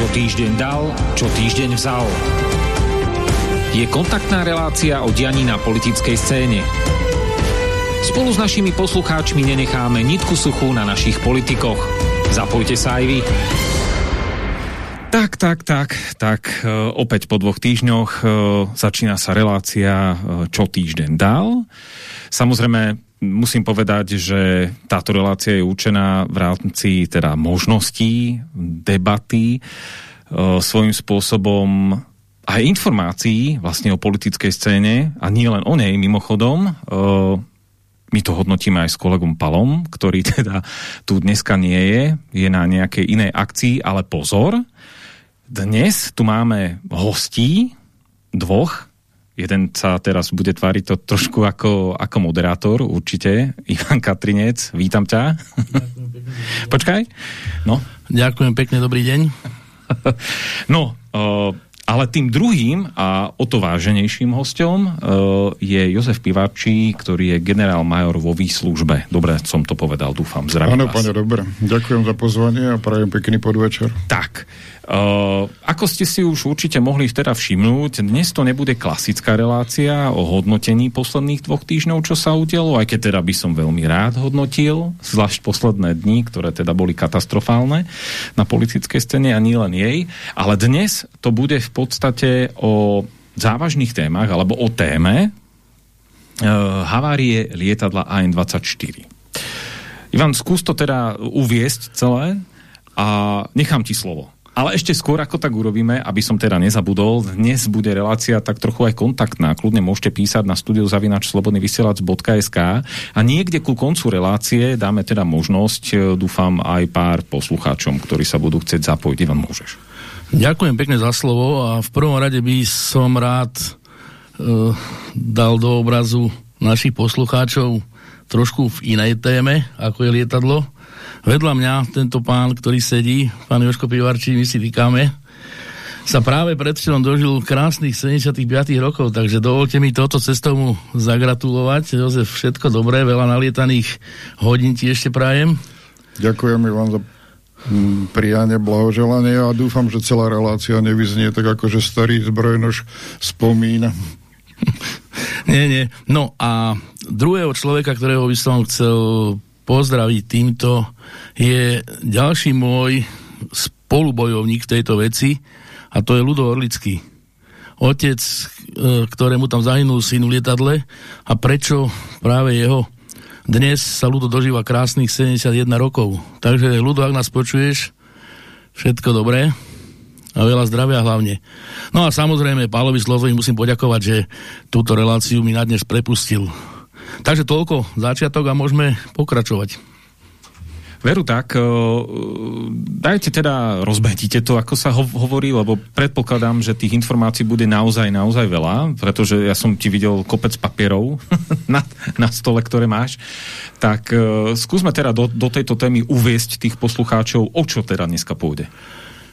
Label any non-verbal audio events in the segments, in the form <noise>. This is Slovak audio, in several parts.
Čo týždeň dal, čo týždeň vzal. Je kontaktná relácia o dianí na politickej scéne. Spolu s našimi poslucháčmi nenecháme nitku suchú na našich politikoch. Zapojte sa aj vy. Tak, tak, tak, tak, e, opäť po dvoch týždňoch e, začína sa relácia e, Čo týždeň dal. Samozrejme, musím povedať, že táto relácia je určená v rámci teda možností, debaty, e, svojím spôsobom aj informácií vlastne o politickej scéne a nie len o nej mimochodom. E, my to hodnotíme aj s kolegom Palom, ktorý <laughs> teda tu dneska nie je, je na nejakej inej akcii, ale pozor, dnes tu máme hostí, dvoch, Jeden sa teraz bude tváriť to trošku ako, ako moderátor, určite. Ivan Katrinec, vítam ťa. Počkaj. No. Ďakujem pekne, dobrý deň. <laughs> no, uh, ale tým druhým a o to váženejším hostom uh, je Jozef Piváčí, ktorý je generál major vo výslužbe. Dobre som to povedal, dúfam. Zdravím Áno, pane, dobre. Ďakujem za pozvanie a prajem pekný podvečer. Tak. Uh, ako ste si už určite mohli teda všimnúť, dnes to nebude klasická relácia o hodnotení posledných dvoch týždňov, čo sa udialo, aj keď teda by som veľmi rád hodnotil, zvlášť posledné dni, ktoré teda boli katastrofálne na politickej scéne a nie len jej, ale dnes to bude v podstate o závažných témach, alebo o téme uh, havárie lietadla AN-24. Ivan, skús to teda uviesť celé a nechám ti slovo. Ale ešte skôr, ako tak urobíme, aby som teda nezabudol, dnes bude relácia tak trochu aj kontaktná. Kľudne môžete písať na studiozavinačslobodnyvysielac.sk a niekde ku koncu relácie dáme teda možnosť, e, dúfam, aj pár poslucháčom, ktorí sa budú chcieť zapojiť. Ivan, môžeš. Ďakujem pekne za slovo a v prvom rade by som rád e, dal do obrazu našich poslucháčov trošku v inej téme, ako je lietadlo Vedľa mňa tento pán, ktorý sedí, pán Joško Pivarčí, my si týkame, sa práve pred chvíľom dožil krásnych 75 rokov, takže dovolte mi toto cestou mu zagratulovať. Jozef, všetko dobré, veľa nalietaných hodín ti ešte prajem. Ďakujem vám za mm, prijanie, blahoželanie a dúfam, že celá relácia nevyznie tak ako, že starý zbrojnož spomína. <laughs> nie, nie. No a druhého človeka, ktorého by som chcel pozdraviť týmto, je ďalší môj spolubojovník v tejto veci a to je Ludo Orlický. Otec, e, ktorému tam zahynul syn v lietadle a prečo práve jeho dnes sa Ludo dožíva krásnych 71 rokov. Takže Ludo, ak nás počuješ, všetko dobré a veľa zdravia hlavne. No a samozrejme Pálovi Slovovi musím poďakovať, že túto reláciu mi na dnes prepustil. Takže toľko začiatok a môžeme pokračovať. Veru tak, e, dajte teda, rozbehnite to, ako sa ho hovorí, lebo predpokladám, že tých informácií bude naozaj, naozaj veľa, pretože ja som ti videl kopec papierov <laughs> na, na stole, ktoré máš. Tak uh, skúsme teda do, do tejto témy uviesť tých poslucháčov, o čo teda dneska pôjde.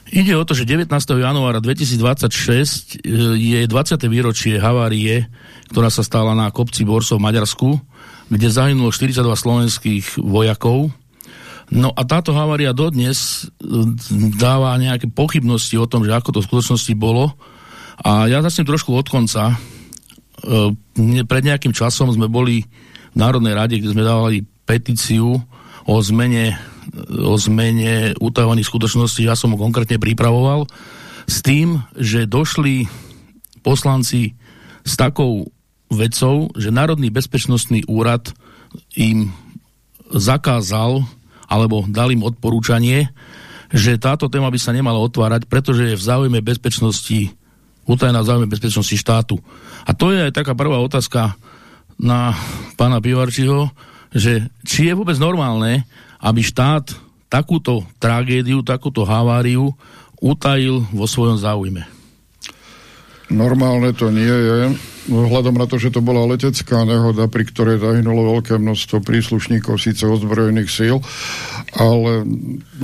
Ide o to, že 19. januára 2026 e, je 20. výročie havárie, ktorá sa stala na kopci Borsov v Maďarsku, kde zahynulo 42 slovenských vojakov. No a táto havária dodnes e, dáva nejaké pochybnosti o tom, že ako to v skutočnosti bolo. A ja začnem trošku od konca. E, pred nejakým časom sme boli v Národnej rade, kde sme dávali petíciu o zmene o zmene utajovaných skutočností, ja som ho konkrétne pripravoval, s tým, že došli poslanci s takou vecou, že Národný bezpečnostný úrad im zakázal alebo dal im odporúčanie, že táto téma by sa nemala otvárať, pretože je v záujme bezpečnosti, utajená v záujme bezpečnosti štátu. A to je aj taká prvá otázka na pána Pivarčiho, že či je vôbec normálne, aby štát takúto tragédiu, takúto haváriu utajil vo svojom záujme? Normálne to nie je. Vzhľadom na to, že to bola letecká nehoda, pri ktorej zahynulo veľké množstvo príslušníkov síce ozbrojených síl, ale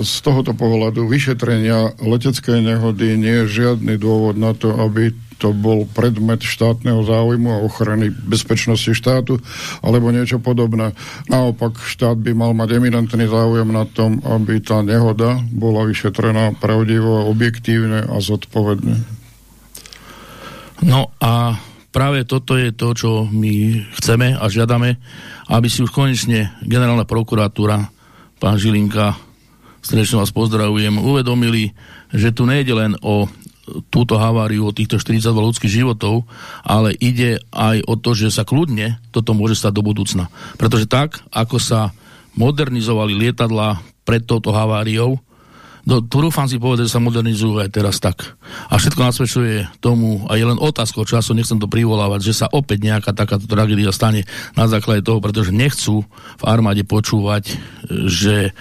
z tohoto pohľadu vyšetrenia leteckej nehody nie je žiadny dôvod na to, aby to bol predmet štátneho záujmu a ochrany bezpečnosti štátu alebo niečo podobné. Naopak štát by mal mať eminentný záujem na tom, aby tá nehoda bola vyšetrená pravdivo, objektívne a zodpovedne. No a práve toto je to, čo my chceme a žiadame, aby si už konečne generálna prokuratúra, pán Žilinka, srdečne vás pozdravujem, uvedomili, že tu nejde len o túto haváriu, o týchto 42 ľudských životov, ale ide aj o to, že sa kľudne toto môže stať do budúcna. Pretože tak, ako sa modernizovali lietadla pred touto haváriou, No, trúfam si povedať, že sa modernizujú aj teraz tak. A všetko nasvedčuje tomu, a je len otázka času, nechcem to privolávať, že sa opäť nejaká takáto tragédia stane na základe toho, pretože nechcú v armáde počúvať, že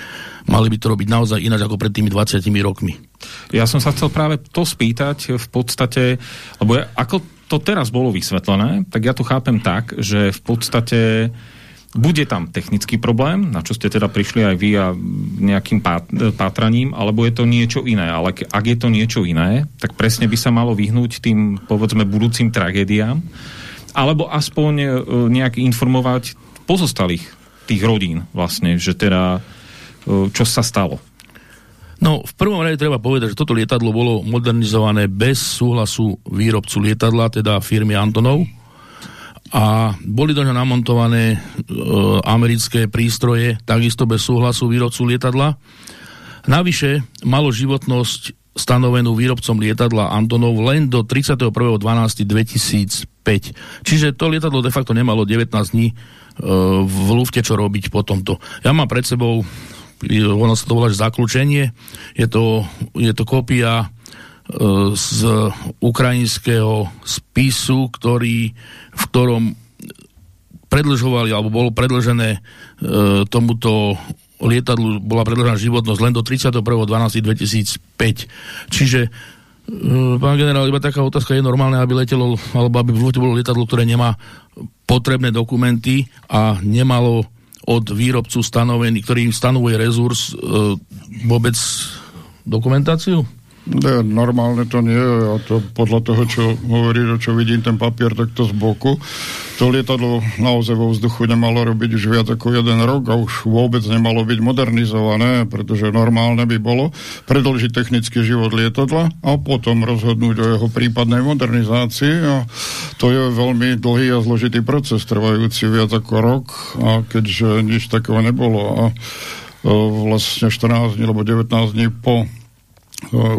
mali by to robiť naozaj ináč ako pred tými 20 rokmi. Ja som sa chcel práve to spýtať v podstate, lebo ja, ako to teraz bolo vysvetlené, tak ja to chápem tak, že v podstate bude tam technický problém, na čo ste teda prišli aj vy a nejakým pátraním, alebo je to niečo iné. Ale ak je to niečo iné, tak presne by sa malo vyhnúť tým, povedzme, budúcim tragédiám, alebo aspoň e, nejak informovať pozostalých tých rodín vlastne, že teda e, čo sa stalo. No, v prvom rade treba povedať, že toto lietadlo bolo modernizované bez súhlasu výrobcu lietadla, teda firmy Antonov a boli do ňa namontované e, americké prístroje, takisto bez súhlasu výrobcu lietadla. Navyše malo životnosť stanovenú výrobcom lietadla Antonov len do 31.12.2005. Čiže to lietadlo de facto nemalo 19 dní e, v lufte čo robiť po tomto. Ja mám pred sebou ono sa to volá, že zaklúčenie. Je to, je to kópia z ukrajinského spisu, ktorý, v ktorom predlžovali, alebo bolo predlžené e, tomuto lietadlu, bola predlžená životnosť len do 31.12.2005. Čiže e, pán generál, iba taká otázka, je normálne, aby letelo, alebo aby v bolo lietadlo, ktoré nemá potrebné dokumenty a nemalo od výrobcu stanovený, ktorý im stanovuje rezurs, e, vôbec dokumentáciu? Ne, normálne to nie je a to podľa toho, čo hovorí, čo vidím ten papier takto z boku. To lietadlo naozaj vo vzduchu nemalo robiť už viac ako jeden rok a už vôbec nemalo byť modernizované, pretože normálne by bolo predlžiť technický život lietadla a potom rozhodnúť o jeho prípadnej modernizácii a to je veľmi dlhý a zložitý proces, trvajúci viac ako rok a keďže nič takého nebolo a e, vlastne 14 dní alebo 19 dní po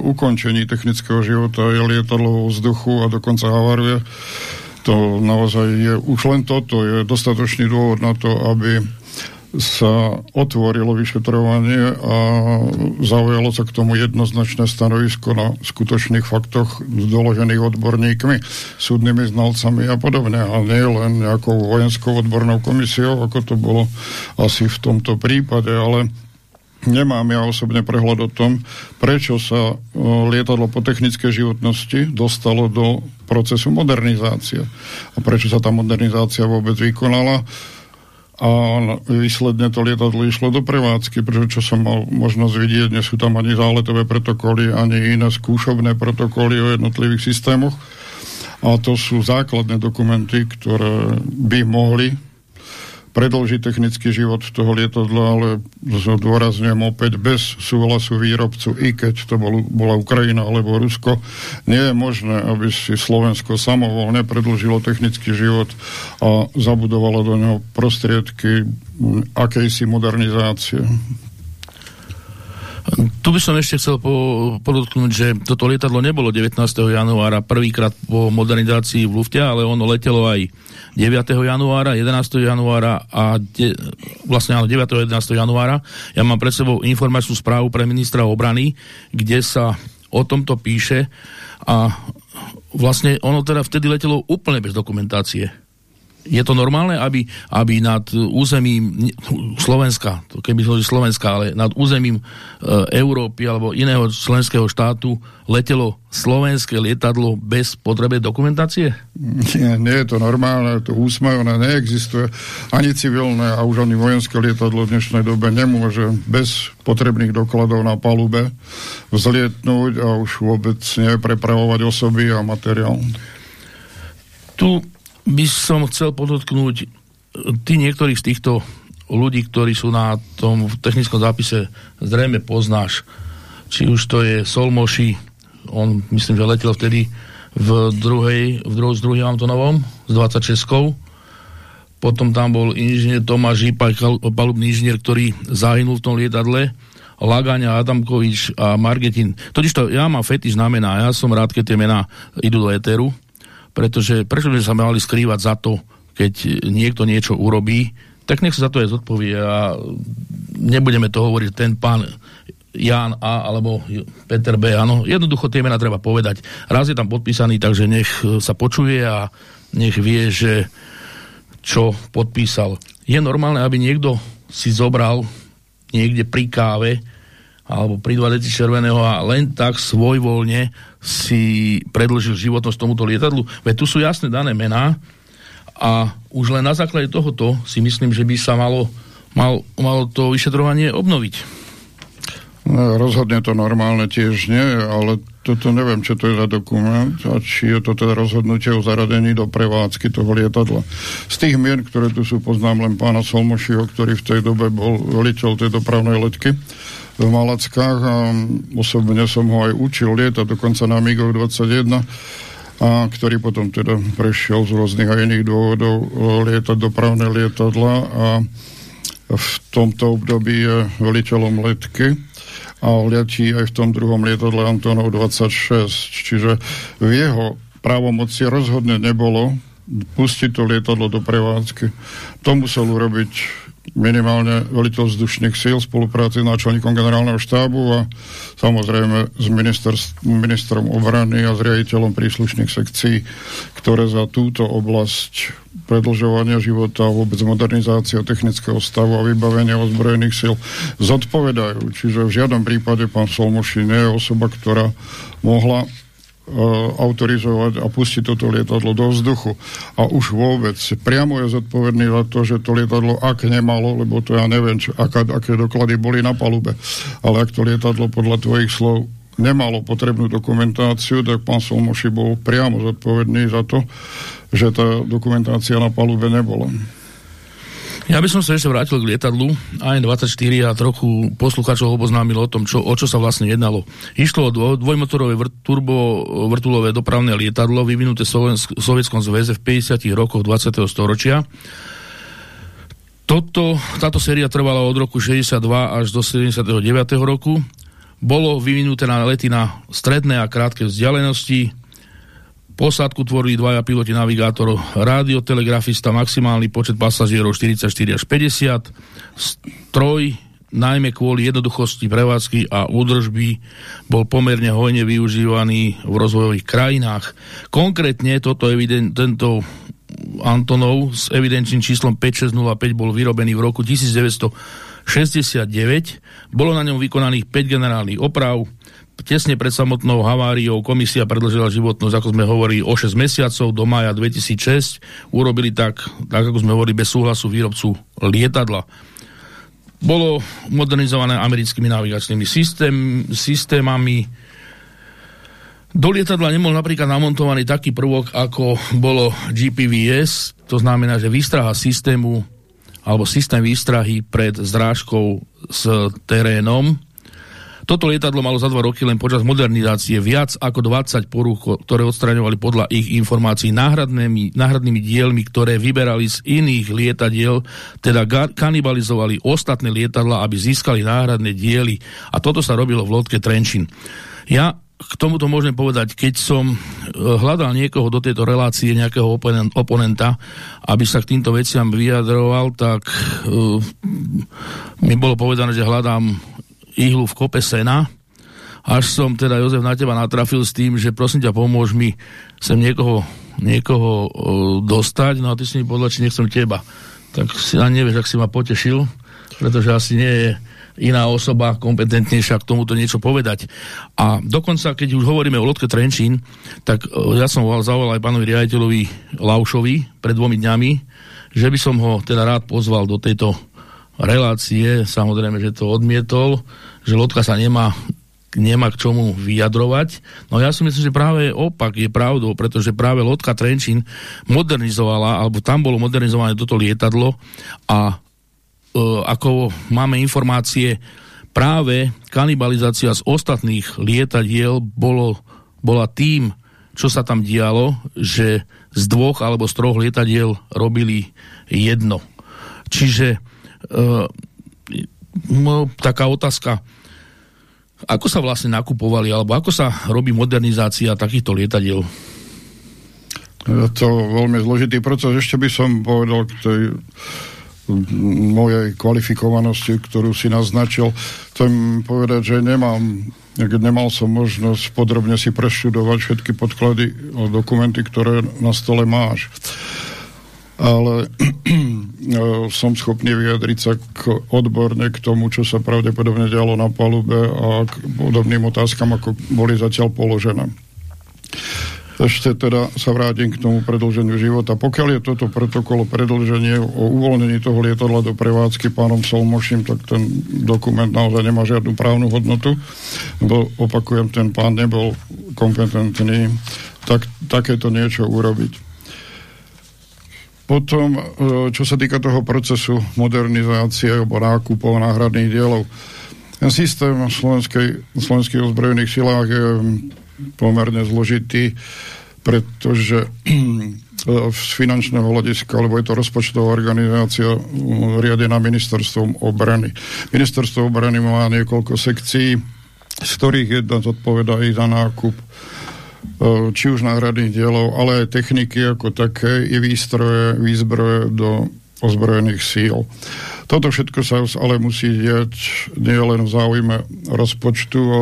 ukončení technického života je lietadlo vo vzduchu a dokonca havaruje. To naozaj je, už len toto je dostatočný dôvod na to, aby sa otvorilo vyšetrovanie a zaujalo sa k tomu jednoznačné stanovisko na skutočných faktoch doložených odborníkmi, súdnymi znalcami a podobne. A nie len nejakou vojenskou odbornou komisiou, ako to bolo asi v tomto prípade, ale nemám ja osobne prehľad o tom, prečo sa lietadlo po technickej životnosti dostalo do procesu modernizácie a prečo sa tá modernizácia vôbec vykonala a výsledne to lietadlo išlo do prevádzky, pretože čo som mal možnosť vidieť, nie sú tam ani záletové protokoly, ani iné skúšobné protokoly o jednotlivých systémoch. A to sú základné dokumenty, ktoré by mohli predlžiť technický život toho lietadla, ale zdôrazňujem opäť bez súhlasu výrobcu, i keď to bol, bola Ukrajina alebo Rusko, nie je možné, aby si Slovensko samovolne predlžilo technický život a zabudovalo do neho prostriedky akejsi modernizácie. Tu by som ešte chcel po, podotknúť, že toto lietadlo nebolo 19. januára prvýkrát po modernizácii v lufte, ale ono letelo aj 9. januára, 11. januára a de, vlastne áno, 9. a 11. januára. Ja mám pred sebou informačnú správu pre ministra obrany, kde sa o tomto píše a vlastne ono teda vtedy letelo úplne bez dokumentácie. Je to normálne, aby, aby nad územím Slovenska, keby to Slovenska, ale nad územím e, Európy alebo iného členského štátu letelo slovenské lietadlo bez potreby dokumentácie? Nie, nie je to normálne, to úsmevné neexistuje. Ani civilné a už ani vojenské lietadlo v dnešnej dobe nemôže bez potrebných dokladov na palube vzlietnúť a už vôbec neprepravovať osoby a materiál. Tu by som chcel podotknúť, ty niektorých z týchto ľudí, ktorí sú na tom technickom zápise, zrejme poznáš. Či už to je Solmoši, on myslím, že letel vtedy v druhej, v druhej, z druhým Antonovom, s 26 Potom tam bol inžinier Tomáš Žípaj, palubný inžinier, ktorý zahynul v tom lietadle. Lagaňa, Adamkovič a Margetin. Totižto ja mám fetiš na mená, ja som rád, keď tie mená idú do éteru pretože prečo by sa mali skrývať za to, keď niekto niečo urobí, tak nech sa za to aj zodpovie a nebudeme to hovoriť ten pán Jan A. alebo Peter B. Áno, jednoducho tie mená treba povedať. Raz je tam podpísaný, takže nech sa počuje a nech vie, že čo podpísal. Je normálne, aby niekto si zobral niekde pri káve alebo pri 2 deci červeného a len tak svojvoľne si predlžil životnosť tomuto lietadlu. Veď tu sú jasne dané mená a už len na základe tohoto si myslím, že by sa malo, mal, malo to vyšetrovanie obnoviť. No, rozhodne to normálne tiež nie, ale toto neviem, čo to je za dokument a či je to teda rozhodnutie o zaradení do prevádzky toho lietadla. Z tých mien, ktoré tu sú, poznám len pána Solmošiho, ktorý v tej dobe bol veliteľ tej dopravnej letky v Malackách a osobne som ho aj učil lietať, dokonca na MIGov 21 a ktorý potom teda prešiel z rôznych a iných dôvodov e, lietať dopravné lietadla a v tomto období je veliteľom letky a letí aj v tom druhom lietadle Antonov 26, čiže v jeho právomoci rozhodne nebolo pustiť to lietadlo do prevádzky. To musel urobiť minimálne veliteľ vzdušných síl spolupráci s náčelníkom generálneho štábu a samozrejme s minister, ministrom obrany a s riaditeľom príslušných sekcií, ktoré za túto oblasť predlžovania života, vôbec modernizácia technického stavu a vybavenia ozbrojených síl zodpovedajú. Čiže v žiadnom prípade pán Solmoši nie je osoba, ktorá mohla autorizovať a pustiť toto lietadlo do vzduchu. A už vôbec priamo je zodpovedný za to, že to lietadlo, ak nemalo, lebo to ja neviem, čo, aká, aké doklady boli na palube, ale ak to lietadlo podľa tvojich slov nemalo potrebnú dokumentáciu, tak pán Solmoši bol priamo zodpovedný za to, že tá dokumentácia na palube nebola. Ja by som sa ešte vrátil k lietadlu AN-24 a trochu poslucháčov oboznámil o tom, čo, o čo sa vlastne jednalo. Išlo o dvojmotorové vrt, turbo vrtulové dopravné lietadlo vyvinuté v Sovietskom zväze v 50. rokoch 20. storočia. Toto, táto séria trvala od roku 62 až do 79. roku. Bolo vyvinuté na lety na stredné a krátke vzdialenosti, Posádku tvorili dvaja piloti navigátor, radiotelegrafista, maximálny počet pasažierov 44 až 50, stroj najmä kvôli jednoduchosti prevádzky a údržby bol pomerne hojne využívaný v rozvojových krajinách. Konkrétne toto evident, tento Antonov s evidenčným číslom 5605 bol vyrobený v roku 1969. Bolo na ňom vykonaných 5 generálnych oprav, tesne pred samotnou haváriou komisia predložila životnosť, ako sme hovorili, o 6 mesiacov do maja 2006. Urobili tak, tak ako sme hovorili, bez súhlasu výrobcu lietadla. Bolo modernizované americkými navigačnými systém, systémami. Do lietadla nebol napríklad namontovaný taký prvok, ako bolo GPVS, to znamená, že výstraha systému alebo systém výstrahy pred zrážkou s terénom toto lietadlo malo za dva roky len počas modernizácie viac ako 20 poruch, ktoré odstraňovali podľa ich informácií náhradnými, náhradnými dielmi, ktoré vyberali z iných lietadiel, teda kanibalizovali ostatné lietadla, aby získali náhradné diely. A toto sa robilo v lodke Trenčín. Ja k tomuto môžem povedať, keď som e, hľadal niekoho do tejto relácie, nejakého oponenta, aby sa k týmto veciam vyjadroval, tak uh, mi bolo povedané, že hľadám ihlu v kope sena, až som teda Jozef na teba natrafil s tým, že prosím ťa pomôž mi sem niekoho niekoho dostať, no a ty si mi podľa, či nechcem teba. Tak si ani nevieš, ak si ma potešil, pretože asi nie je iná osoba kompetentnejšia k tomuto niečo povedať. A dokonca, keď už hovoríme o Lotke Trenčín, tak ja som zavolal aj pánovi riaditeľovi Laušovi pred dvomi dňami, že by som ho teda rád pozval do tejto relácie. Samozrejme, že to odmietol, že Lotka sa nemá nemá k čomu vyjadrovať. No ja si myslím, že práve opak je pravdou, pretože práve Lotka Trenčín modernizovala, alebo tam bolo modernizované toto lietadlo a E, ako máme informácie, práve kanibalizácia z ostatných lietadiel bolo, bola tým, čo sa tam dialo, že z dvoch alebo z troch lietadiel robili jedno. Čiže taká otázka, ako sa vlastne nakupovali, alebo ako sa robí modernizácia takýchto lietadiel? To veľmi zložitý proces. Ešte by som povedal k tej mojej kvalifikovanosti, ktorú si naznačil. Chcem povedať, že nemám, nemal som možnosť podrobne si preštudovať všetky podklady a dokumenty, ktoré na stole máš. Ale <clears throat> som schopný vyjadriť sa k odborne k tomu, čo sa pravdepodobne dialo na palube a k podobným otázkam, ako boli zatiaľ položené. Ešte teda sa vrátim k tomu predlženiu života. Pokiaľ je toto protokol o predlženie, o uvoľnení toho lietadla do prevádzky pánom Solmoším, tak ten dokument naozaj nemá žiadnu právnu hodnotu, bo opakujem, ten pán nebol kompetentný tak, takéto niečo urobiť. Potom, e, čo sa týka toho procesu modernizácie alebo nákupov náhradných dielov, ten systém slovenskej, slovenských ozbrojených silách je pomerne zložitý, pretože z finančného hľadiska, lebo je to rozpočtová organizácia riadená ministerstvom obrany. Ministerstvo obrany má niekoľko sekcií, z ktorých jedna zodpoveda i za nákup e, či už náhradných dielov, ale aj techniky ako také, i výstroje, výzbroje do ozbrojených síl. Toto všetko sa ale musí diať nie len v záujme rozpočtu a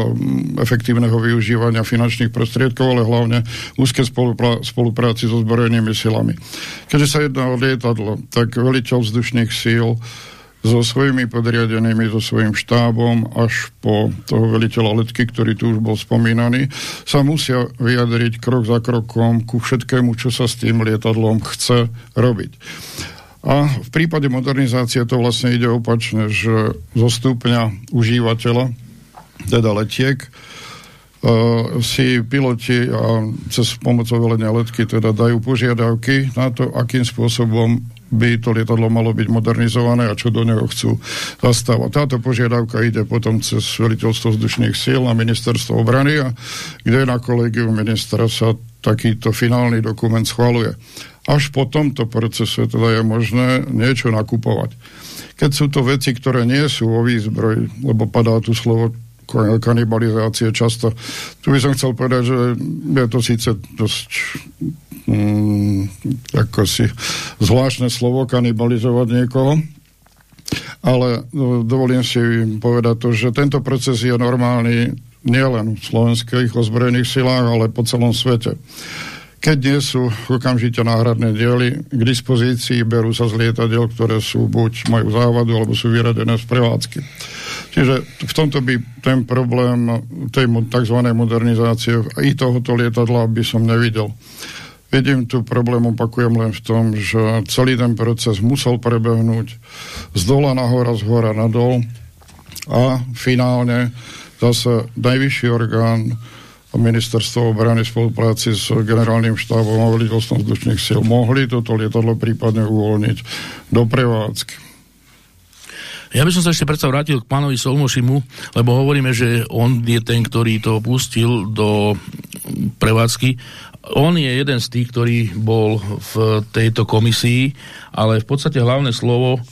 efektívneho využívania finančných prostriedkov, ale hlavne úzke spoluprá- spolupráci so zbrojenými silami. Keďže sa jedná o lietadlo, tak veliteľ vzdušných síl so svojimi podriadenými, so svojím štábom až po toho veliteľa letky, ktorý tu už bol spomínaný, sa musia vyjadriť krok za krokom ku všetkému, čo sa s tým lietadlom chce robiť. A v prípade modernizácie to vlastne ide opačne, že zo stupňa užívateľa, teda letiek, uh, si piloti a cez pomocou letky teda dajú požiadavky na to, akým spôsobom by to lietadlo malo byť modernizované a čo do neho chcú zastávať. Táto požiadavka ide potom cez veliteľstvo vzdušných síl na ministerstvo obrany, a kde na kolegiu ministra sa takýto finálny dokument schvaluje až po tomto procese teda je možné niečo nakupovať. Keď sú to veci, ktoré nie sú o výzbroj, lebo padá tu slovo kanibalizácie často. Tu by som chcel povedať, že je to síce dosť mm, ako si zvláštne slovo kanibalizovať niekoho, ale no, dovolím si povedať to, že tento proces je normálny nielen v slovenských ozbrojených silách, ale po celom svete. Keď nie sú okamžite náhradné diely k dispozícii, berú sa z lietadiel, ktoré sú buď majú závadu, alebo sú vyradené z prevádzky. Čiže v tomto by ten problém tej tzv. modernizácie i tohoto lietadla by som nevidel. Vidím tu problém, opakujem len v tom, že celý ten proces musel prebehnúť z dola nahor a z hora nadol a finálne zase najvyšší orgán ministerstvo obrany v spolupráci s generálnym štábom a veliteľstvom vzdušných síl mohli toto lietadlo prípadne uvoľniť do prevádzky. Ja by som sa ešte predsa vrátil k pánovi Solmošimu, lebo hovoríme, že on je ten, ktorý to pustil do prevádzky. On je jeden z tých, ktorý bol v tejto komisii, ale v podstate hlavné slovo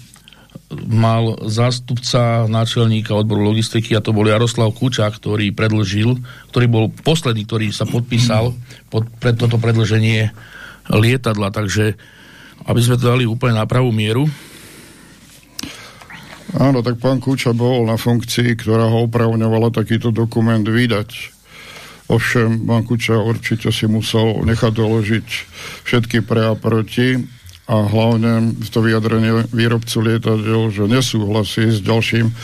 mal zástupca náčelníka odboru logistiky a to bol Jaroslav Kuča, ktorý predlžil, ktorý bol posledný, ktorý sa podpísal pod, pred toto predlženie lietadla, takže aby sme to dali úplne na pravú mieru. Áno, tak pán Kuča bol na funkcii, ktorá ho opravňovala takýto dokument vydať. Ovšem, pán Kuča určite si musel nechať doložiť všetky pre a proti a hlavne to vyjadrenie výrobcu lietadiel, že nesúhlasí s ďalším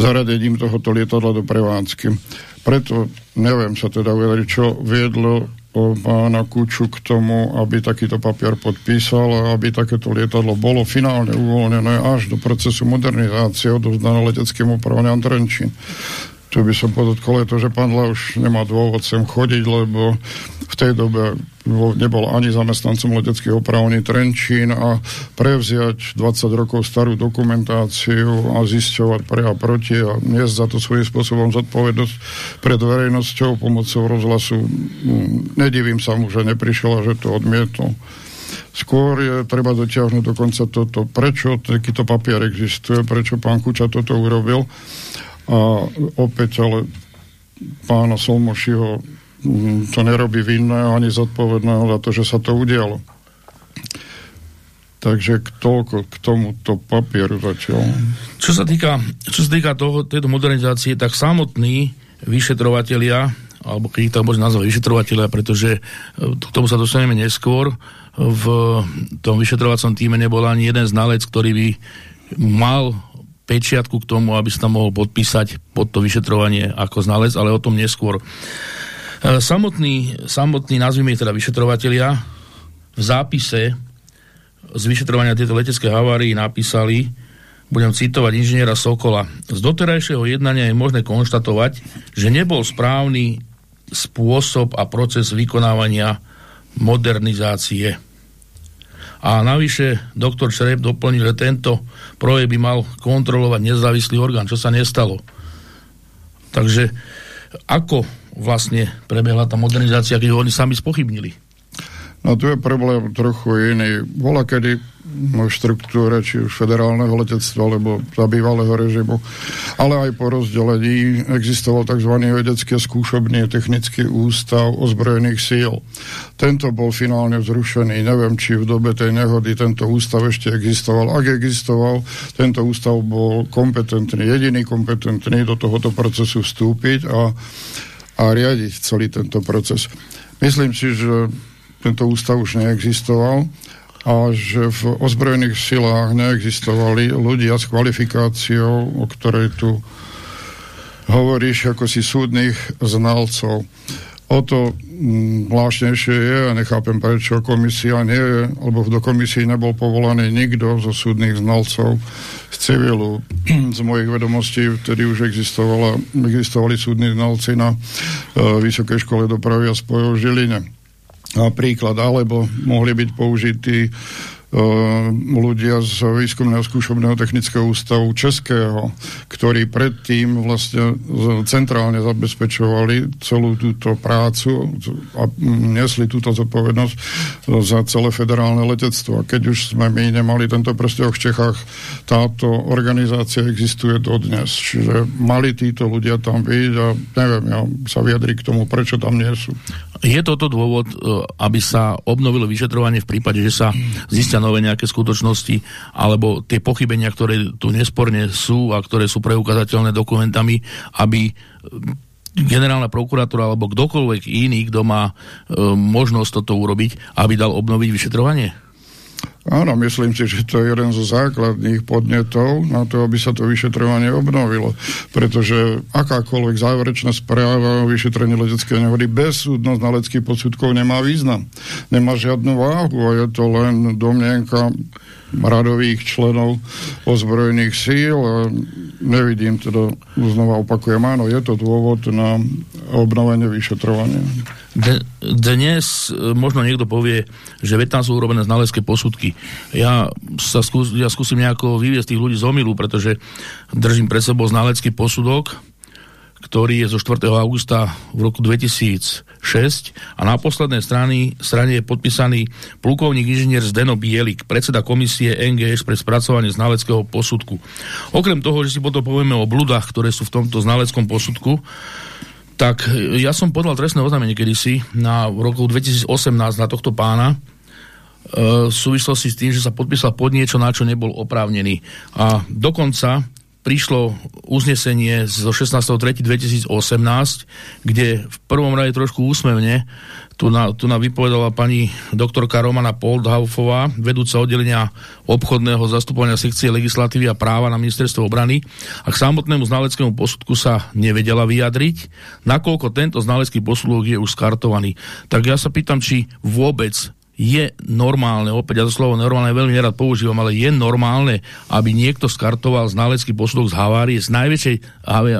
zaradením tohoto lietadla do prevádzky. Preto neviem sa teda uvedať, čo viedlo pána Kuču k tomu, aby takýto papier podpísal a aby takéto lietadlo bolo finálne uvoľnené až do procesu modernizácie odovzdané leteckým upravňam Trenčín čo by som podotkol, je to, že pán už nemá dôvod sem chodiť, lebo v tej dobe nebol ani zamestnancom leteckých opravní Trenčín a prevziať 20 rokov starú dokumentáciu a zisťovať pre a proti a niesť za to svojím spôsobom zodpovednosť pred verejnosťou pomocou rozhlasu. Mm, nedivím sa mu, že neprišiel a že to odmietol. Skôr je treba dotiahnuť dokonca toto, prečo takýto papier existuje, prečo pán Kuča toto urobil a opäť ale pána Solmošiho mm, to nerobí vinného ani zodpovedného za to, že sa to udialo. Takže toľko k tomuto papieru zatiaľ. Čo sa týka, čo sa týka toho, tejto modernizácie, tak samotní vyšetrovatelia, alebo keď ich tak môže nazvať vyšetrovateľia, pretože e, k tomu sa dostaneme neskôr, v tom vyšetrovacom týme nebol ani jeden znalec, ktorý by mal pečiatku k tomu, aby sa tam mohol podpísať pod to vyšetrovanie ako znalec, ale o tom neskôr. E, samotný, samotný nazvime teda vyšetrovateľia v zápise z vyšetrovania tejto leteckej havárii napísali, budem citovať inžiniera Sokola, z doterajšieho jednania je možné konštatovať, že nebol správny spôsob a proces vykonávania modernizácie a navyše doktor Šreb doplnil, že tento projekt by mal kontrolovať nezávislý orgán, čo sa nestalo. Takže ako vlastne prebehla tá modernizácia, keď oni sami spochybnili? No tu je problém trochu iný. Bola kedy štruktúre či už federálneho letectva alebo za bývalého režimu, ale aj po rozdelení existoval tzv. vedecký skúšobný technický ústav ozbrojených síl. Tento bol finálne zrušený. Neviem, či v dobe tej nehody tento ústav ešte existoval. Ak existoval, tento ústav bol kompetentný, jediný kompetentný do tohoto procesu vstúpiť a, a riadiť celý tento proces. Myslím si, že tento ústav už neexistoval a že v ozbrojených silách neexistovali ľudia s kvalifikáciou, o ktorej tu hovoríš ako si súdnych znalcov. O to mm, zvláštnejšie je, a nechápem prečo komisia nie je, lebo do komisii nebol povolaný nikto zo súdnych znalcov z civilu. <clears throat> z mojich vedomostí vtedy už existovali súdni znalci na uh, Vysokej škole dopravy a spojov v Žiline napríklad, alebo mohli byť použití ľudia z výskumného skúšobného technického ústavu Českého, ktorí predtým vlastne centrálne zabezpečovali celú túto prácu a nesli túto zodpovednosť za celé federálne letectvo. A keď už sme my nemali tento prstov v Čechách, táto organizácia existuje dodnes. Čiže mali títo ľudia tam byť a neviem, ja sa vyjadri k tomu, prečo tam nie sú. Je toto dôvod, e, aby sa obnovilo vyšetrovanie v prípade, že sa zistia nové nejaké skutočnosti, alebo tie pochybenia, ktoré tu nesporne sú a ktoré sú preukazateľné dokumentami, aby generálna prokuratúra alebo kdokoľvek iný, kto má e, možnosť toto urobiť, aby dal obnoviť vyšetrovanie? Áno, myslím si, že to je jeden zo základných podnetov na to, aby sa to vyšetrovanie obnovilo. Pretože akákoľvek záverečná správa o vyšetrení leteckej nehody bez súdno-znaleckých podsudkov nemá význam. Nemá žiadnu váhu a je to len domnienka radových členov ozbrojených síl. Nevidím teda, znova opakujem, áno, je to dôvod na obnovenie vyšetrovania. Dnes e, možno niekto povie, že veď tam sú urobené znalecké posudky. Ja, sa skús, ja skúsim nejako vyviesť tých ľudí z omilu, pretože držím pred sebou znalecký posudok, ktorý je zo 4. augusta v roku 2006 a na poslednej strane, strane je podpísaný plukovník inžinier Zdeno Bielik, predseda komisie NGS pre spracovanie znaleckého posudku. Okrem toho, že si potom povieme o bludách, ktoré sú v tomto znaleckom posudku, tak ja som podal trestné oznámenie kedysi na roku 2018 na tohto pána, e, v súvislosti s tým, že sa podpísal pod niečo, na čo nebol oprávnený. A dokonca prišlo uznesenie zo 16.3.2018, kde v prvom rade trošku úsmevne tu, na, tu na vypovedala pani doktorka Romana Poldhaufová, vedúca oddelenia obchodného zastupovania sekcie legislatívy a práva na ministerstvo obrany a k samotnému znaleckému posudku sa nevedela vyjadriť, nakoľko tento znalecký posudok je už skartovaný. Tak ja sa pýtam, či vôbec je normálne, opäť ja to slovo normálne veľmi nerad používam, ale je normálne, aby niekto skartoval znalecký posudok z havárie, z najväčšej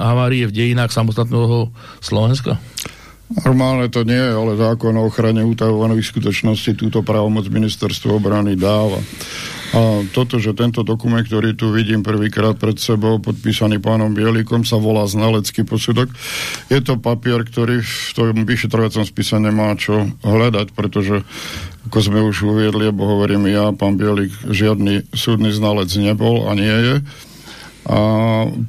havárie v dejinách samostatného Slovenska? Normálne to nie je, ale zákon o ochrane utajovaných skutočností túto právomoc ministerstvo obrany dáva. A toto, že tento dokument, ktorý tu vidím prvýkrát pred sebou, podpísaný pánom Bielikom, sa volá znalecký posudok. Je to papier, ktorý v tom vyšetrovacom spise nemá čo hľadať, pretože, ako sme už uviedli, alebo hovorím ja, pán Bielik, žiadny súdny znalec nebol a nie je a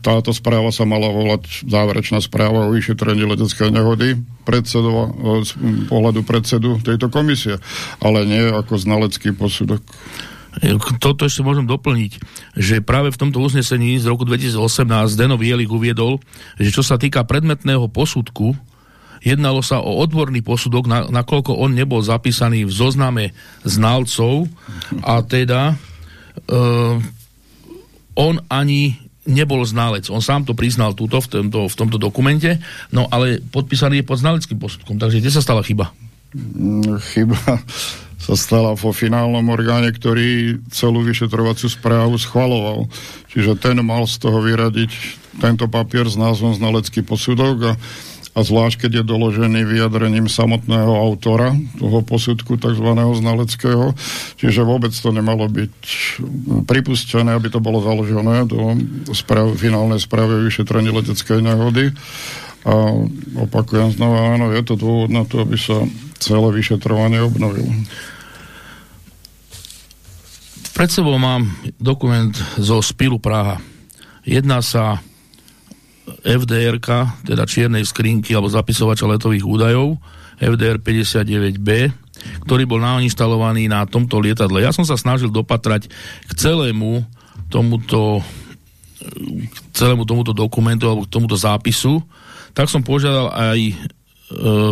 táto správa sa mala volať záverečná správa o vyšetrení leteckej nehody predsedova, z pohľadu predsedu tejto komisie, ale nie ako znalecký posudok. Toto ešte môžem doplniť, že práve v tomto uznesení z roku 2018 Deno Vielik uviedol, že čo sa týka predmetného posudku, jednalo sa o odborný posudok, na, nakoľko on nebol zapísaný v zozname znalcov a teda uh, on ani nebol znalec. On sám to priznal túto v tomto, v tomto dokumente, no ale podpísaný je pod znaleckým posudkom. Takže kde sa stala chyba? Mm, chyba sa stala vo finálnom orgáne, ktorý celú vyšetrovaciu správu schvaloval. Čiže ten mal z toho vyradiť tento papier s názvom znalecký posudok a a zvlášť keď je doložený vyjadrením samotného autora toho posudku tzv. znaleckého. Čiže vôbec to nemalo byť pripustené, aby to bolo založené do správ, finálnej správy o vyšetrení leteckej nehody. A opakujem znova, áno, je to dôvod na to, aby sa celé vyšetrovanie obnovilo. Pred sebou mám dokument zo Spilu Praha. Jedná sa fdr teda čiernej skrinky alebo zapisovača letových údajov, FDR 59B, ktorý bol nainštalovaný na tomto lietadle. Ja som sa snažil dopatrať k celému tomuto k celému tomuto dokumentu alebo k tomuto zápisu, tak som požiadal aj e,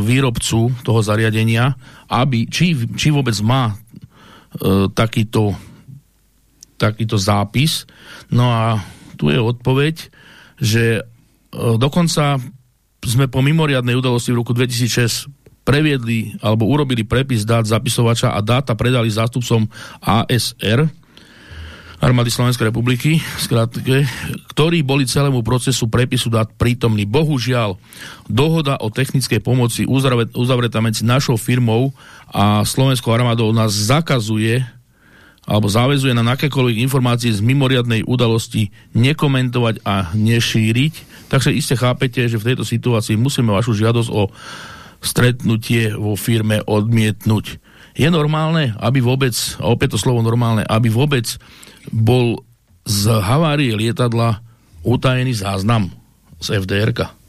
výrobcu toho zariadenia, aby, či, či vôbec má e, takýto, takýto zápis. No a tu je odpoveď, že E, dokonca sme po mimoriadnej udalosti v roku 2006 previedli alebo urobili prepis dát zapisovača a dáta predali zástupcom ASR, armády Slovenskej republiky, skrátke, ktorí boli celému procesu prepisu dát prítomní. Bohužiaľ, dohoda o technickej pomoci uzavretá medzi našou firmou a Slovenskou armádou nás zakazuje alebo záväzuje na akékoľvek informácie z mimoriadnej udalosti nekomentovať a nešíriť. Takže iste chápete, že v tejto situácii musíme vašu žiadosť o stretnutie vo firme odmietnúť. Je normálne, aby vôbec, a opäť to slovo normálne, aby vôbec bol z havárie lietadla utajený záznam z FDR-ka?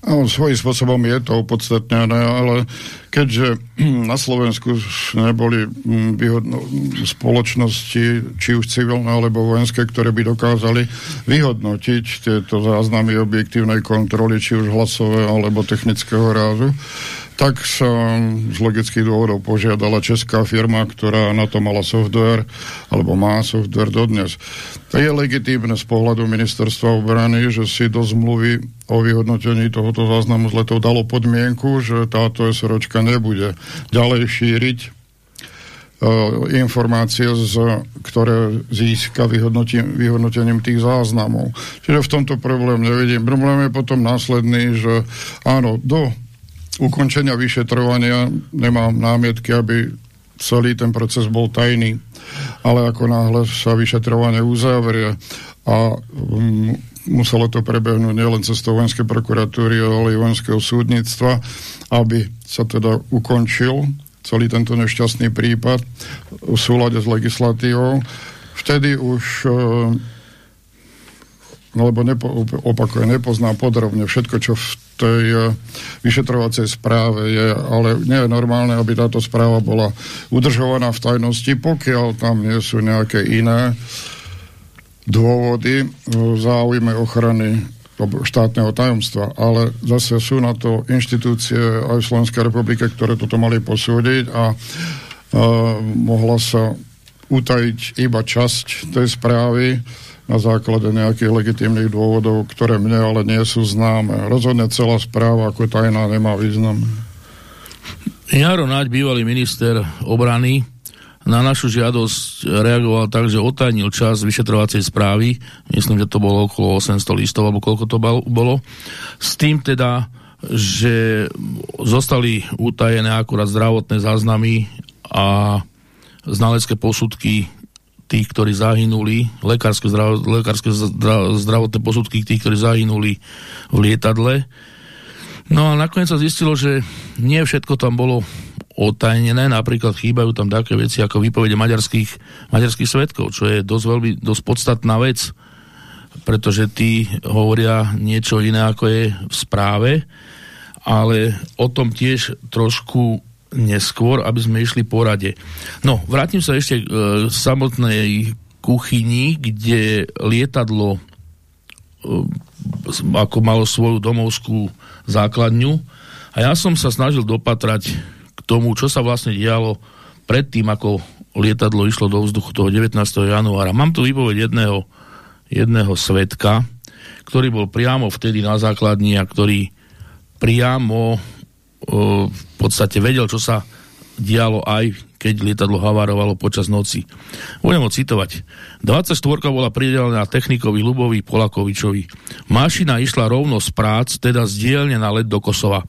No, svojím spôsobom je to opodstatnené, ale keďže <clears throat> na Slovensku neboli mm, výhodno, spoločnosti, či už civilné alebo vojenské, ktoré by dokázali vyhodnotiť tieto záznamy objektívnej kontroly, či už hlasové alebo technického rázu, tak sa z logických dôvodov požiadala česká firma, ktorá na to mala software, alebo má software dodnes. To je legitímne z pohľadu ministerstva obrany, že si do zmluvy o vyhodnotení tohoto záznamu z letov dalo podmienku, že táto SROčka nebude ďalej šíriť uh, informácie, z, ktoré získa vyhodnotením tých záznamov. Čiže v tomto problém nevidím. Problém je potom následný, že áno, do ukončenia vyšetrovania nemám námietky, aby celý ten proces bol tajný. Ale ako náhle sa vyšetrovanie uzavrie a um, muselo to prebehnúť nielen cez vojenskej prokuratúry, ale i vojenského súdnictva, aby sa teda ukončil celý tento nešťastný prípad v súlade s legislatívou. Vtedy už uh, lebo nepo, opakujem, nepoznám podrobne všetko, čo v tej uh, vyšetrovacej správe je, ale nie je normálne, aby táto správa bola udržovaná v tajnosti, pokiaľ tam nie sú nejaké iné dôvody v záujme ochrany štátneho tajomstva, ale zase sú na to inštitúcie aj v Slovenskej republike, ktoré toto mali posúdiť a, a mohla sa utajiť iba časť tej správy na základe nejakých legitímnych dôvodov, ktoré mne ale nie sú známe. Rozhodne celá správa ako tajná nemá význam. Jaro Naď, bývalý minister obrany, na našu žiadosť reagoval tak, že otajnil čas vyšetrovacej správy, myslím, že to bolo okolo 800 listov, alebo koľko to bolo, s tým teda, že zostali utajené akurát zdravotné záznamy a znalecké posudky tých, ktorí zahynuli, lekárske, zdrav, lekárske zdravotné posudky tých, ktorí zahynuli v lietadle. No a nakoniec sa zistilo, že nie všetko tam bolo otajnené, napríklad chýbajú tam také veci ako výpovede maďarských, maďarských svetkov, čo je dosť veľmi, dosť podstatná vec, pretože tí hovoria niečo iné, ako je v správe, ale o tom tiež trošku neskôr, aby sme išli po rade. No, vrátim sa ešte k e, samotnej kuchyni, kde lietadlo e, ako malo svoju domovskú základňu a ja som sa snažil dopatrať tomu, čo sa vlastne dialo predtým, ako lietadlo išlo do vzduchu toho 19. januára. Mám tu výpoveď jedného, jedného svetka, ktorý bol priamo vtedy na základni a ktorý priamo v podstate vedel, čo sa dialo aj keď lietadlo havarovalo počas noci. Budem ho citovať. 24 bola pridelená technikovi Lubovi Polakovičovi. Mašina išla rovno z prác, teda z na let do Kosova.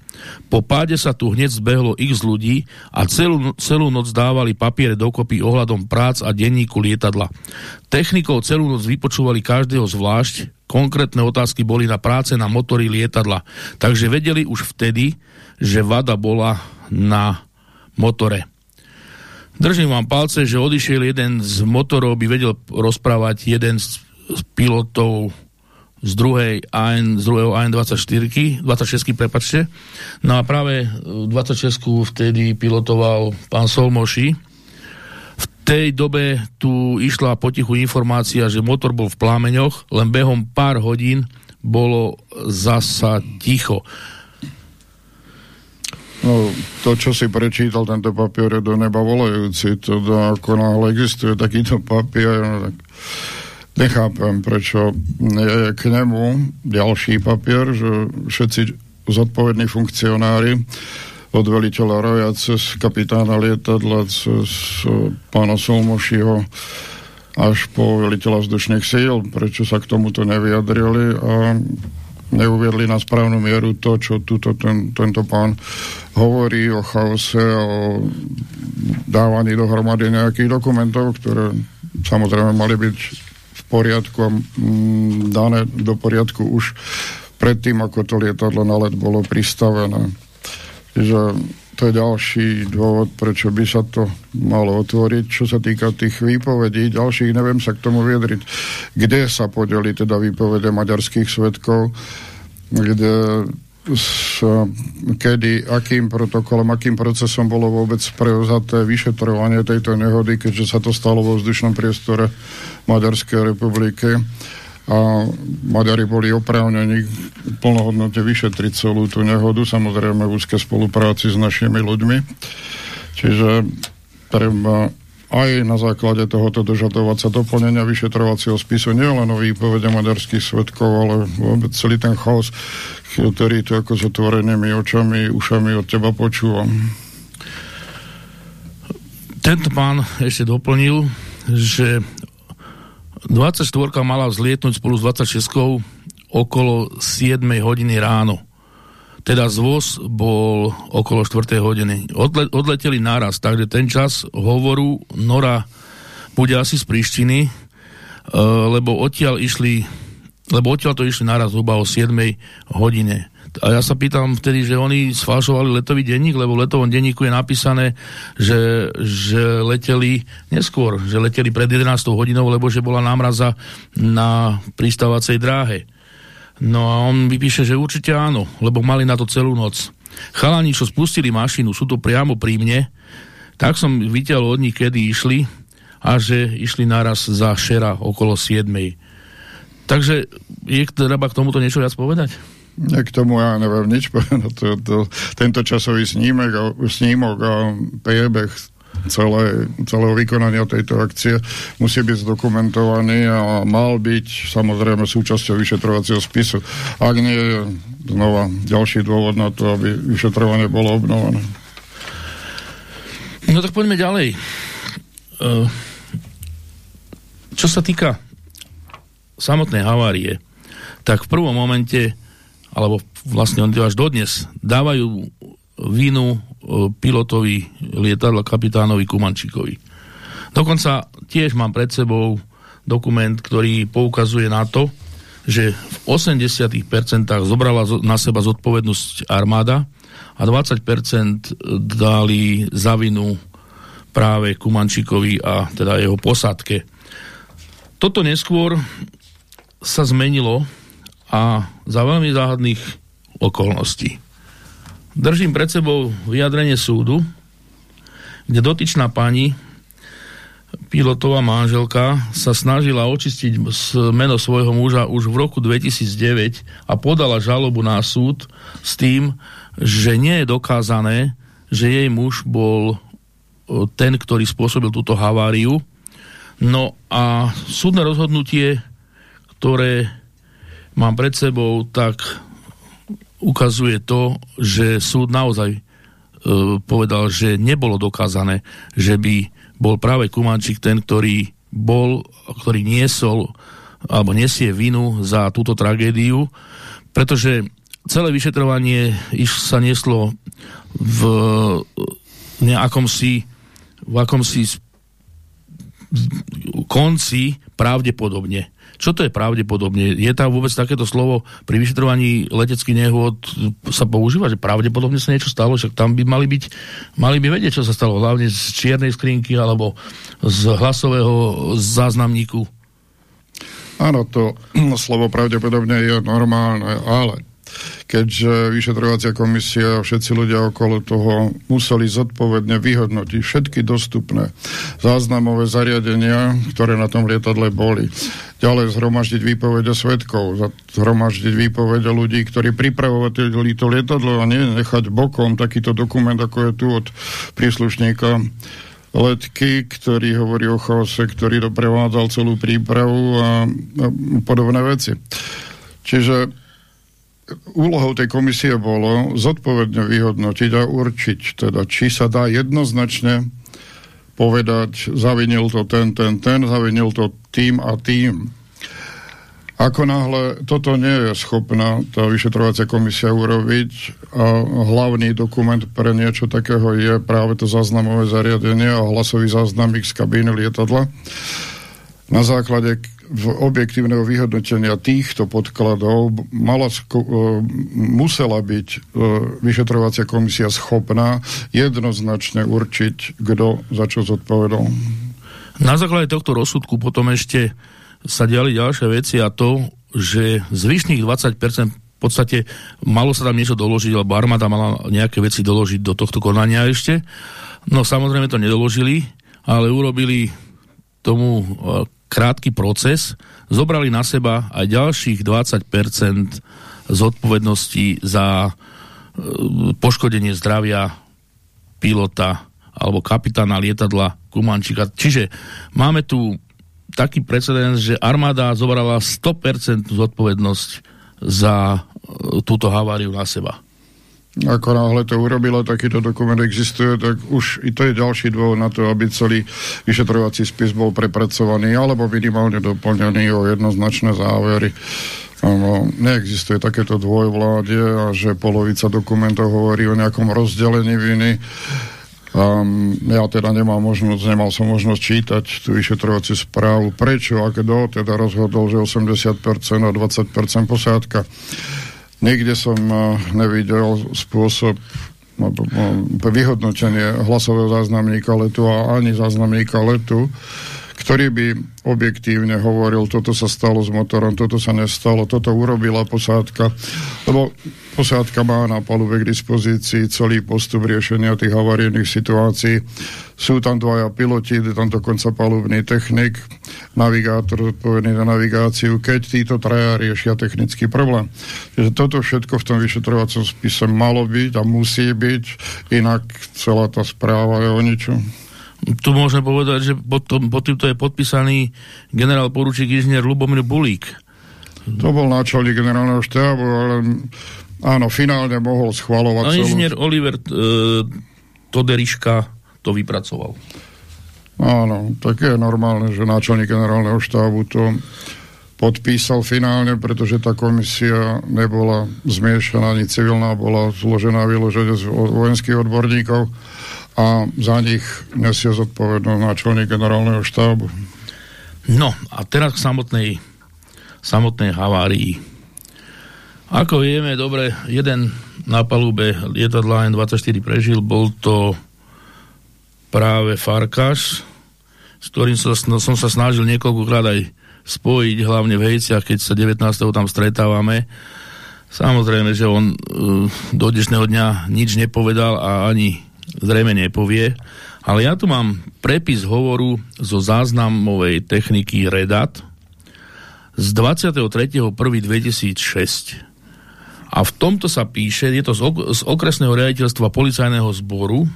Po páde sa tu hneď zbehlo x ľudí a celú, celú noc dávali papiere dokopy ohľadom prác a denníku lietadla. Technikov celú noc vypočúvali každého zvlášť, konkrétne otázky boli na práce na motory lietadla. Takže vedeli už vtedy, že vada bola na motore. Držím vám palce, že odišiel jeden z motorov, by vedel rozprávať jeden z, pilotov z druhej AN, z druhého AN24, 26, prepačte. No a práve 26 vtedy pilotoval pán Solmoši. V tej dobe tu išla potichu informácia, že motor bol v plámeňoch, len behom pár hodín bolo zasa ticho. No, to, čo si prečítal, tento papier je do neba volajúci. Teda, ako náhle existuje takýto papier, no, tak nechápem, prečo je k nemu ďalší papier, že všetci zodpovední funkcionári od veliteľa Roja cez kapitána lietadla, cez pána Solmošiho až po veliteľa vzdušných síl, prečo sa k tomuto nevyjadrili a neuviedli na správnu mieru to, čo tuto ten, tento pán hovorí o chaose, o dávaní dohromady nejakých dokumentov, ktoré samozrejme mali byť v poriadku a mm, dané do poriadku už predtým, ako to lietadlo na let bolo pristavené. Čiže to je ďalší dôvod, prečo by sa to malo otvoriť. Čo sa týka tých výpovedí, ďalších neviem sa k tomu viedriť, kde sa podeli teda výpovede maďarských svetkov, kde s, kedy, akým protokolom, akým procesom bolo vôbec prevzaté vyšetrovanie tejto nehody, keďže sa to stalo vo vzdušnom priestore Maďarskej republiky a Maďari boli oprávnení plnohodnote vyšetriť celú tú nehodu, samozrejme v úzkej spolupráci s našimi ľuďmi. Čiže treba aj na základe tohoto dožadovať sa doplnenia vyšetrovacieho spisu nielen o výpovede maďarských svetkov, ale vôbec celý ten chaos, ktorý tu ako s otvorenými očami, ušami od teba počúvam. Tento pán ešte doplnil, že 24 mala vzlietnúť spolu s 26 okolo 7 hodiny ráno. Teda zvoz bol okolo 4 hodiny. Odle, odleteli naraz, takže ten čas hovoru Nora bude asi z Prištiny, uh, lebo odtiaľ išli lebo odtiaľ to išli naraz zhruba o 7 hodine. A ja sa pýtam vtedy, že oni sfalšovali letový denník, lebo v letovom denníku je napísané, že, že leteli neskôr, že leteli pred 11 hodinou, lebo že bola námraza na pristávacej dráhe. No a on vypíše, že určite áno, lebo mali na to celú noc. Chalani, čo spustili mašinu, sú tu priamo pri mne, tak som videl od nich, kedy išli a že išli naraz za šera okolo 7. Takže je treba k tomuto niečo viac povedať? K tomu ja neviem nič povedať. To, to, tento časový snímek snímok a priebeh celé, celého vykonania tejto akcie musí byť zdokumentovaný a mal byť samozrejme súčasťou vyšetrovacieho spisu. Ak nie znova ďalší dôvod na to, aby vyšetrovanie bolo obnovené. No tak poďme ďalej. Uh, čo sa týka samotnej havárie, tak v prvom momente, alebo vlastne on až dodnes, dávajú vínu e, pilotovi lietadla kapitánovi Kumančíkovi. Dokonca tiež mám pred sebou dokument, ktorý poukazuje na to, že v 80% zobrala na seba zodpovednosť armáda a 20% dali za vinu práve Kumančíkovi a teda jeho posádke. Toto neskôr sa zmenilo a za veľmi záhadných okolností. Držím pred sebou vyjadrenie súdu, kde dotyčná pani, pilotová manželka, sa snažila očistiť meno svojho muža už v roku 2009 a podala žalobu na súd s tým, že nie je dokázané, že jej muž bol ten, ktorý spôsobil túto haváriu. No a súdne rozhodnutie ktoré mám pred sebou, tak ukazuje to, že súd naozaj e, povedal, že nebolo dokázané, že by bol práve Kumančík ten, ktorý bol, ktorý niesol alebo nesie vinu za túto tragédiu, pretože celé vyšetrovanie iš sa nieslo v nejakom v akomsi konci pravdepodobne. Čo to je pravdepodobne? Je tam vôbec takéto slovo pri vyšetrovaní leteckých nehôd sa používa, že pravdepodobne sa niečo stalo, však tam by mali byť, mali by vedieť, čo sa stalo, hlavne z čiernej skrinky alebo z hlasového záznamníku. Áno, to slovo pravdepodobne je normálne, ale keďže vyšetrovacia komisia a všetci ľudia okolo toho museli zodpovedne vyhodnotiť všetky dostupné záznamové zariadenia, ktoré na tom lietadle boli. Ďalej zhromaždiť výpovede svetkov, zhromaždiť výpovede ľudí, ktorí pripravovali to lietadlo a nechať bokom takýto dokument, ako je tu od príslušníka letky, ktorý hovorí o chaose, ktorý doprevádzal celú prípravu a, a podobné veci. Čiže úlohou tej komisie bolo zodpovedne vyhodnotiť a určiť, teda, či sa dá jednoznačne povedať, zavinil to ten, ten, ten, zavinil to tým a tým. Ako náhle toto nie je schopná tá vyšetrovacia komisia urobiť a hlavný dokument pre niečo takého je práve to záznamové zariadenie a hlasový záznamík z kabíny lietadla, na základe v objektívneho vyhodnotenia týchto podkladov mala, uh, musela byť uh, vyšetrovacia komisia schopná jednoznačne určiť, kto za čo zodpovedal. Na základe tohto rozsudku potom ešte sa diali ďalšie veci a to, že zvyšných 20% v podstate malo sa tam niečo doložiť, alebo armáda mala nejaké veci doložiť do tohto konania ešte. No samozrejme to nedoložili, ale urobili tomu krátky proces, zobrali na seba aj ďalších 20% zodpovednosti za e, poškodenie zdravia pilota alebo kapitána lietadla Kumančíka. Čiže máme tu taký precedens, že armáda zobrala 100% zodpovednosť za e, túto haváriu na seba. Ako náhle to urobila, takýto dokument existuje, tak už i to je ďalší dôvod na to, aby celý vyšetrovací spis bol prepracovaný alebo minimálne doplnený o jednoznačné závery. No, neexistuje takéto dvojvládie a že polovica dokumentov hovorí o nejakom rozdelení viny. Um, ja teda nemám možnosť, nemal som možnosť čítať tú vyšetrovaciu správu. Prečo a kto teda rozhodol, že 80% a 20% posádka. Nikde som eh, nevidel spôsob vyhodnotenie hlasového záznamníka letu a ani záznamníka letu, ktorý by objektívne hovoril, toto sa stalo s motorom, toto sa nestalo, toto urobila posádka, lebo posádka má na palube k dispozícii celý postup riešenia tých havarijných situácií. Sú tam dvaja piloti, je tam dokonca palubný technik, navigátor zodpovedný za navigáciu, keď títo traja riešia technický problém. Čiže toto všetko v tom vyšetrovacom spise malo byť a musí byť, inak celá tá správa je o ničom. Tu môžeme povedať, že pod, pod týmto je podpísaný generál poručík inžinier Lubomír Bulík. To bol náčelník generálneho štábu, ale áno, finálne mohol schvalovať. A inžinier celú... Oliver e, Toderiška to vypracoval. Áno, tak je normálne, že náčelník generálneho štábu to podpísal finálne, pretože tá komisia nebola zmiešaná ani civilná, bola zložená vyloženie z vojenských odborníkov a za nich nesie zodpovednosť náčelník generálneho štábu. No a teraz k samotnej, samotnej havárii. Ako vieme, dobre, jeden na palube lietadla N24 prežil, bol to práve Farkaš, s ktorým sa, som sa snažil niekoľkokrát aj spojiť, hlavne v Hejciach, keď sa 19. tam stretávame. Samozrejme, že on uh, do dnešného dňa nič nepovedal a ani zrejme nepovie, ale ja tu mám prepis hovoru zo záznamovej techniky Redat z 23.1.2006 a v tomto sa píše, je to z, ok- z okresného riaditeľstva policajného zboru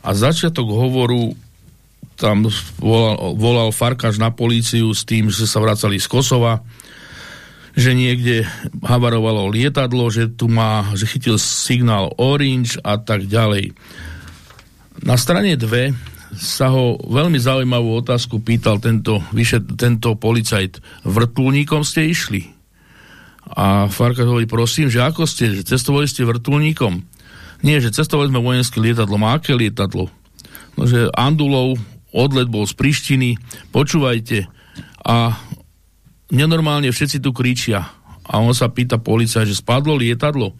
a začiatok hovoru tam volal, volal Farkáš na políciu s tým, že sa vracali z Kosova, že niekde havarovalo lietadlo, že tu má, že chytil signál Orange a tak ďalej. Na strane 2 sa ho veľmi zaujímavú otázku pýtal tento, vyše, tento policajt. Vrtulníkom ste išli? A Farka hovorí, prosím, že ako ste, že cestovali ste vrtulníkom? Nie, že cestovali sme vojenské lietadlo. Má aké lietadlo? No, že Andulov odlet bol z Prištiny, počúvajte. A nenormálne všetci tu kričia. A on sa pýta policajt, že spadlo lietadlo.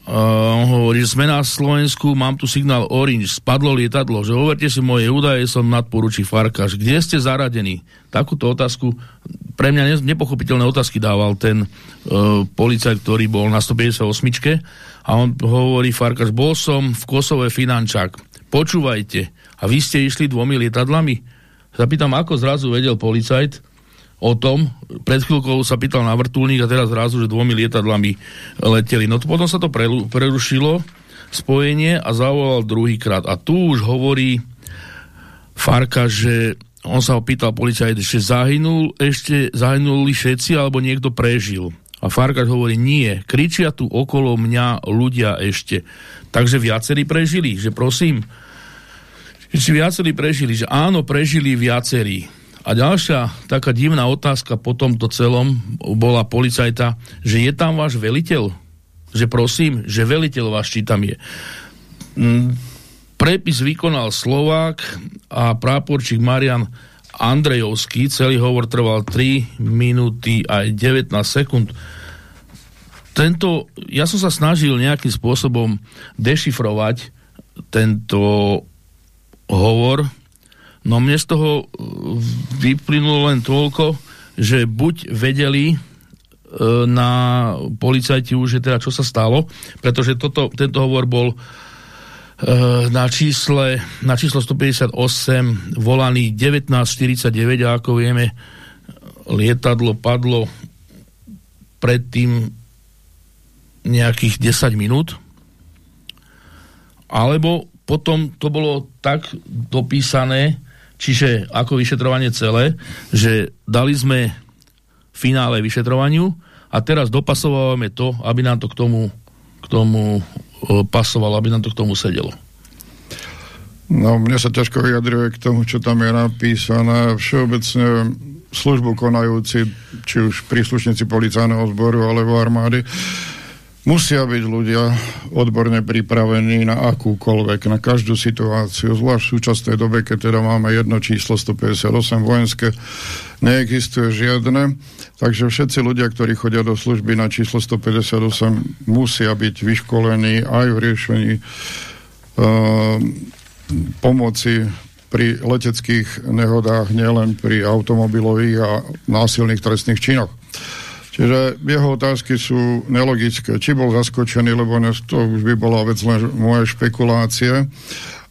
Uh, on hovorí, že sme na Slovensku, mám tu signál Orange, spadlo lietadlo, že hoverte si moje údaje, som nadporučí Farkaš. Kde ste zaradení? Takúto otázku, pre mňa nepochopiteľné otázky dával ten uh, policajt, ktorý bol na 158 a on hovorí Farkaš, bol som v Kosove finančák, počúvajte, a vy ste išli dvomi lietadlami? Zapýtam, ako zrazu vedel policajt, o tom. Pred chvíľkou sa pýtal na vrtulník a teraz zrazu, že dvomi lietadlami leteli. No to potom sa to prerušilo spojenie a zavolal druhýkrát. A tu už hovorí Farka, že on sa ho pýtal policajt, že zahynul, ešte zahynuli všetci alebo niekto prežil. A Farkaš hovorí, nie, kričia tu okolo mňa ľudia ešte. Takže viacerí prežili, že prosím, si viacerí prežili, že áno, prežili viacerí a ďalšia taká divná otázka po tomto celom bola policajta, že je tam váš veliteľ? Že prosím, že veliteľ váš či tam je. Mm, prepis vykonal Slovák a práporčík Marian Andrejovský. Celý hovor trval 3 minúty aj 19 sekúnd. Tento, ja som sa snažil nejakým spôsobom dešifrovať tento hovor, No mne z toho uh, vyplynulo len toľko, že buď vedeli uh, na policajti už, že teda čo sa stalo, pretože toto, tento hovor bol uh, na čísle, na číslo 158 volaný 1949 a ako vieme, lietadlo padlo predtým nejakých 10 minút. Alebo potom to bolo tak dopísané, Čiže ako vyšetrovanie celé, že dali sme finále vyšetrovaniu a teraz dopasovávame to, aby nám to k tomu, k tomu pasovalo, aby nám to k tomu sedelo. No, mne sa ťažko vyjadruje k tomu, čo tam je napísané. Všeobecne službu konajúci, či už príslušníci policajného zboru alebo armády, Musia byť ľudia odborne pripravení na akúkoľvek, na každú situáciu, zvlášť v súčasnej dobe, keď teda máme jedno číslo 158 vojenské, neexistuje žiadne, takže všetci ľudia, ktorí chodia do služby na číslo 158, musia byť vyškolení aj v riešení uh, pomoci pri leteckých nehodách, nielen pri automobilových a násilných trestných činoch. Čiže jeho otázky sú nelogické. Či bol zaskočený, lebo to už by bola vec len moje špekulácie.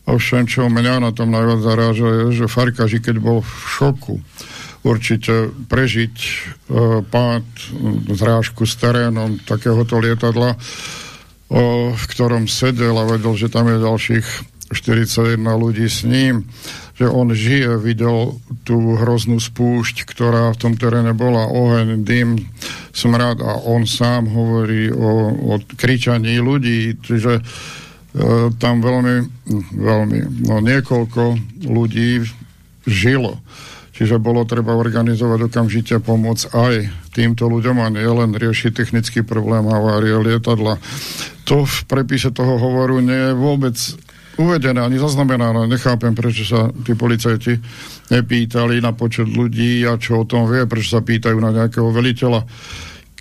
Ovšem, čo mňa na tom najviac zaráža, je, že Farkaži, keď bol v šoku, určite prežiť e, pád, zrážku s terénom takéhoto lietadla, o, v ktorom sedel a vedel, že tam je ďalších 41 ľudí s ním, že on žije, videl tú hroznú spúšť, ktorá v tom teréne bola, oheň, dym, smrad a on sám hovorí o, o kričaní ľudí, čiže e, tam veľmi, veľmi, no niekoľko ľudí žilo. Čiže bolo treba organizovať okamžite pomoc aj týmto ľuďom a nie len riešiť technický problém havárie lietadla. To v prepise toho hovoru nie je vôbec uvedené ani zaznamenané. Nechápem, prečo sa tí policajti nepýtali na počet ľudí a čo o tom vie, prečo sa pýtajú na nejakého veliteľa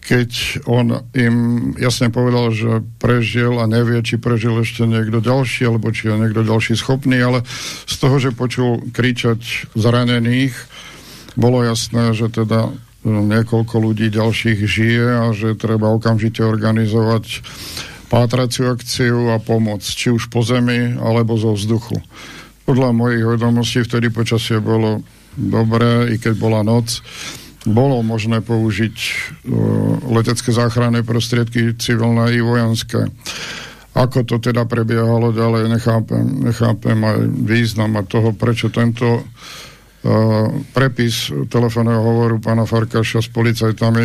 keď on im jasne povedal, že prežil a nevie, či prežil ešte niekto ďalší, alebo či je niekto ďalší schopný, ale z toho, že počul kričať zranených, bolo jasné, že teda niekoľko ľudí ďalších žije a že treba okamžite organizovať pátraciu akciu a pomoc, či už po zemi, alebo zo vzduchu. Podľa mojich vedomostí vtedy počasie bolo dobré, i keď bola noc, bolo možné použiť uh, letecké záchranné prostriedky civilné i vojenské. Ako to teda prebiehalo ďalej, nechápem, nechápem aj význam a toho, prečo tento prepis telefónneho hovoru pána Farkaša s policajtami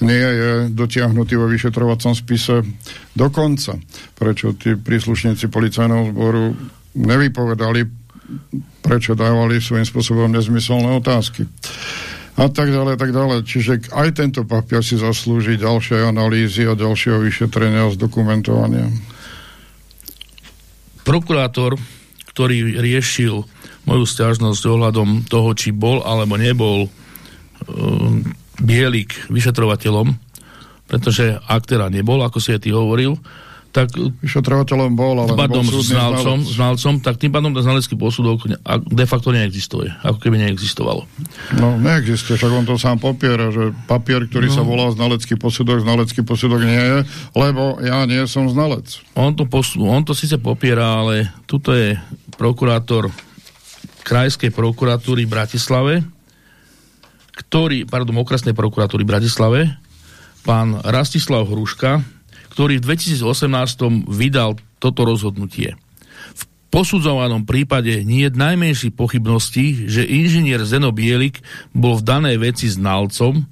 nie je dotiahnutý vo vyšetrovacom spise do konca. Prečo tí príslušníci policajného zboru nevypovedali, prečo dávali svojím spôsobom nezmyselné otázky. A tak ďalej, tak ďalej. Čiže aj tento papier si zaslúži ďalšie analýzy a ďalšieho vyšetrenia a zdokumentovania. Prokurátor, ktorý riešil moju stiažnosť ohľadom toho, či bol alebo nebol um, Bielik vyšetrovateľom, pretože ak teda nebol, ako si aj ty hovoril, tak... Vyšetrovateľom bol, ale pádom znalcom, znalcom, tak tým pádom ten znalecký posudok de facto neexistuje, ako keby neexistovalo. No, neexistuje, však on to sám popiera, že papier, ktorý no. sa volá znalecký posudok, znalecký posudok nie je, lebo ja nie som znalec. On to, posu, on to síce popiera, ale tuto je prokurátor Krajskej prokuratúry Bratislave, ktorý, pardon, okresnej prokuratúry Bratislave, pán Rastislav Hruška, ktorý v 2018 vydal toto rozhodnutie. V posudzovanom prípade nie je najmenší pochybnosti, že inžinier Zeno Bielik bol v danej veci znalcom,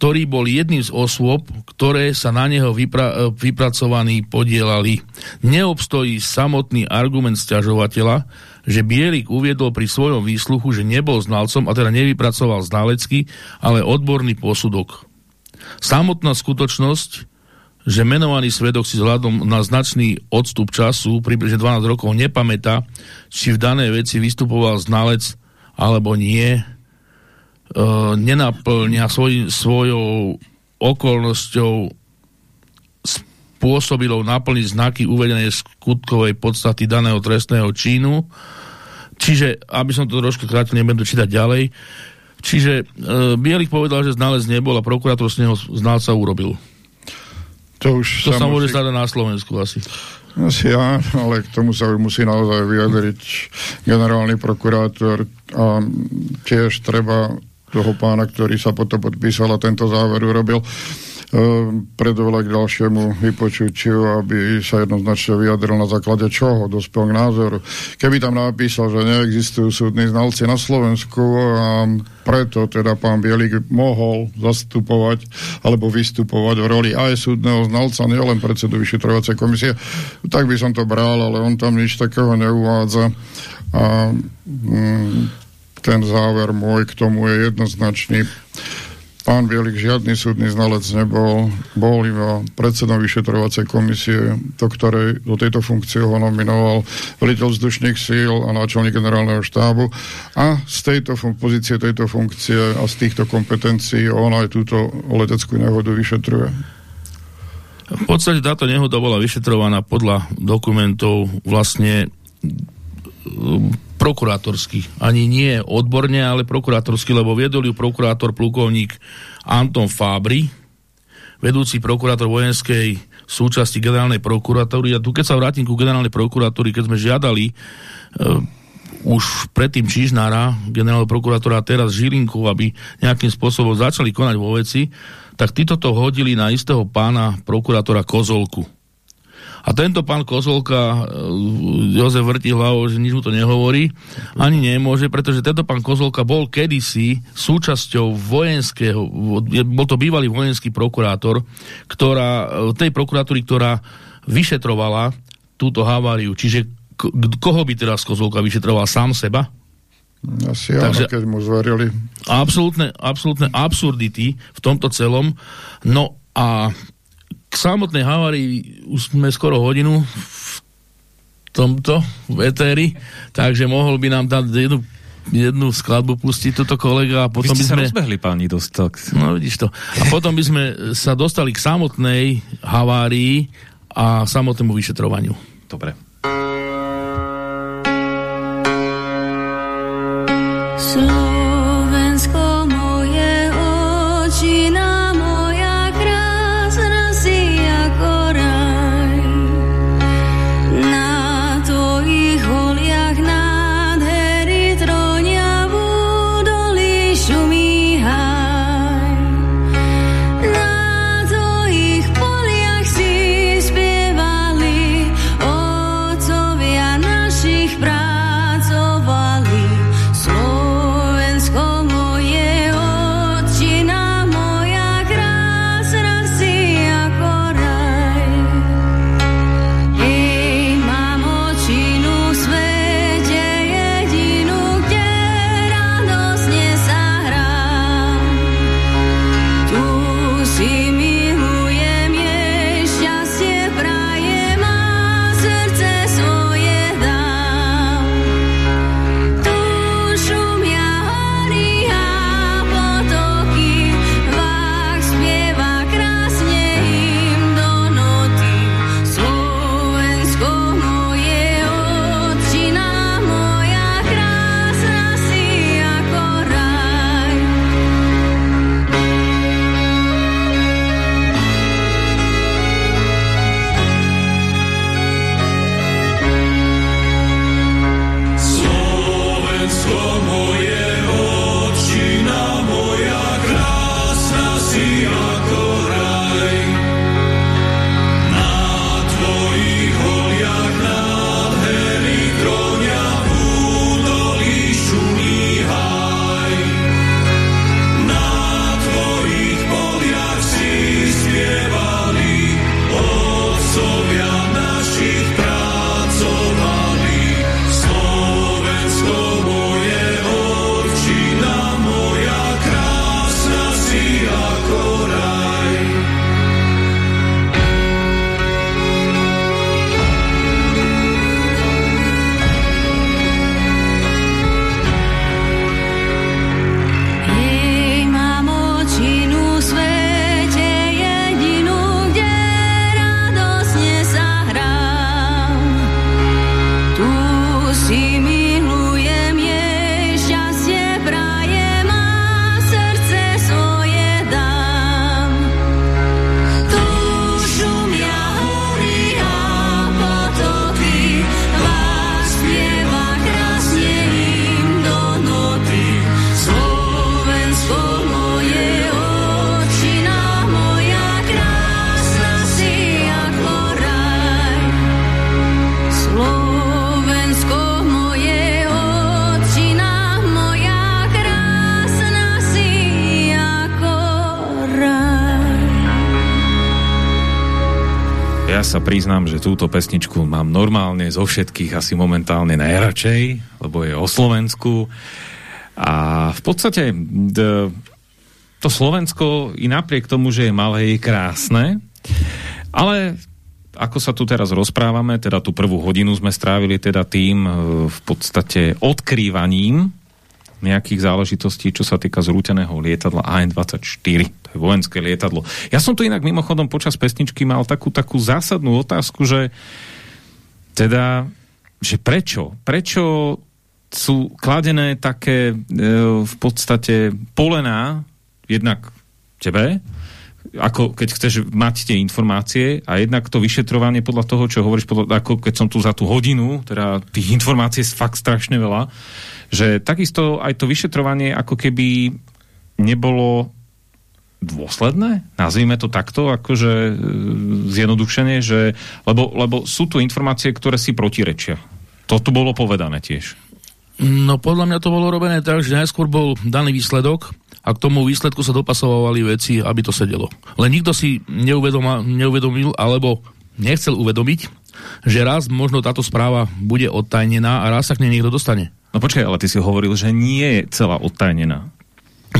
ktorý bol jedným z osôb, ktoré sa na neho vypra- vypracovaní podielali. Neobstojí samotný argument sťažovateľa, že Bielik uviedol pri svojom výsluchu, že nebol znalcom a teda nevypracoval znalecký, ale odborný posudok. Samotná skutočnosť, že menovaný svedok si vzhľadom na značný odstup času, približne 12 rokov, nepamätá, či v danej veci vystupoval znalec alebo nie, E, nenaplňa svoj, svojou okolnosťou spôsobilou naplniť znaky uvedenej skutkovej podstaty daného trestného čínu. Čiže, aby som to trošku krátil, nebudem čítať ďalej. Čiže e, Bielik povedal, že znalec nebol a prokurátor z neho znalca urobil. To už to sa, môže stať na Slovensku asi. Asi ja, ale k tomu sa musí naozaj vyjadriť generálny prokurátor a tiež treba toho pána, ktorý sa potom podpísal a tento záver urobil e, predvolať k ďalšiemu vypočutiu, aby sa jednoznačne vyjadril na základe čoho dospel k názoru. Keby tam napísal, že neexistujú súdni znalci na Slovensku a preto teda pán Bielik mohol zastupovať alebo vystupovať v roli aj súdneho znalca, nielen predsedu vyšetrovacej komisie, tak by som to bral, ale on tam nič takého neuvádza. A, mm, ten záver môj k tomu je jednoznačný. Pán Bielik žiadny súdny znalec nebol, bol iba predsedom vyšetrovacej komisie, do ktorej do tejto funkcie ho nominoval veliteľ vzdušných síl a náčelník generálneho štábu a z tejto pozície, tejto funkcie a z týchto kompetencií on aj túto leteckú nehodu vyšetruje. V podstate táto nehoda bola vyšetrovaná podľa dokumentov vlastne prokurátorský. Ani nie odborne, ale prokurátorský, lebo viedol ju prokurátor plukovník Anton Fábry, vedúci prokurátor vojenskej súčasti generálnej prokuratúry. A tu keď sa vrátim ku generálnej prokuratúry, keď sme žiadali e, už predtým Čižnára, generálneho prokurátora a teraz Žilinku, aby nejakým spôsobom začali konať vo veci, tak títo to hodili na istého pána prokurátora Kozolku. A tento pán Kozolka, e, Jozef vrti hlavou, že nič mu to nehovorí, ani nemôže, pretože tento pán Kozolka bol kedysi súčasťou vojenského, bol to bývalý vojenský prokurátor, ktorá, e, tej prokuratúry, ktorá vyšetrovala túto haváriu. Čiže koho by teraz Kozolka vyšetroval? Sám seba? Asi Takže, áno, keď mu zverili. Absolutné, absolútne absurdity v tomto celom. No a k samotnej havárii už sme skoro hodinu v tomto v etéri, takže mohol by nám dať jednu jednu skladbu pustiť toto kolega a potom by sme... rozbehli páni dosť tak. No vidíš to. A potom by sme sa dostali k samotnej havárii a samotnému vyšetrovaniu. Dobre. Slovensko sa priznám, že túto pesničku mám normálne zo všetkých asi momentálne najradšej, lebo je o Slovensku. A v podstate to Slovensko i napriek tomu, že je malé, je krásne, ale ako sa tu teraz rozprávame, teda tú prvú hodinu sme strávili teda tým e, v podstate odkrývaním nejakých záležitostí, čo sa týka zrúteného lietadla AN-24. To je vojenské lietadlo. Ja som tu inak mimochodom počas pesničky mal takú, takú zásadnú otázku, že teda, že prečo? Prečo sú kladené také e, v podstate polená jednak tebe, ako keď chceš mať tie informácie a jednak to vyšetrovanie podľa toho, čo hovoríš, podľa, ako keď som tu za tú hodinu, teda tých informácií je fakt strašne veľa, že takisto aj to vyšetrovanie ako keby nebolo dôsledné? Nazvime to takto, akože e, zjednodušene, že, lebo, lebo sú tu informácie, ktoré si protirečia. To tu bolo povedané tiež. No podľa mňa to bolo robené tak, že najskôr bol daný výsledok a k tomu výsledku sa dopasovali veci, aby to sedelo. Len nikto si neuvedomil alebo nechcel uvedomiť, že raz možno táto správa bude odtajnená a raz sa k nej niekto dostane. No počkaj, ale ty si hovoril, že nie je celá odtajnená.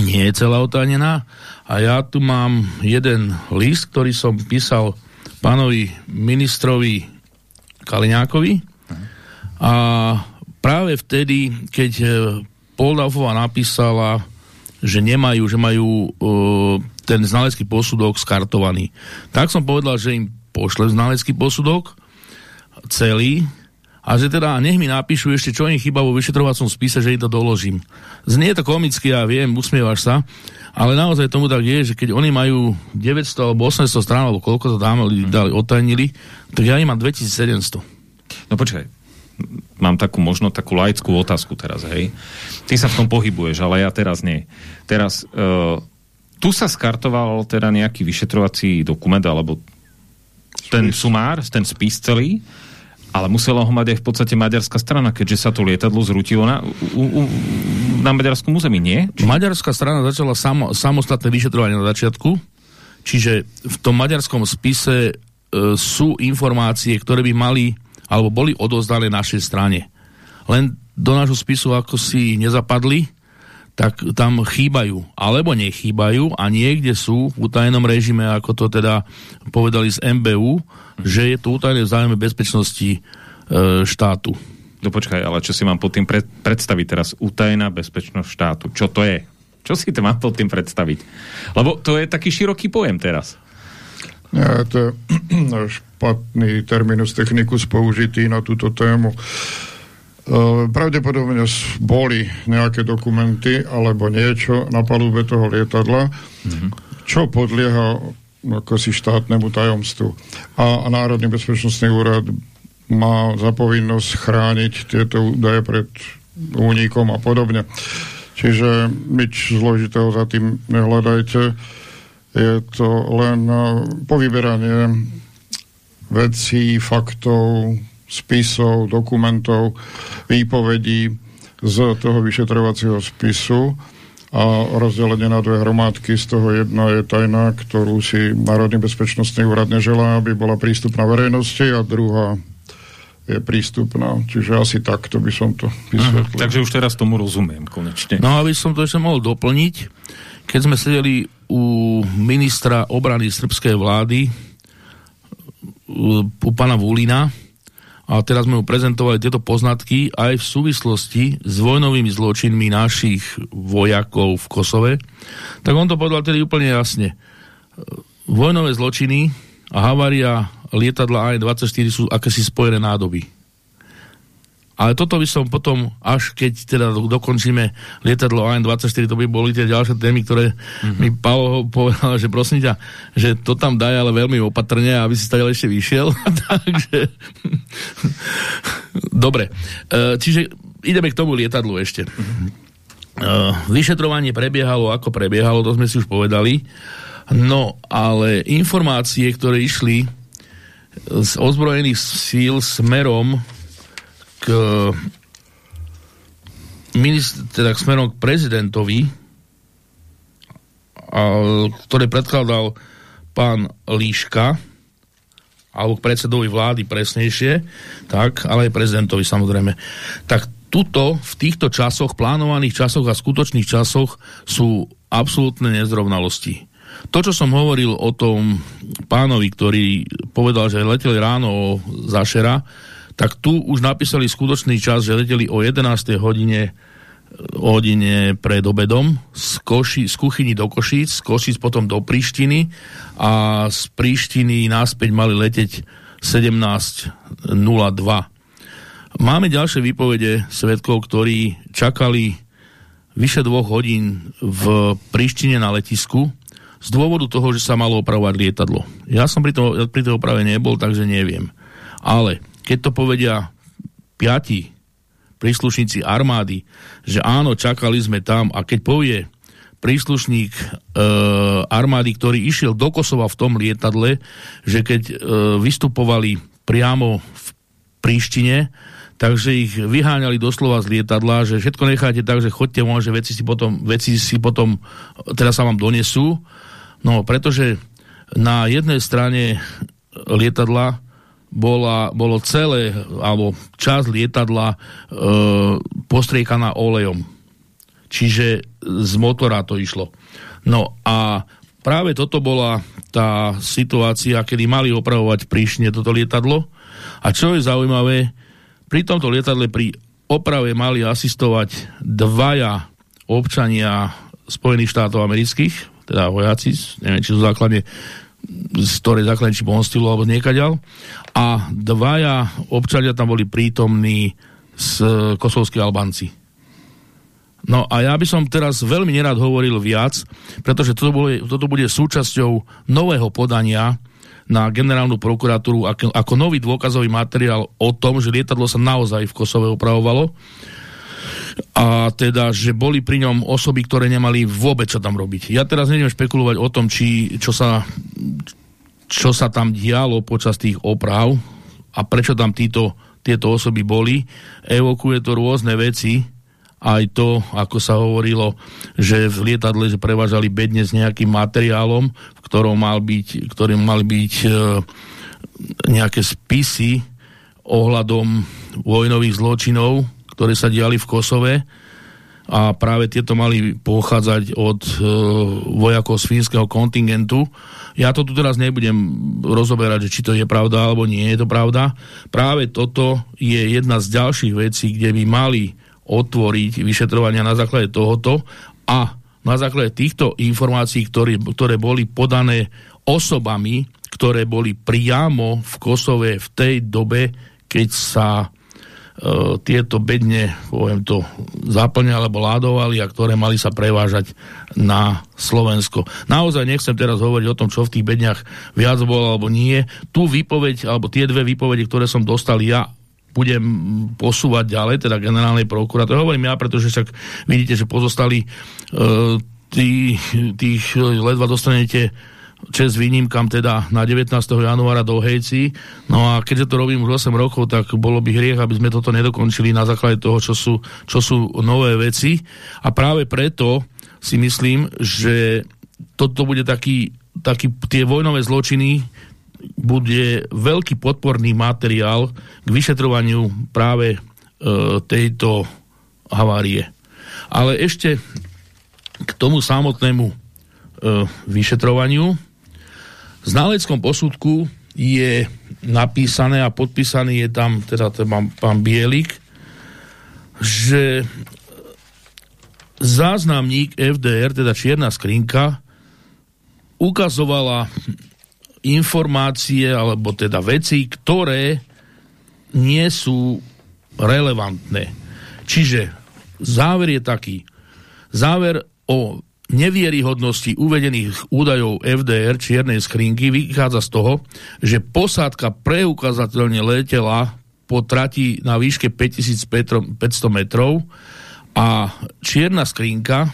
Nie je celá odtajnená a ja tu mám jeden list, ktorý som písal pánovi ministrovi Kaliňákovi a práve vtedy, keď e, Poldafová napísala, že nemajú, že majú uh, ten znalecký posudok skartovaný, tak som povedal, že im pošle znalecký posudok celý a že teda nech mi napíšu ešte, čo im chýba vo vyšetrovacom spise, že im to doložím. Znie to komicky, ja viem, usmievaš sa, ale naozaj tomu tak je, že keď oni majú 900 alebo 800 strán, alebo koľko to dáme, dali, otajnili, tak ja im mám 2700. No počkaj, mám takú možno takú laickú otázku teraz, hej. Ty sa v tom pohybuješ, ale ja teraz nie. Teraz, uh, tu sa skartoval teda nejaký vyšetrovací dokument, alebo ten sumár, ten spis celý, ale musela ho mať aj v podstate maďarská strana, keďže sa to lietadlo zrutilo na, u, u, na maďarskom území, nie? Maďarská strana začala samo, samostatné vyšetrovanie na začiatku, čiže v tom maďarskom spise e, sú informácie, ktoré by mali alebo boli odozdané našej strane. Len do nášho spisu ako si nezapadli, tak tam chýbajú, alebo nechýbajú a niekde sú v utajenom režime, ako to teda povedali z MBU, že je to utajené v bezpečnosti e, štátu. No počkaj, ale čo si mám pod tým pre, predstaviť teraz? Utajená bezpečnosť štátu. Čo to je? Čo si to mám pod tým predstaviť? Lebo to je taký široký pojem teraz. To je <clears throat> špatný terminus technicus použitý na túto tému. E, pravdepodobne boli nejaké dokumenty alebo niečo na palube toho lietadla, mm-hmm. čo podlieha ako si štátnemu tajomstvu. A, a Národný bezpečnostný úrad má za povinnosť chrániť tieto údaje pred únikom a podobne. Čiže nič zložitého za tým nehľadajte je to len eh, povyberanie vecí, faktov, spisov, dokumentov, výpovedí z toho vyšetrovacieho spisu a rozdelenie na dve hromádky. Z toho jedna je tajná, ktorú si Národný bezpečnostný úrad neželá, aby bola prístupná verejnosti a druhá je prístupná. Čiže asi takto by som to vysvetlil. Aha, takže už teraz tomu rozumiem konečne. No aby som to ešte mohol doplniť, keď sme sedeli u ministra obrany srbskej vlády, u pana Vulina, a teraz sme mu prezentovali tieto poznatky aj v súvislosti s vojnovými zločinmi našich vojakov v Kosove, tak on to povedal tedy úplne jasne. Vojnové zločiny a havária lietadla AN-24 sú akési spojené nádoby ale toto by som potom, až keď teda dokončíme lietadlo AN-24, to by boli tie ďalšie témy, ktoré mm-hmm. mi Paolo povedal, že prosím ťa, že to tam daj, ale veľmi opatrne, aby si stále ešte vyšiel. <laughs> Takže... <laughs> Dobre. E, čiže ideme k tomu lietadlu ešte. Mm-hmm. Vyšetrovanie prebiehalo, ako prebiehalo, to sme si už povedali. No, ale informácie, ktoré išli z ozbrojených síl smerom k ministr, teda k smerom k prezidentovi, a, ktoré predkladal pán Líška, alebo k predsedovi vlády presnejšie, tak, ale aj prezidentovi samozrejme. Tak tuto, v týchto časoch, plánovaných časoch a skutočných časoch sú absolútne nezrovnalosti. To, čo som hovoril o tom pánovi, ktorý povedal, že leteli ráno o Zašera, tak tu už napísali skutočný čas, že leteli o 11. hodine hodine pred obedom z, Koši, z kuchyni do Košíc, z Košíc potom do Prištiny a z Prištiny náspäť mali leteť 17.02. Máme ďalšie výpovede svetkov, ktorí čakali vyše dvoch hodín v Prištine na letisku z dôvodu toho, že sa malo opravovať lietadlo. Ja som pri, to, pri tej oprave nebol, takže neviem. Ale keď to povedia piati príslušníci armády, že áno, čakali sme tam a keď povie príslušník e, armády, ktorý išiel do Kosova v tom lietadle, že keď e, vystupovali priamo v Príštine, takže ich vyháňali doslova z lietadla, že všetko necháte tak, že chodte von, že veci si potom, veci si potom teda sa vám donesú. No, pretože na jednej strane lietadla bola, bolo celé, alebo časť lietadla e, postriekaná olejom. Čiže z motora to išlo. No a práve toto bola tá situácia, kedy mali opravovať príšne toto lietadlo. A čo je zaujímavé, pri tomto lietadle pri oprave mali asistovať dvaja občania Spojených štátov amerických, teda vojaci, neviem, či sú základne z ktorej základne či pomstilu alebo niekaďal. A dvaja občania tam boli prítomní z kosovských Albánci. No a ja by som teraz veľmi nerad hovoril viac, pretože toto bude, toto bude súčasťou nového podania na generálnu prokuratúru ako, ako nový dôkazový materiál o tom, že lietadlo sa naozaj v Kosove upravovalo a teda, že boli pri ňom osoby, ktoré nemali vôbec čo tam robiť. Ja teraz neviem špekulovať o tom, či, čo, sa, čo sa tam dialo počas tých oprav a prečo tam títo, tieto osoby boli. Evokuje to rôzne veci, aj to, ako sa hovorilo, že v lietadle že prevážali bedne s nejakým materiálom, v ktorom mal byť, ktorým mal byť e, nejaké spisy ohľadom vojnových zločinov, ktoré sa diali v Kosove a práve tieto mali pochádzať od e, vojakov z fínskeho kontingentu. Ja to tu teraz nebudem rozoberať, či to je pravda alebo nie je to pravda. Práve toto je jedna z ďalších vecí, kde by mali otvoriť vyšetrovania na základe tohoto a na základe týchto informácií, ktoré, ktoré boli podané osobami, ktoré boli priamo v Kosove v tej dobe, keď sa tieto bedne, poviem to, zaplňali alebo ládovali a ktoré mali sa prevážať na Slovensko. Naozaj nechcem teraz hovoriť o tom, čo v tých bedniach viac bolo alebo nie. Tu výpoveď, alebo tie dve výpovede, ktoré som dostal ja budem posúvať ďalej, teda generálnej prokurátor. Hovorím ja, pretože však vidíte, že pozostali uh, tí, tých ledva dostanete čes výnimkám teda na 19. januára do Hejci. No a keďže to robím už 8 rokov, tak bolo by hriech, aby sme toto nedokončili na základe toho, čo sú, čo sú nové veci. A práve preto si myslím, že toto bude taký, taký tie vojnové zločiny, bude veľký podporný materiál k vyšetrovaniu práve e, tejto havárie. Ale ešte k tomu samotnému e, vyšetrovaniu. V znaleckom posudku je napísané a podpísaný je tam teda ten pán, pán Bielik, že záznamník FDR, teda čierna skrinka, ukazovala informácie alebo teda veci, ktoré nie sú relevantné. Čiže záver je taký. Záver o nevieryhodnosti uvedených údajov FDR čiernej skrinky vychádza z toho, že posádka preukazateľne letela po trati na výške 5500 metrov a čierna skrinka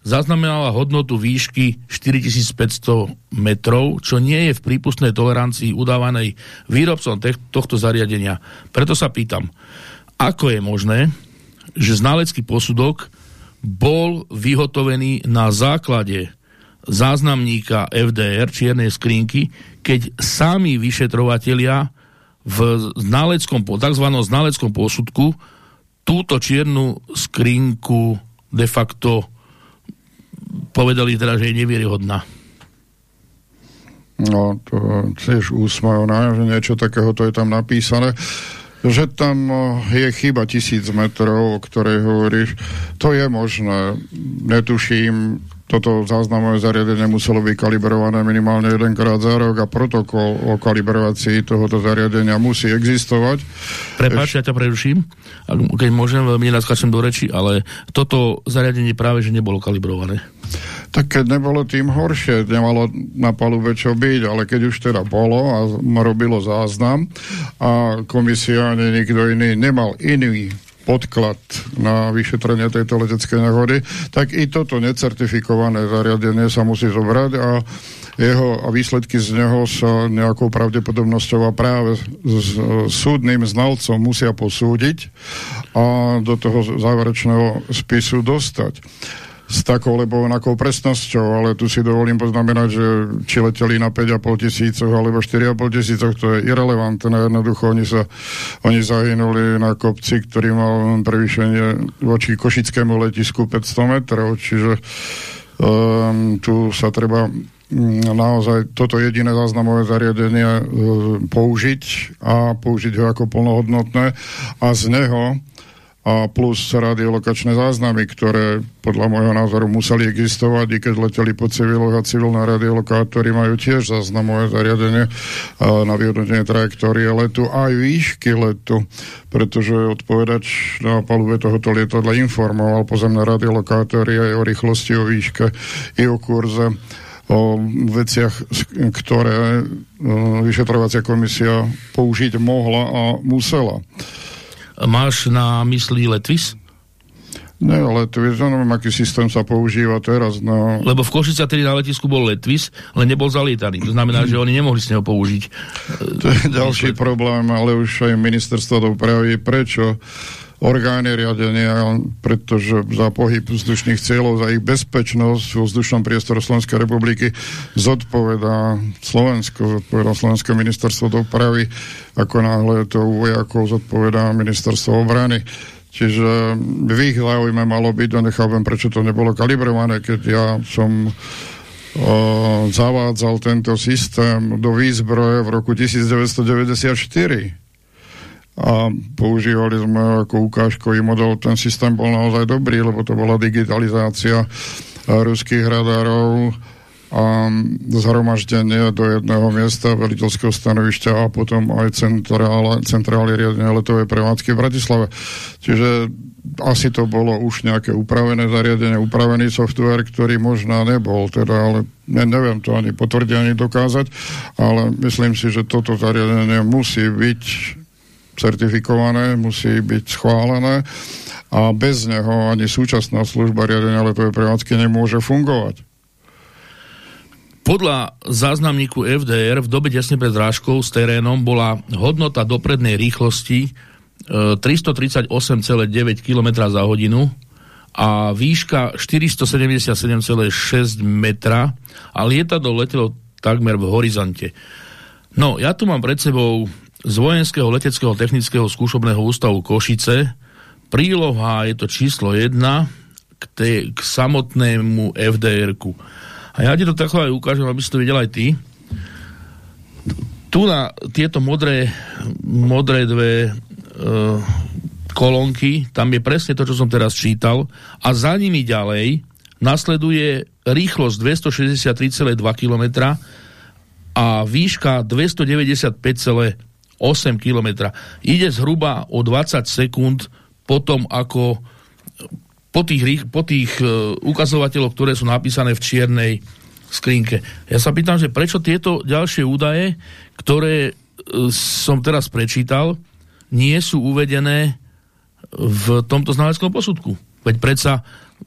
zaznamenala hodnotu výšky 4500 metrov, čo nie je v prípustnej tolerancii udávanej výrobcom tohto zariadenia. Preto sa pýtam, ako je možné, že znalecký posudok bol vyhotovený na základe záznamníka FDR, čiernej skrinky, keď sami vyšetrovatelia v znaleckom, tzv. znaleckom posudku túto čiernu skrinku de facto povedali teda, že je nevieryhodná. No, to tiež úsmavné, že niečo takéhoto je tam napísané. Že tam je chyba tisíc metrov, o ktorej hovoríš, to je možné. Netuším, toto záznamové zariadenie muselo byť kalibrované minimálne jedenkrát za rok a protokol o kalibrovácii tohoto zariadenia musí existovať. Prepáč, ja ťa preruším, keď môžem, veľmi naskáčem do reči, ale toto zariadenie práve, že nebolo kalibrované. Tak keď nebolo tým horšie, nemalo na palube čo byť, ale keď už teda bolo a robilo záznam a komisia ani nikto iný nemal iný podklad na vyšetrenie tejto leteckej nehody, tak i toto necertifikované zariadenie sa musí zobrať a jeho a výsledky z neho sa nejakou pravdepodobnosťou a práve s, súdnym znalcom musia posúdiť a do toho záverečného spisu dostať s takou lebo onakou presnosťou, ale tu si dovolím poznamenať, že či leteli na 5,5 tisícoch alebo 4,5 tisícoch, to je irrelevantné. Jednoducho oni, sa, oni zahynuli na kopci, ktorý mal prevýšenie voči Košickému letisku 500 metrov, čiže um, tu sa treba mm, naozaj toto jediné záznamové zariadenie e, použiť a použiť ho ako plnohodnotné a z neho a plus radiolokačné záznamy, ktoré podľa môjho názoru museli existovať, i keď leteli po civiloch a civilné radiolokátory majú tiež záznamové zariadenie na vyhodnotenie trajektórie letu aj výšky letu, pretože odpovedač na palube tohoto lietadla informoval pozemné radiolokátory aj o rýchlosti, o výške i o kurze o veciach, ktoré e, vyšetrovacia komisia použiť mohla a musela. Máš na mysli Letvis? Ne, vieš, ja neviem, aký systém sa používa teraz na... Lebo v Košice tedy na letisku bol Letvis, ale nebol zalietaný. To znamená, že oni nemohli z neho použiť. To je ďalší problém, ale už aj ministerstvo dopravy. Prečo? Orgány riadenia, pretože za pohyb vzdušných cieľov, za ich bezpečnosť v vzdušnom priestore Slovenskej republiky zodpovedá Slovensko, zodpovedá Slovenské ministerstvo dopravy, ako náhle to u vojakov zodpovedá ministerstvo obrany. Čiže v ich záujme malo byť, a nechápem, prečo to nebolo kalibrované, keď ja som o, zavádzal tento systém do výzbroje v roku 1994 a používali sme ako ukážkový model. Ten systém bol naozaj dobrý, lebo to bola digitalizácia ruských radárov a zhromaždenie do jedného miesta veliteľského stanovišťa a potom aj centrále, centrály riadenia letovej prevádzky v Bratislave. Čiže asi to bolo už nejaké upravené zariadenie, upravený software, ktorý možná nebol, teda, ale ne, neviem to ani potvrdiť, ani dokázať, ale myslím si, že toto zariadenie musí byť certifikované, musí byť schválené a bez neho ani súčasná služba riadenia letovej prevádzky nemôže fungovať. Podľa záznamníku FDR v dobe tesne pred zrážkou s terénom bola hodnota doprednej rýchlosti e, 338,9 km za hodinu a výška 477,6 metra a lietadlo letelo takmer v horizonte. No, ja tu mám pred sebou z Vojenského leteckého technického skúšobného ústavu Košice príloha, je to číslo 1 k, tej, k samotnému FDR-ku. A ja ti to takhle aj ukážem, aby si to videl aj ty. Tu na tieto modré, modré dve uh, kolónky, tam je presne to, čo som teraz čítal a za nimi ďalej nasleduje rýchlosť 263,2 km a výška 295,8 km. Ide zhruba o 20 sekúnd potom, ako po tých, po tých uh, ukazovateľoch, ktoré sú napísané v čiernej skrinke. Ja sa pýtam, že prečo tieto ďalšie údaje, ktoré uh, som teraz prečítal, nie sú uvedené v tomto znaleckom posudku. Veď predsa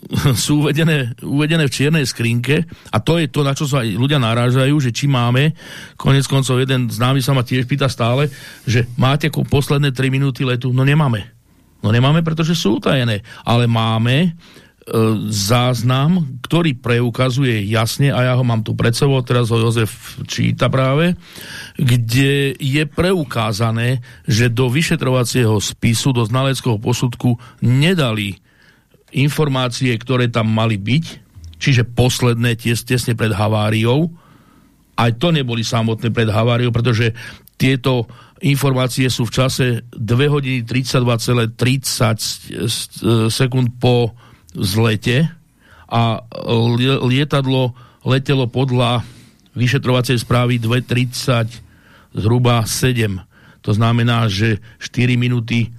<laughs> sú uvedené, uvedené v čiernej skrinke a to je to, na čo sa ľudia narážajú, že či máme, konec koncov jeden známy sa ma tiež pýta stále, že máte posledné 3 minúty letu? No nemáme. No nemáme, pretože sú utajené. Ale máme e, záznam, ktorý preukazuje jasne, a ja ho mám tu pred sebou, teraz ho Jozef číta práve, kde je preukázané, že do vyšetrovacieho spisu, do znaleckého posudku nedali informácie, ktoré tam mali byť, čiže posledné ties, tesne pred haváriou, aj to neboli samotné pred haváriou, pretože tieto informácie sú v čase 2 hodiny 32,30 sekúnd po zlete a lietadlo letelo podľa vyšetrovacej správy 2.30 zhruba 7. To znamená, že 4 minúty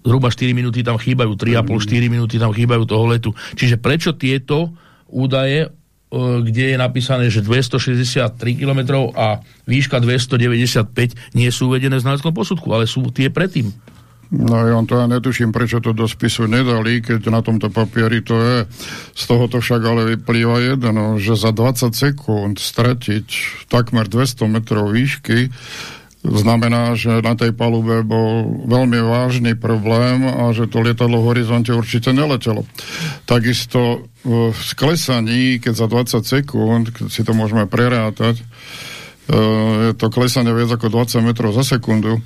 zhruba 4 minúty tam chýbajú, 3,5-4 minúty tam chýbajú toho letu. Čiže prečo tieto údaje, e, kde je napísané, že 263 km a výška 295 nie sú uvedené v znaleckom posudku, ale sú tie predtým. No ja to ja netuším, prečo to do spisu nedali, keď na tomto papieri to je. Z toho to však ale vyplýva jedno, že za 20 sekúnd stratiť takmer 200 metrov výšky znamená, že na tej palube bol veľmi vážny problém a že to lietadlo v horizonte určite neletelo. Takisto v sklesaní, keď za 20 sekúnd, keď si to môžeme prerátať, e, je to klesanie viac ako 20 metrov za sekundu,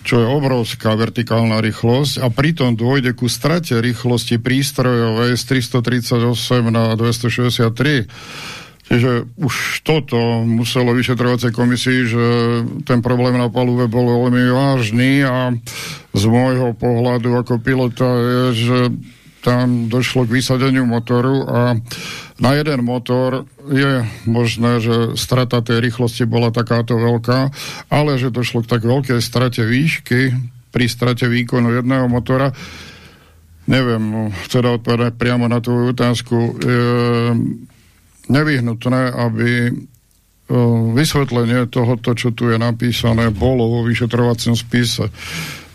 čo je obrovská vertikálna rýchlosť a pritom dôjde ku strate rýchlosti prístrojovej z 338 na 263. Čiže už toto muselo vyšetrovacej komisii, že ten problém na palube bol veľmi vážny a z môjho pohľadu ako pilota je, že tam došlo k vysadeniu motoru a na jeden motor je možné, že strata tej rýchlosti bola takáto veľká, ale že došlo k tak veľkej strate výšky pri strate výkonu jedného motora, neviem, teda odpovedať priamo na tú otázku, je nevyhnutné, aby vysvetlenie tohoto, čo tu je napísané, bolo vo vyšetrovacom spise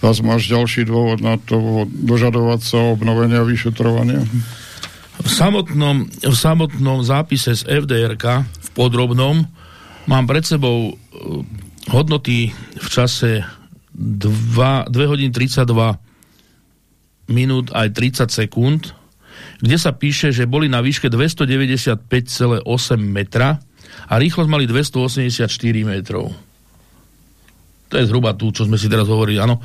zase máš ďalší dôvod na to dožadovať sa obnovenia vyšetrovania. V samotnom, v samotnom zápise z FDRK, v podrobnom, mám pred sebou e, hodnoty v čase 2, 2 hodín 32 minút aj 30 sekúnd, kde sa píše, že boli na výške 295,8 metra a rýchlosť mali 284 metrov to je zhruba tu, čo sme si teraz hovorili, áno,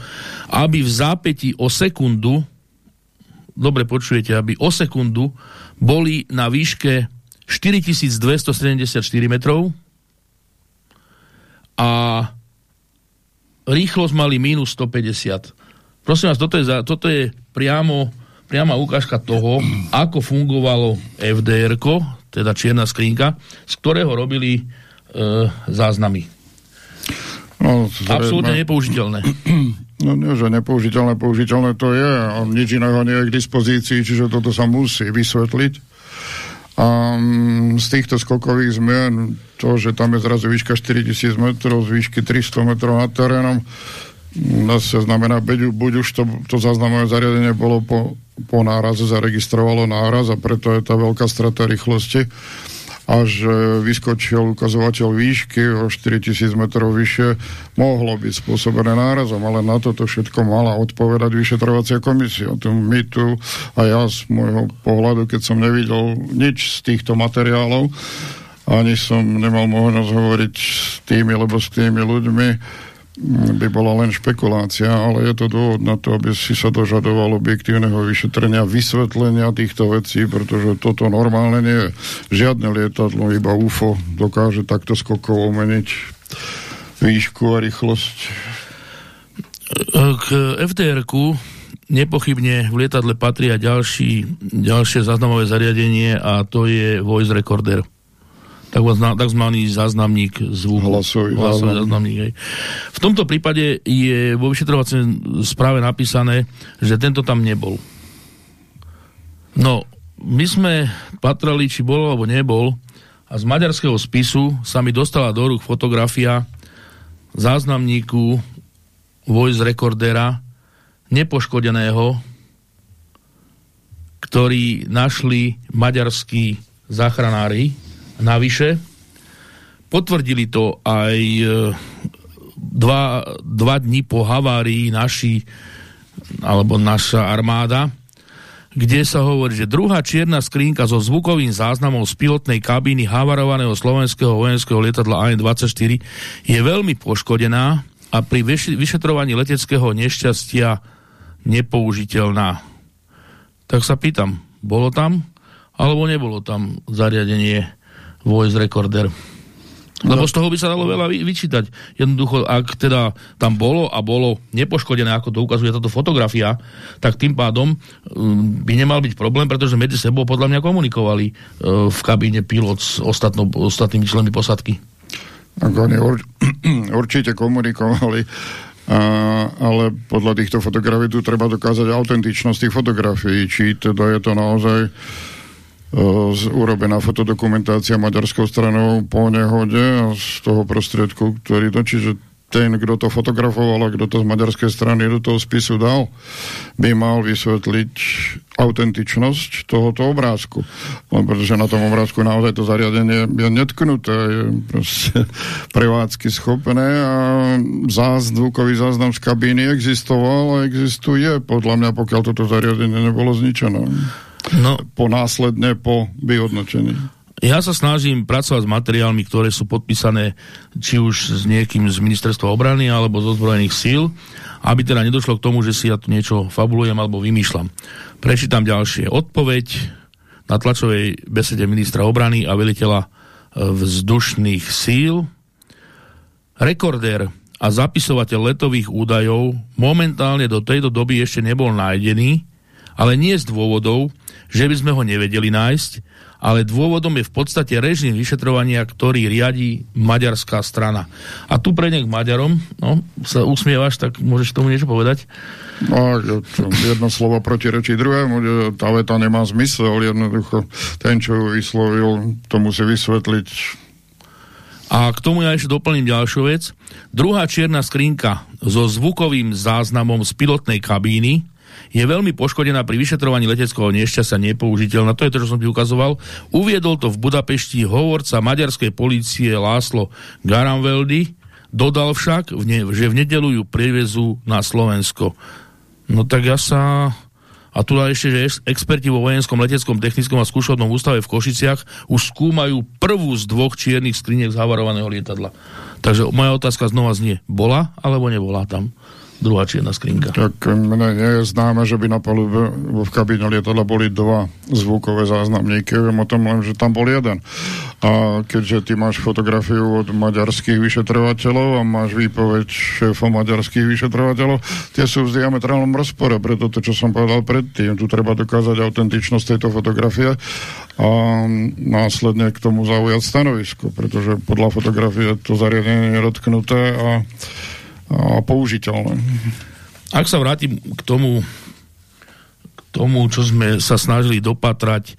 aby v zápäti o sekundu, dobre počujete, aby o sekundu boli na výške 4274 metrov a rýchlosť mali minus 150. Prosím vás, toto je, toto je priamo, priama ukážka toho, ako fungovalo FDR, teda čierna skrinka, z ktorého robili e, záznamy. No, Absolútne nepoužiteľné. <clears throat> No nie, že nepoužiteľné, použiteľné to je a nič iného nie je k dispozícii, čiže toto sa musí vysvetliť. A mm, z týchto skokových zmien, to, že tam je zrazu výška 4000 metrov, z výšky 300 metrov nad terénom, sa znamená, buď už to, to záznamové zariadenie bolo po, po náraze, zaregistrovalo náraz a preto je tá veľká strata rýchlosti až vyskočil ukazovateľ výšky o 4000 metrov vyššie, mohlo byť spôsobené nárazom, ale na toto všetko mala odpovedať vyšetrovacia komisia. Tu my tu a ja z môjho pohľadu, keď som nevidel nič z týchto materiálov, ani som nemal možnosť hovoriť s tými, lebo s tými ľuďmi, by bola len špekulácia, ale je to dôvod na to, aby si sa dožadoval objektívneho vyšetrenia, vysvetlenia týchto vecí, pretože toto normálne nie je. Žiadne lietadlo, iba UFO dokáže takto skokovo meniť výšku a rýchlosť. K ftr nepochybne v lietadle patrí aj ďalší, ďalšie záznamové zariadenie a to je voice recorder takzvaný záznamník zvuku. Hlasový, hlasový záznamník. Hej. V tomto prípade je vo vyšetrovacom správe napísané, že tento tam nebol. No, my sme patrali, či bol alebo nebol a z maďarského spisu sa mi dostala do rúk fotografia záznamníku voice recordera nepoškodeného, ktorý našli maďarskí záchranári Navyše, potvrdili to aj e, dva, dva dní po havárii naši, alebo naša armáda, kde sa hovorí, že druhá čierna skrínka so zvukovým záznamom z pilotnej kabíny havarovaného slovenského vojenského lietadla AN-24 je veľmi poškodená a pri vyšetrovaní leteckého nešťastia nepoužiteľná. Tak sa pýtam, bolo tam alebo nebolo tam zariadenie voice recorder. Lebo z toho by sa dalo veľa vy, vyčítať. Jednoducho, ak teda tam bolo a bolo nepoškodené, ako to ukazuje táto fotografia, tak tým pádom um, by nemal byť problém, pretože medzi sebou podľa mňa komunikovali uh, v kabíne pilot s ostatnou, ostatnými členmi posadky. Ako oni ur, <clears throat> určite komunikovali, a, ale podľa týchto fotografií tu treba dokázať autentičnosť tých fotografií, či teda je to naozaj urobená fotodokumentácia maďarskou stranou po nehode a z toho prostriedku, ktorý to, čiže ten, kto to fotografoval a kto to z maďarskej strany do toho spisu dal, by mal vysvetliť autentičnosť tohoto obrázku. No, pretože na tom obrázku naozaj to zariadenie je netknuté, je proste <laughs> prevádzky schopné a zás, zvukový záznam z kabíny existoval a existuje, podľa mňa, pokiaľ toto zariadenie nebolo zničené. No, Po následne po vyhodnotení. Ja sa snažím pracovať s materiálmi, ktoré sú podpísané či už s niekým z ministerstva obrany alebo z ozbrojených síl, aby teda nedošlo k tomu, že si ja tu niečo fabulujem alebo vymýšľam. Prečítam ďalšie. Odpoveď na tlačovej besede ministra obrany a veliteľa e, vzdušných síl. Rekordér a zapisovateľ letových údajov momentálne do tejto doby ešte nebol nájdený, ale nie z dôvodov, že by sme ho nevedeli nájsť, ale dôvodom je v podstate režim vyšetrovania, ktorý riadí maďarská strana. A tu pre k Maďarom, no, sa usmievaš, tak môžeš tomu niečo povedať? No, jedno slovo protirečí druhému, že tá veta nemá zmysel, jednoducho ten, čo ju vyslovil, to musí vysvetliť. A k tomu ja ešte doplním ďalšiu vec. Druhá čierna skrinka so zvukovým záznamom z pilotnej kabíny je veľmi poškodená pri vyšetrovaní leteckého nešťastia nepoužiteľná. To je to, čo som ti ukazoval. Uviedol to v Budapešti hovorca maďarskej policie Láslo Garamveldy. Dodal však, že v nedelu ju privezú na Slovensko. No tak ja sa... A tu ešte, že experti vo vojenskom leteckom technickom a skúšobnom ústave v Košiciach už skúmajú prvú z dvoch čiernych skriniek zhavarovaného lietadla. Takže moja otázka znova znie, bola alebo nebola tam? Druhá čierna skrinka. Tak mne nie je známe, že by na palube v kabíne lietadla boli dva zvukové záznamníky. Viem o tom len, že tam bol jeden. A keďže ty máš fotografiu od maďarských vyšetrovateľov a máš výpoveď šéfa maďarských vyšetrovateľov, tie sú v diametrálnom rozpore, preto to, čo som povedal predtým. Tu treba dokázať autentičnosť tejto fotografie a následne k tomu zaujať stanovisko, pretože podľa fotografie to zariadenie je dotknuté a a použiteľné. Ak sa vrátim k tomu, k tomu, čo sme sa snažili dopatrať, e,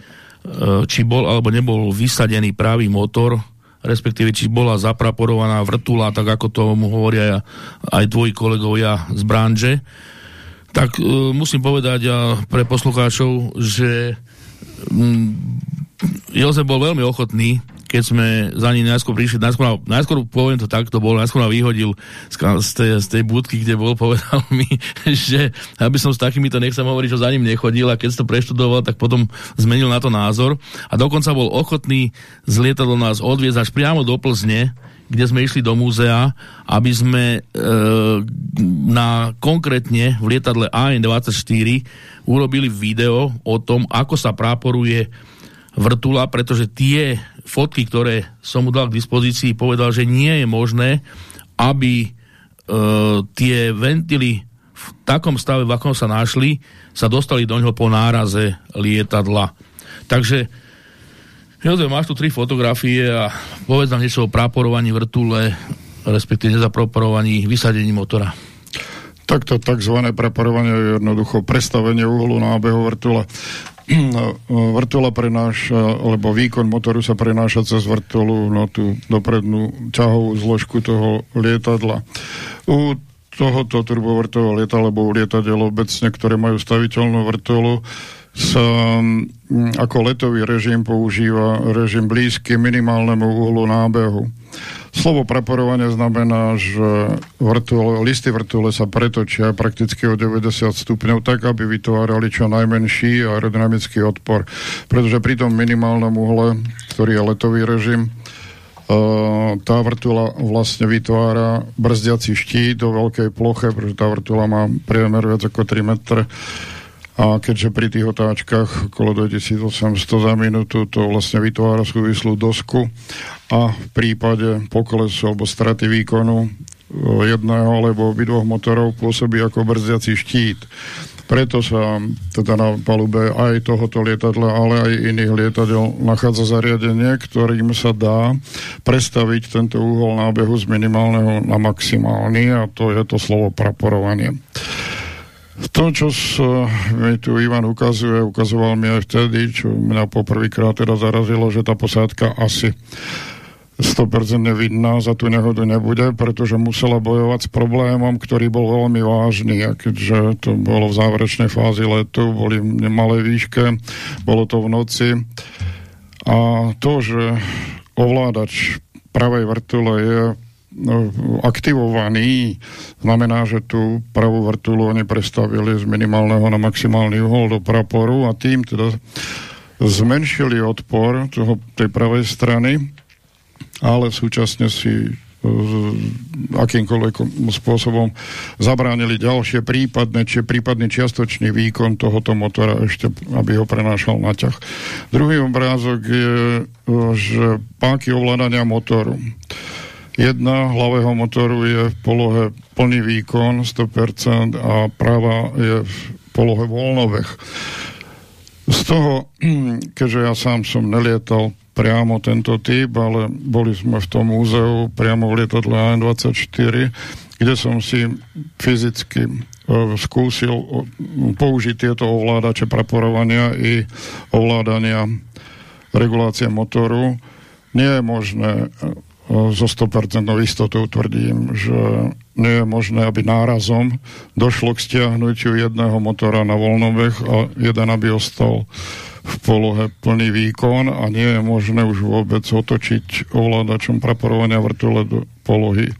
či bol alebo nebol vysadený pravý motor, respektíve či bola zapraporovaná vrtula, tak ako to hovoria aj tvoji kolegovia z branže, tak uh, musím povedať pre poslucháčov, že um, Jozef bol veľmi ochotný keď sme za ním najskôr prišli, najskôr, najskôr poviem to tak, to bol, najskôr ma vyhodil z, z, tej, z tej budky, kde bol, <laughs> povedal mi, že aby som s takýmito, nechcem hovoriť, že za ním nechodil a keď to preštudoval, tak potom zmenil na to názor. A dokonca bol ochotný z lietadla nás odviezť až priamo do Plzne, kde sme išli do múzea, aby sme e, na konkrétne v lietadle AN-24 urobili video o tom, ako sa práporuje vrtula, pretože tie fotky, ktoré som mu dal k dispozícii, povedal, že nie je možné, aby e, tie ventily v takom stave, v akom sa našli, sa dostali do ňoho po náraze lietadla. Takže Jozef, máš tu tri fotografie a povedz nám niečo o práporovaní vrtule, respektíve nezaproporovaní vysadení motora. Takto tzv. preparovanie je jednoducho prestavenie uhlu nábehu vrtule. <clears throat> vrtula prenáša, alebo výkon motoru sa prenáša cez vrtulu na tú doprednú ťahovú zložku toho lietadla. U tohoto turbovrtového lietadla, alebo lietadiel obecne, ktoré majú staviteľnú vrtulu, sa ako letový režim používa režim blízky minimálnemu uhlu nábehu. Slovo preporovanie znamená, že vrtule, listy vrtule sa pretočia prakticky o 90 stupňov tak, aby vytvárali čo najmenší aerodynamický odpor. Pretože pri tom minimálnom uhle, ktorý je letový režim, tá vrtula vlastne vytvára brzdiaci štít do veľkej ploche, pretože tá vrtula má priemer viac ako 3 metre A keďže pri tých otáčkach okolo 2800 za minútu to vlastne vytvára súvislú dosku a v prípade poklesu alebo straty výkonu jedného alebo obidvoch motorov pôsobí ako brzdiaci štít. Preto sa teda na palube aj tohoto lietadla, ale aj iných lietadiel nachádza zariadenie, ktorým sa dá prestaviť tento úhol nábehu z minimálneho na maximálny a to je to slovo praporovanie. To, čo sa mi tu Ivan ukazuje, ukazoval mi aj vtedy, čo mňa poprvýkrát teda zarazilo, že tá posádka asi 100% vidná za tú nehodu nebude, pretože musela bojovať s problémom, ktorý bol veľmi vážny. A keďže to bolo v záverečnej fázi letu, boli v malej výške, bolo to v noci. A to, že ovládač pravej vrtule je aktivovaný, znamená, že tú pravú vrtulu oni prestavili z minimálneho na maximálny uhol do praporu a tým teda zmenšili odpor toho, tej pravej strany ale súčasne si e, akýmkoľvek spôsobom zabránili ďalšie prípadné, či prípadný čiastočný výkon tohoto motora ešte, aby ho prenášal na ťah. Druhý obrázok je, e, že páky ovládania motoru. Jedna hlavého motoru je v polohe plný výkon 100% a práva je v polohe voľnovech. Z toho, <clears throat> keďže ja sám som nelietal priamo tento typ, ale boli sme v tom múzeu priamo v lietadle AN-24, kde som si fyzicky uh, skúsil použiť tieto ovládače praporovania i ovládania regulácie motoru. Nie je možné uh, so 100% istotou tvrdím, že nie je možné, aby nárazom došlo k stiahnutiu jedného motora na voľnobeh a jeden aby ostal v polohe plný výkon a nie je možné už vôbec otočiť ovládačom praporovania vrtule do polohy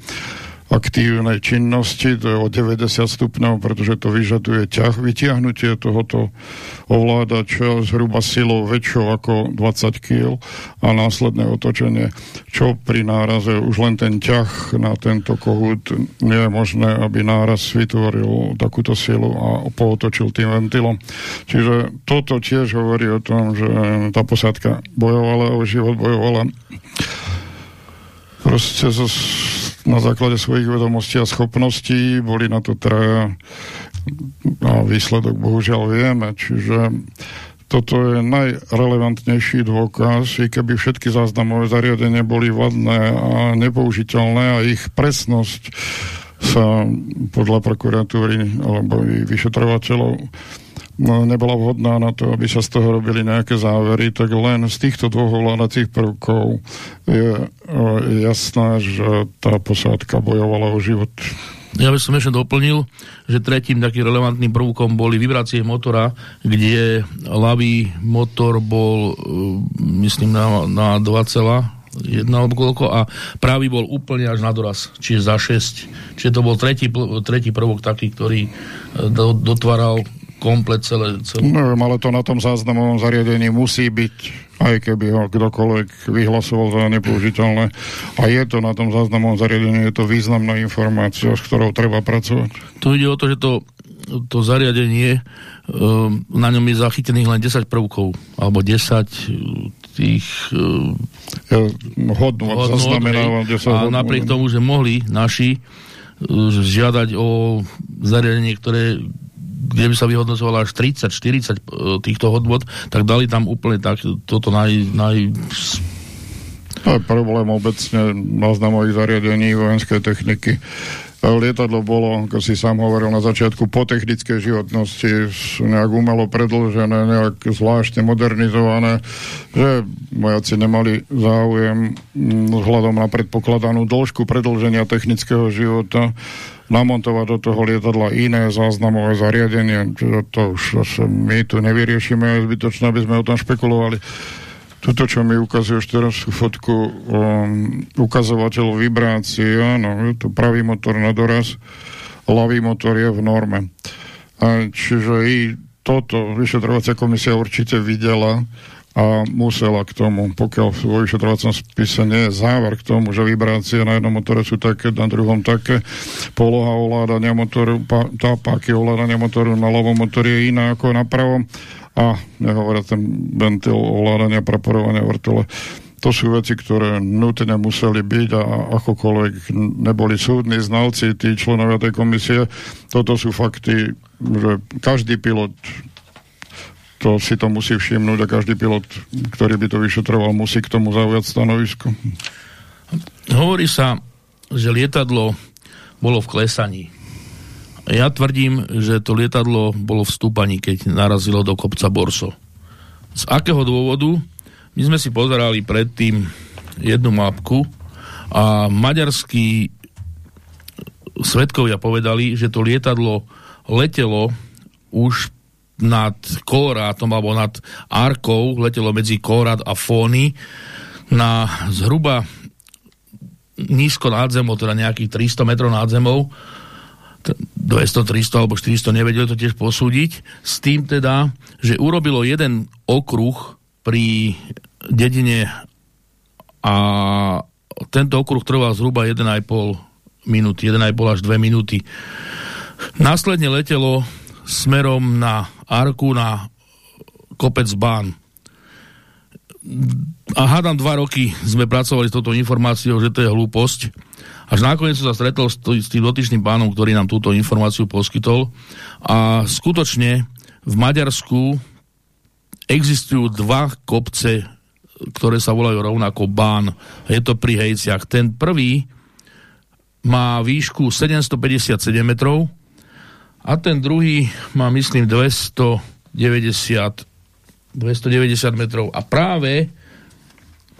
aktívnej činnosti, o 90 stupňov, pretože to vyžaduje ťah, vytiahnutie tohoto ovládača zhruba silou väčšou ako 20 kg a následné otočenie, čo pri náraze už len ten ťah na tento kohút nie je možné, aby náraz vytvoril takúto silu a pootočil tým ventilom. Čiže toto tiež hovorí o tom, že tá posádka bojovala o život, bojovala proste zo na základe svojich vedomostí a schopností, boli na to traja a výsledok bohužiaľ vieme, čiže toto je najrelevantnejší dôkaz, i keby všetky záznamové zariadenia boli vadné a nepoužiteľné a ich presnosť sa podľa prokuratúry alebo vyšetrovateľov no, nebola vhodná na to, aby sa z toho robili nejaké závery, tak len z týchto dvoch ovládacích prvkov je, je jasné, že tá posádka bojovala o život. Ja by som ešte doplnil, že tretím takým relevantným prvkom boli vibrácie motora, kde ľavý motor bol, e, myslím, na, na 2, jedna alebo koľko a pravý bol úplne až na doraz, čiže za 6. Čiže to bol tretí, tretí prvok taký, ktorý e, do, dotváral komplet celé, celé. No, ale to na tom záznamovom zariadení musí byť, aj keby ho kdokoľvek vyhlasoval za nepoužiteľné. A je to na tom záznamovom zariadení, je to významná informácia, s ktorou treba pracovať. Tu ide o to, že to, to zariadenie, um, na ňom je zachytených len 10 prvkov, alebo 10 uh, tých ja, hodnot, zaznamenávam 10 A napriek tomu, že mohli naši žiadať o zariadenie, ktoré kde by sa vyhodnocovalo až 30-40 e, týchto hodnot, tak dali tam úplne tak toto naj... naj... To problém obecne náznamových zariadení vojenskej techniky. Lietadlo bolo, ako si sám hovoril na začiatku, po technickej životnosti nejak umelo predlžené, nejak zvláštne modernizované, že vojaci nemali záujem vzhľadom na predpokladanú dĺžku predlženia technického života namontovať do toho lietadla iné záznamové zariadenie. To už zase my tu nevyriešime, je zbytočné, aby sme o tom špekulovali. Toto, čo mi ukazuješ teraz tú fotku um, ukazovateľ vibrácie, áno, je to pravý motor na doraz, ľavý motor je v norme. A čiže i toto vyšetrovacia komisia určite videla a musela k tomu, pokiaľ v vyšetrovacom spise nie je záver k tomu, že vibrácie na jednom motore sú také, na druhom také, poloha ovládania motoru, pá, tá páky ovládania motoru na ľavom motore je iná ako na pravom a nehovoria ten ventil ovládania preporovania vrtule. To sú veci, ktoré nutne museli byť a akokoľvek neboli súdni znalci, tí členovia tej komisie. Toto sú fakty, že každý pilot to si to musí všimnúť a každý pilot, ktorý by to vyšetroval, musí k tomu zaujať stanovisko. Hovorí sa, že lietadlo bolo v klesaní. Ja tvrdím, že to lietadlo bolo v stúpaní, keď narazilo do kopca Borso. Z akého dôvodu? My sme si pozerali predtým jednu mapku a maďarskí svetkovia povedali, že to lietadlo letelo už nad Kórátom alebo nad Arkou, letelo medzi Kórát a Fóny na zhruba nízko nad zemou, teda nejakých 300 metrov nad zemou, 200, 300 alebo 400, nevedeli to tiež posúdiť, s tým teda, že urobilo jeden okruh pri dedine a tento okruh trval zhruba 1,5 minúty, 1,5 až 2 minúty. Následne letelo smerom na Arku na kopec Bán. A hádam dva roky sme pracovali s touto informáciou, že to je hlúposť. Až nakoniec som sa stretol s tým dotyčným pánom, ktorý nám túto informáciu poskytol. A skutočne v Maďarsku existujú dva kopce, ktoré sa volajú rovnako Bán. Je to pri Hejciach. Ten prvý má výšku 757 metrov, a ten druhý má, myslím, 290, 290 metrov. A práve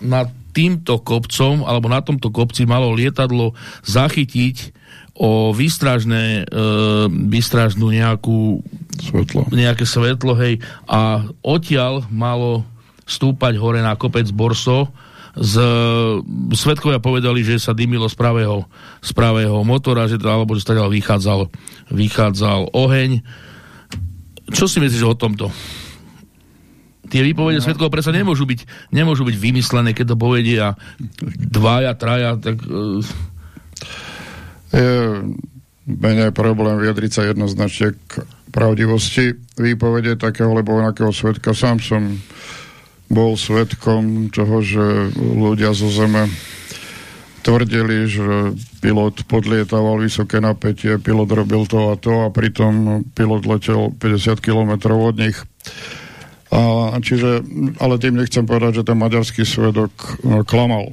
na týmto kopcom, alebo na tomto kopci malo lietadlo zachytiť o výstražné, e, výstražnú nejakú svetlo. nejaké svetlo, hej, a odtiaľ malo stúpať hore na kopec Borso, z, svetkovia povedali, že sa dymilo z pravého, z pravého motora, že, alebo že stadiaľ vychádzal, vychádzal oheň. Čo si myslíš o tomto? Tie výpovede no. svetkov predsa nemôžu byť, nemôžu byť vymyslené, keď to povedia dvaja, traja, tak... Uh... Je menej problém vyjadriť sa jednoznačne k pravdivosti výpovede takého alebo onakého svetka. Sám som bol svetkom toho, že ľudia zo Zeme tvrdili, že pilot podlietaval vysoké napätie, pilot robil to a to a pritom pilot letel 50 km od nich. A, čiže, ale tým nechcem povedať, že ten maďarský svedok no, klamal.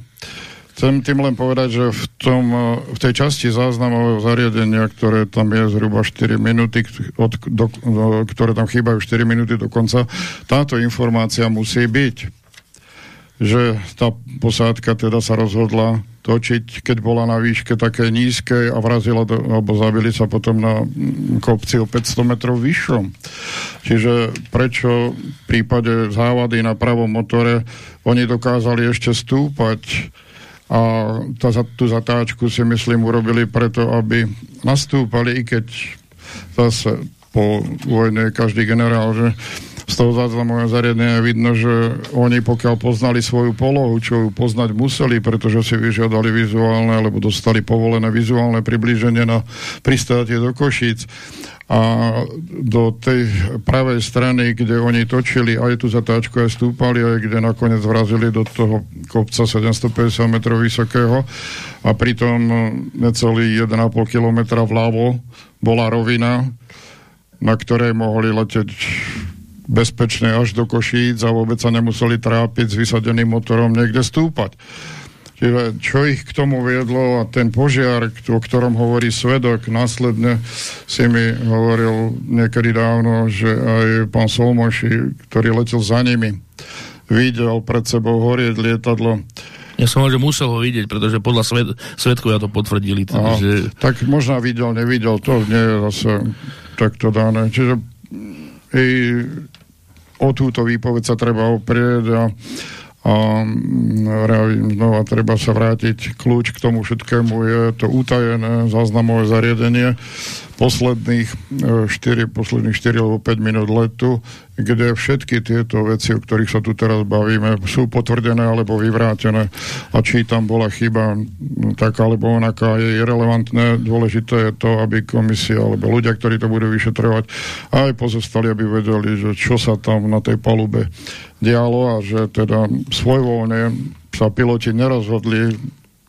Chcem tým len povedať, že v, tom, v tej časti záznamového zariadenia, ktoré tam je zhruba 4 minúty, od, do, do, ktoré tam chýbajú 4 minúty do konca, táto informácia musí byť. Že tá posádka teda sa rozhodla točiť, keď bola na výške také nízkej a vrazila, do, alebo zabili sa potom na kopci o 500 metrov vyššom. Čiže prečo v prípade závady na pravom motore oni dokázali ešte stúpať a tá, tú zatáčku si myslím urobili preto, aby nastúpali, i keď zase po vojne každý generál, že z toho záznamového zariadenia vidno, že oni pokiaľ poznali svoju polohu, čo ju poznať museli, pretože si vyžiadali vizuálne, alebo dostali povolené vizuálne priblíženie na pristátie do Košíc, a do tej pravej strany, kde oni točili aj tú zatáčku, aj stúpali, aj kde nakoniec vrazili do toho kopca 750 metrov vysokého. A pritom necelý 1,5 kilometra vľavo bola rovina, na ktorej mohli leteť bezpečne až do Košíc a vôbec sa nemuseli trápiť s vysadeným motorom niekde stúpať. Čiže čo ich k tomu viedlo a ten požiar, o ktorom hovorí svedok, následne si mi hovoril niekedy dávno, že aj pán Solmoši, ktorý letel za nimi, videl pred sebou horieť lietadlo. Ja som hovoril, že musel ho vidieť, pretože podľa svet, ja to potvrdili. Aha, že... Tak možno videl, nevidel, to nie je zase takto dané. Čiže i o túto výpoveď sa treba oprieť a a vravím znova, treba sa vrátiť. Kľúč k tomu všetkému je to utajené záznamové zariadenie posledných 4, e, posledných 4 alebo 5 minút letu, kde všetky tieto veci, o ktorých sa tu teraz bavíme, sú potvrdené alebo vyvrátené. A či tam bola chyba taká alebo onaká, je irrelevantné. Dôležité je to, aby komisia alebo ľudia, ktorí to budú vyšetrovať, aj pozostali, aby vedeli, že čo sa tam na tej palube dialo a že teda svojvoľne sa piloti nerozhodli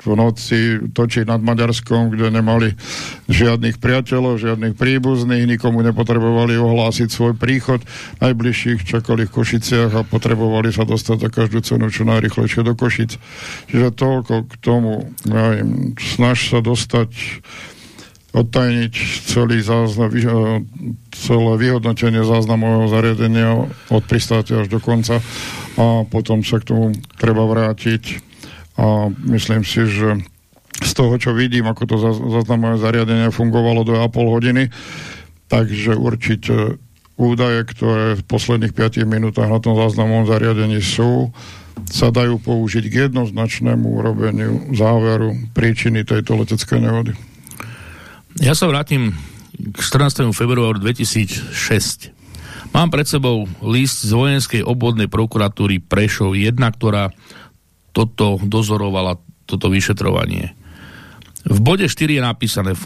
v noci točiť nad Maďarskom, kde nemali žiadnych priateľov, žiadnych príbuzných, nikomu nepotrebovali ohlásiť svoj príchod. Najbližších čakali v Košiciach a potrebovali sa dostať za každú cenu čo najrychlejšie do Košic. Čiže toľko k tomu. Ja im snaž sa dostať odtajniť celý záznam, celé vyhodnotenie záznamového zariadenia od pristátia až do konca a potom sa k tomu treba vrátiť a myslím si, že z toho, čo vidím, ako to zaznamové zariadenie fungovalo 2,5 hodiny, takže určite údaje, ktoré v posledných 5 minútach na tom záznamovom zariadení sú, sa dajú použiť k jednoznačnému urobeniu záveru príčiny tejto leteckej nehody. Ja sa vrátim k 14. februáru 2006. Mám pred sebou list z vojenskej obvodnej prokuratúry Prešov 1, ktorá toto dozorovala, toto vyšetrovanie. V bode 4 je napísané v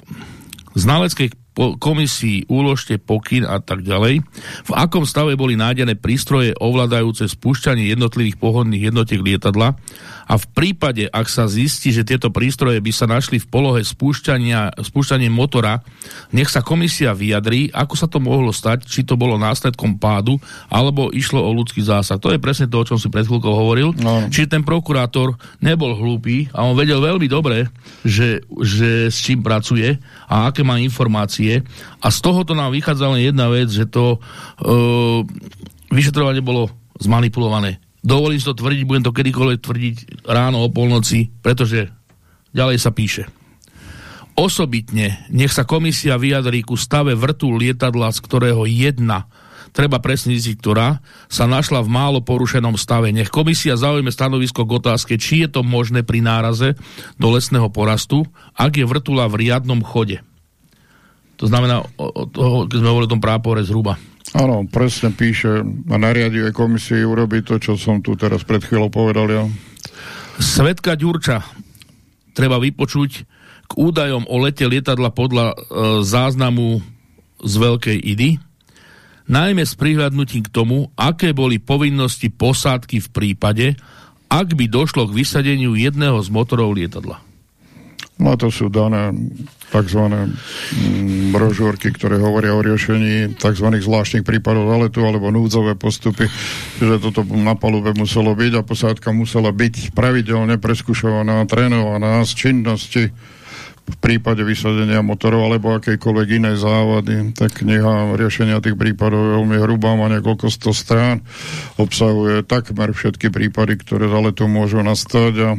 znaleckej komisii úložte pokyn a tak ďalej, v akom stave boli nájdené prístroje ovládajúce spúšťanie jednotlivých pohodných jednotiek lietadla a v prípade, ak sa zistí, že tieto prístroje by sa našli v polohe spúšťania, spúšťanie motora, nech sa komisia vyjadrí, ako sa to mohlo stať, či to bolo následkom pádu, alebo išlo o ľudský zásah. To je presne to, o čom si pred chvíľkou hovoril. No. Čiže ten prokurátor nebol hlúpy a on vedel veľmi dobre, že, že s čím pracuje a aké má informácie. A z tohoto nám vychádza len jedna vec, že to uh, vyšetrovanie bolo zmanipulované dovolím si to tvrdiť, budem to kedykoľvek tvrdiť ráno o polnoci, pretože ďalej sa píše. Osobitne nech sa komisia vyjadrí ku stave vrtu lietadla, z ktorého jedna treba presne zistiť, ktorá sa našla v málo porušenom stave. Nech komisia zaujme stanovisko k otázke, či je to možné pri náraze do lesného porastu, ak je vrtula v riadnom chode. To znamená, keď sme hovorili o tom prápore zhruba. Áno, presne píše a nariaduje komisii urobiť to, čo som tu teraz pred chvíľou povedal ja. Svetka Ďurča treba vypočuť k údajom o lete lietadla podľa e, záznamu z Veľkej Idy, najmä s prihľadnutím k tomu, aké boli povinnosti posádky v prípade, ak by došlo k vysadeniu jedného z motorov lietadla. No to sú dané tzv. Mm, brožúrky, ktoré hovoria o riešení tzv. zvláštnych prípadov zaletu alebo núdzové postupy, že toto na palube muselo byť a posádka musela byť pravidelne preskúšovaná, trénovaná z činnosti v prípade vysadenia motorov alebo akejkoľvek inej závady. Tak kniha riešenia tých prípadov je veľmi hrubá, má niekoľko sto strán, obsahuje takmer všetky prípady, ktoré za leto môžu nastať a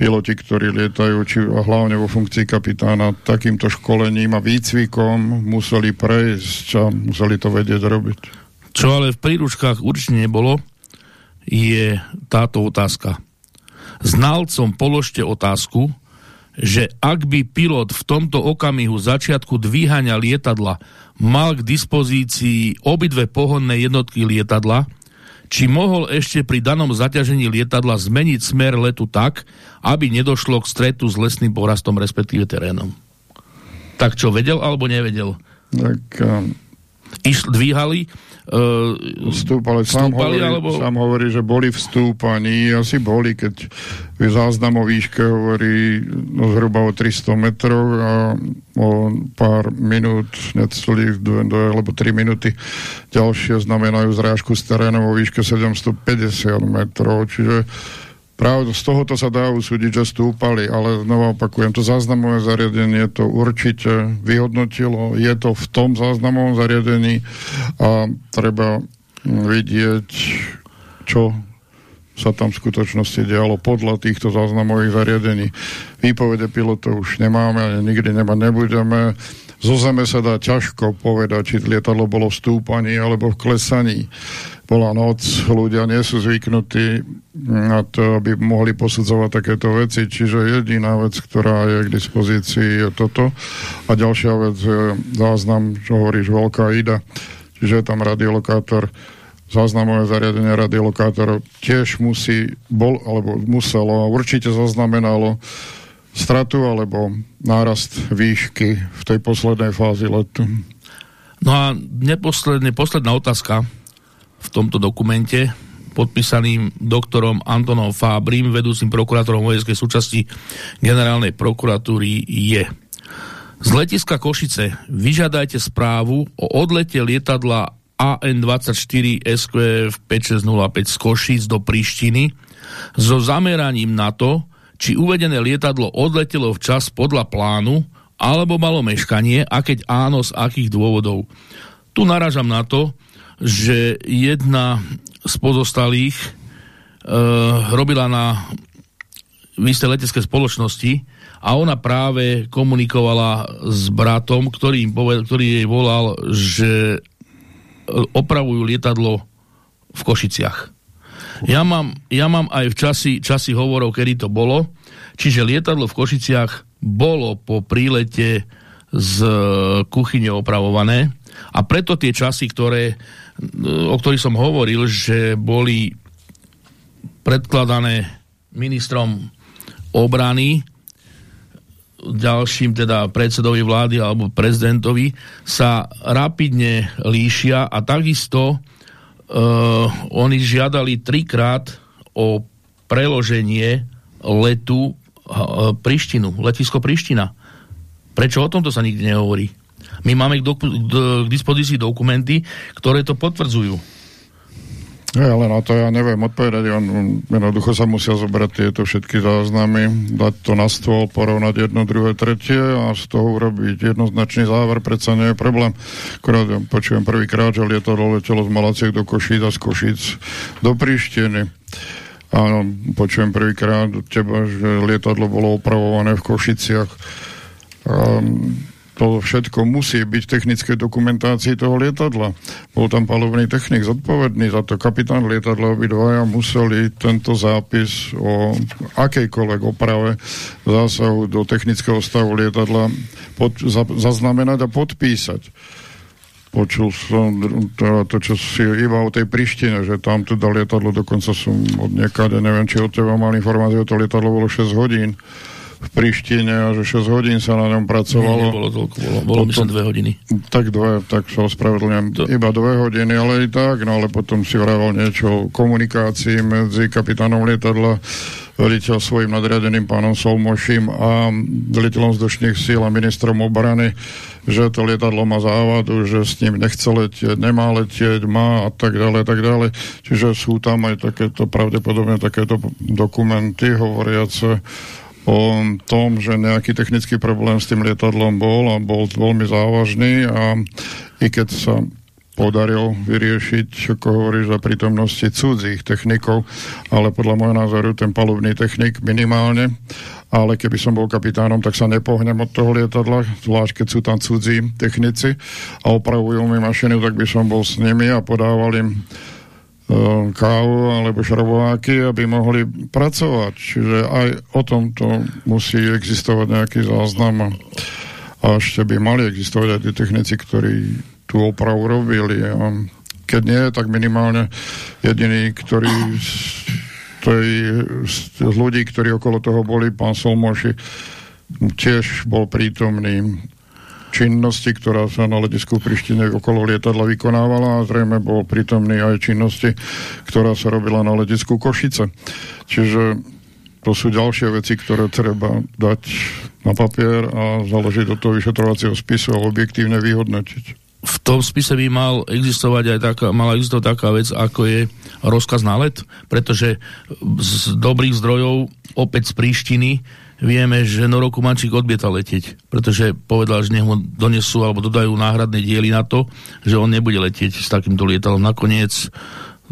piloti, ktorí lietajú, či hlavne vo funkcii kapitána, takýmto školením a výcvikom museli prejsť a museli to vedieť robiť. Čo ale v príručkách určite nebolo, je táto otázka. Znalcom položte otázku, že ak by pilot v tomto okamihu začiatku dvíhania lietadla mal k dispozícii obidve pohonné jednotky lietadla, či mohol ešte pri danom zaťažení lietadla zmeniť smer letu tak, aby nedošlo k stretu s lesným porastom, respektíve terénom. Tak čo, vedel alebo nevedel? Tak um, Iš, dvíhali Uh, stúpali, sám, hovorí, alebo... sám hovorí, že boli v stúpaní, asi boli, keď v záznam o výške hovorí no, zhruba o 300 metrov a o pár minút, necelých 2 alebo 3 minúty ďalšie znamenajú zrážku z terénu vo výške 750 metrov, čiže Práve z tohoto sa dá usúdiť, že stúpali, ale znova opakujem, to záznamové zariadenie to určite vyhodnotilo, je to v tom záznamovom zariadení a treba vidieť, čo sa tam v skutočnosti dialo podľa týchto záznamových zariadení. Výpovede pilotov už nemáme, nikdy nemať nebudeme. Zo zeme sa dá ťažko povedať, či lietadlo bolo v stúpaní alebo v klesaní. Bola noc, ľudia nie sú zvyknutí na to, aby mohli posudzovať takéto veci, čiže jediná vec, ktorá je k dispozícii je toto. A ďalšia vec je záznam, čo hovoríš, veľká ida, čiže je tam radiolokátor. Záznamové zariadenie radiolokátorov tiež musí, bol, alebo muselo určite zaznamenalo stratu alebo nárast výšky v tej poslednej fázi letu. No a neposledne, posledná otázka v tomto dokumente podpísaným doktorom Antonom Fábrim, vedúcim prokurátorom vojenskej súčasti generálnej prokuratúry je z letiska Košice vyžiadajte správu o odlete lietadla AN-24 SQF 5605 z Košic do Prištiny so zameraním na to, či uvedené lietadlo odletelo včas podľa plánu alebo malo meškanie a keď áno, z akých dôvodov. Tu naražam na to, že jedna z pozostalých e, robila na isté letecké spoločnosti a ona práve komunikovala s bratom, ktorý, im povedal, ktorý jej volal, že opravujú lietadlo v Košiciach. Ja mám, ja mám aj v časi, časi hovorov, kedy to bolo, čiže lietadlo v Košiciach bolo po prílete z kuchyne opravované. A preto tie časy, ktoré, o ktorých som hovoril, že boli predkladané ministrom obrany ďalším teda predsedovi vlády alebo prezidentovi sa rapidne líšia a takisto uh, oni žiadali trikrát o preloženie letu uh, Prištinu, letisko Priština. Prečo o tomto sa nikdy nehovorí? My máme k, k dispozícii dokumenty, ktoré to potvrdzujú. Ja, ale na to ja neviem odpovedať. On, jednoducho sa musia zobrať tieto všetky záznamy, dať to na stôl, porovnať jedno, druhé, tretie a z toho urobiť jednoznačný záver. Predsa nie je problém. Akorát ja počujem prvýkrát, že lietadlo letelo z Malaciek do Košíc a z Košíc do Prištiny. Áno, počujem prvýkrát od teba, že lietadlo bolo opravované v Košiciach. Um, to všetko musí byť v technickej dokumentácii toho lietadla. Bol tam palovný technik zodpovedný za to. Kapitán lietadla obidvaja museli tento zápis o akejkoľvek oprave zásahu do technického stavu lietadla pod, za, zaznamenať a podpísať. Počul som to, to, čo si iba o tej Prištine, že tam teda lietadlo, dokonca som od niekade, neviem, či od teba mal informáciu, to lietadlo bolo 6 hodín v Prištine a že 6 hodín sa na ňom pracovalo. Nie, nebolo toľko, bolo, bolo potom, myslím 2 hodiny. Tak dve, tak sa ospravedlňujem. To... Iba 2 hodiny, ale i tak, no ale potom si vravel niečo o komunikácii medzi kapitánom lietadla veliteľ svojim nadriadeným pánom Solmoším a veliteľom vzdušných síl a ministrom obrany, že to lietadlo má závadu, že s ním nechce letieť, nemá letieť, má a tak ďalej, tak ďalej. Čiže sú tam aj takéto, pravdepodobne takéto dokumenty hovoriace o tom, že nejaký technický problém s tým lietadlom bol a bol veľmi závažný a i keď sa podaril vyriešiť, ako hovoríš, za prítomnosti cudzích technikov, ale podľa môjho názoru ten palubný technik minimálne, ale keby som bol kapitánom, tak sa nepohnem od toho lietadla, zvlášť keď sú tam cudzí technici a opravujú mi mašinu, tak by som bol s nimi a podával im kávu alebo šrobováky, aby mohli pracovať. Čiže aj o tomto musí existovať nejaký záznam a, ešte by mali existovať aj tí technici, ktorí tú opravu robili. A keď nie, tak minimálne jediný, ktorý z, z ľudí, ktorí okolo toho boli, pán Solmoši, tiež bol prítomný činnosti, ktorá sa na letisku v Prištine okolo lietadla vykonávala a zrejme bol prítomný aj činnosti, ktorá sa robila na letisku Košice. Čiže to sú ďalšie veci, ktoré treba dať na papier a založiť do toho vyšetrovacieho spisu a objektívne vyhodnotiť. V tom spise by mal existovať aj taká, mala existovať taká vec, ako je rozkaz na let, pretože z dobrých zdrojov opäť z Príštiny vieme, že Noro Kumančík odbietal letieť, pretože povedal, že nech mu donesú alebo dodajú náhradné diely na to, že on nebude letieť s takýmto lietalom. Nakoniec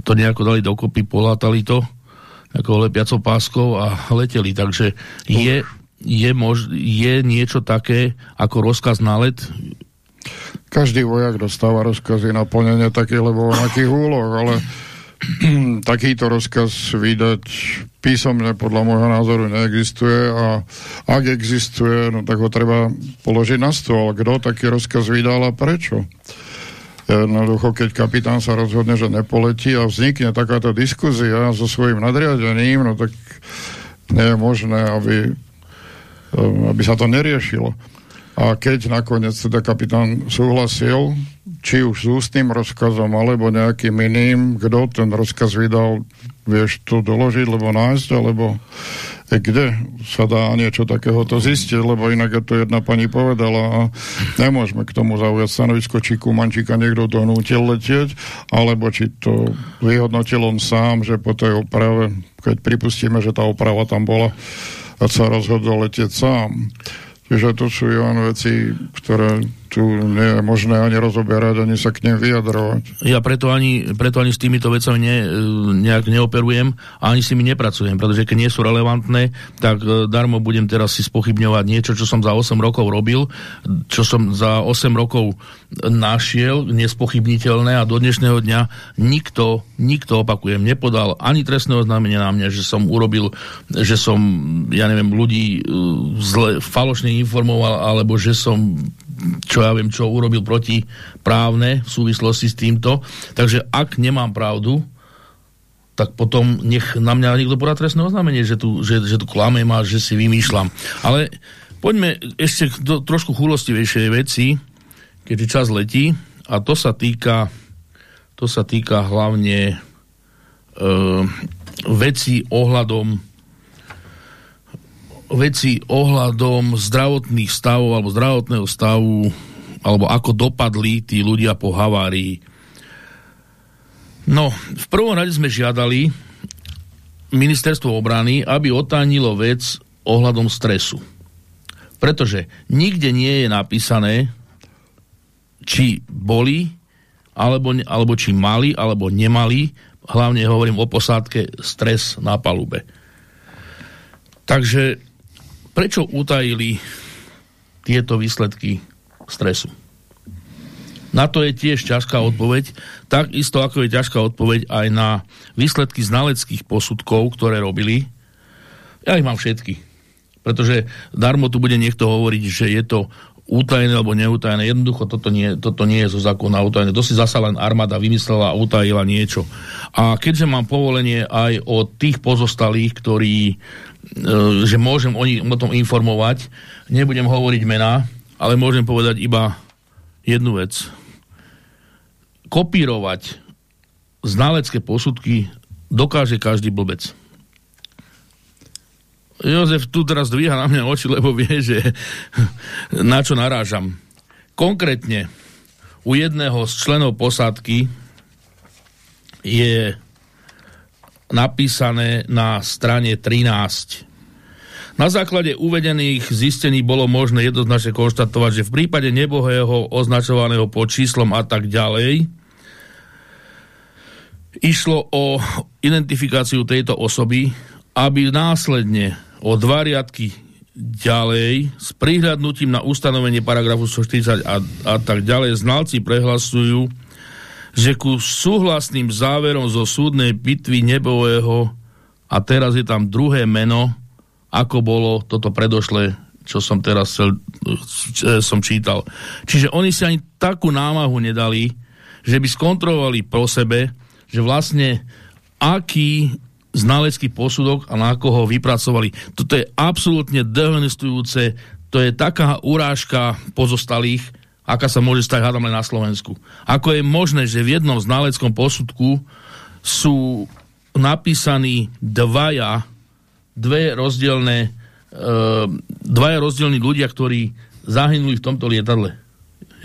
to nejako dali dokopy, polátali to ako lepiacou páskou a leteli. Takže je, je, mož, je niečo také ako rozkaz na let? Každý vojak dostáva rozkazy na plnenie takých lebo onakých úloh, ale <clears throat> takýto rozkaz vydať písomne podľa môjho názoru neexistuje a ak existuje, no tak ho treba položiť na stôl. Kto taký rozkaz vydal a prečo? Jednoducho, keď kapitán sa rozhodne, že nepoletí a vznikne takáto diskuzia so svojím nadriadeným, no tak nie je možné, aby, aby sa to neriešilo. A keď nakoniec teda kapitán súhlasil, či už s ústnym rozkazom, alebo nejakým iným, kto ten rozkaz vydal, vieš to doložiť, lebo nájsť, alebo kde sa dá niečo takéhoto zistiť, lebo inak je to jedna pani povedala a nemôžeme k tomu zaujať stanovisko, či Kumančíka niekto donútil letieť, alebo či to vyhodnotil on sám, že po tej oprave, keď pripustíme, že tá oprava tam bola, a sa rozhodol letieť sám. Čiže to sú len veci, ktoré tu nie je možné ani rozoberať, ani sa k nim vyjadrovať. Ja preto ani, preto ani s týmito vecami ne, nejak neoperujem a ani s nimi nepracujem, pretože keď nie sú relevantné, tak e, darmo budem teraz si spochybňovať niečo, čo som za 8 rokov robil, čo som za 8 rokov našiel, nespochybniteľné a do dnešného dňa nikto, nikto opakujem, nepodal ani trestné oznámenie na mňa, že som urobil, že som, ja neviem, ľudí e, zle, falošne informoval, alebo že som čo ja viem, čo urobil proti právne v súvislosti s týmto. Takže ak nemám pravdu, tak potom nech na mňa niekto podá trestné oznámenie, že tu, že, že tu klamem a že si vymýšľam. Ale poďme ešte do trošku chulostivejšej veci, keďže čas letí a to sa týka to sa týka hlavne e, veci ohľadom veci ohľadom zdravotných stavov alebo zdravotného stavu alebo ako dopadli tí ľudia po havárii. No, v prvom rade sme žiadali ministerstvo obrany, aby otánilo vec ohľadom stresu. Pretože nikde nie je napísané, či boli, alebo, alebo či mali, alebo nemali, hlavne hovorím o posádke, stres na palube. Takže Prečo utajili tieto výsledky stresu? Na to je tiež ťažká odpoveď, takisto ako je ťažká odpoveď aj na výsledky znaleckých posudkov, ktoré robili. Ja ich mám všetky. Pretože darmo tu bude niekto hovoriť, že je to utajené alebo neutajené. Jednoducho toto nie, toto nie je zo zákona utajené. To si zasa len armáda vymyslela a utajila niečo. A keďže mám povolenie aj od tých pozostalých, ktorí že môžem o, nich, o tom informovať. Nebudem hovoriť mená, ale môžem povedať iba jednu vec. Kopírovať znalecké posudky dokáže každý blbec. Jozef tu teraz dvíha na mňa oči, lebo vie, že <laughs> na čo narážam. Konkrétne u jedného z členov posádky je napísané na strane 13. Na základe uvedených zistení bolo možné jednoznačne konštatovať, že v prípade nebohého označovaného pod číslom a tak ďalej išlo o identifikáciu tejto osoby, aby následne o dva riadky ďalej s prihľadnutím na ustanovenie paragrafu 140 a, a tak ďalej znalci prehlasujú, že ku súhlasným záverom zo súdnej pitvy nebového a teraz je tam druhé meno, ako bolo toto predošle, čo som teraz chcel, som čítal. Čiže oni si ani takú námahu nedali, že by skontrolovali pro sebe, že vlastne aký znalecký posudok a na koho vypracovali. Toto je absolútne dehonestujúce, to je taká urážka pozostalých, aká sa môže stať hádam len na Slovensku. Ako je možné, že v jednom znaleckom posudku sú napísaní dvaja, dve rozdielne, e, dvaja rozdielní ľudia, ktorí zahynuli v tomto lietadle.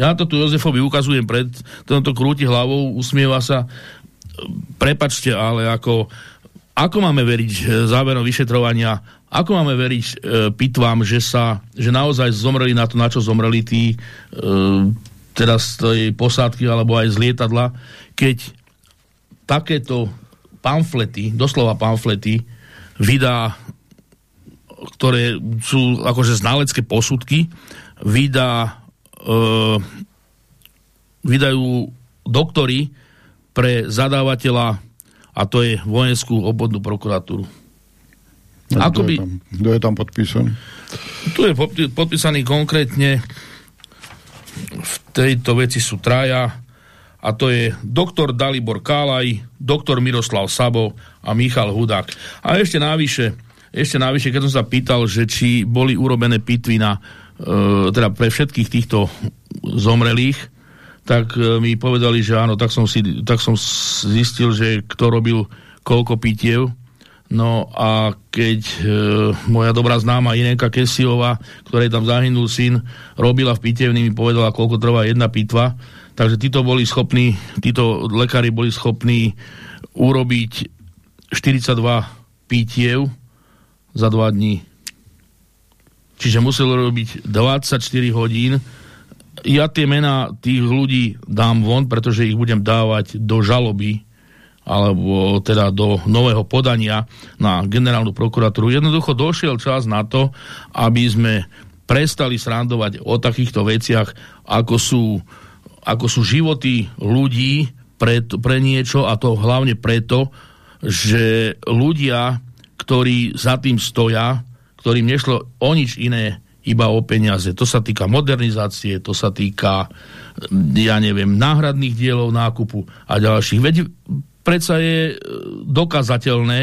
Ja to tu Jozefovi ukazujem pred, tento krúti hlavou, usmieva sa. Prepačte, ale ako, ako máme veriť záverom vyšetrovania ako máme veriť e, pitvám, že sa, že naozaj zomreli na to, na čo zomreli tí e, teda z tej posádky alebo aj z lietadla, keď takéto pamflety, doslova pamflety, vydá, ktoré sú akože znalecké posudky, vydá, e, vydajú doktory pre zadávateľa a to je vojenskú obvodnú prokuratúru. Ako by... Kto je tam podpísaný? Tu je podpísaný konkrétne v tejto veci sú traja a to je doktor Dalibor Kálaj, doktor Miroslav Sabo a Michal Hudák. A ešte návyše, ešte návyše, keď som sa pýtal, že či boli urobené pitvy na, e, teda pre všetkých týchto zomrelých, tak e, mi povedali, že áno, tak som, si, tak som zistil, že kto robil koľko pitiev. No a keď e, moja dobrá známa Inenka Kesiová, ktorej tam zahynul syn, robila v pitevni, mi povedala, koľko trvá jedna pitva, Takže títo boli schopní, títo lekári boli schopní urobiť 42 pítiev za 2 dní. Čiže musel robiť 24 hodín. Ja tie mená tých ľudí dám von, pretože ich budem dávať do žaloby alebo teda do nového podania na generálnu prokuratúru. Jednoducho došiel čas na to, aby sme prestali srandovať o takýchto veciach, ako sú ako sú životy ľudí pre, pre niečo a to hlavne preto, že ľudia, ktorí za tým stoja, ktorým nešlo o nič iné, iba o peniaze. To sa týka modernizácie, to sa týka, ja neviem, náhradných dielov nákupu a ďalších. Veď predsa je e, dokazateľné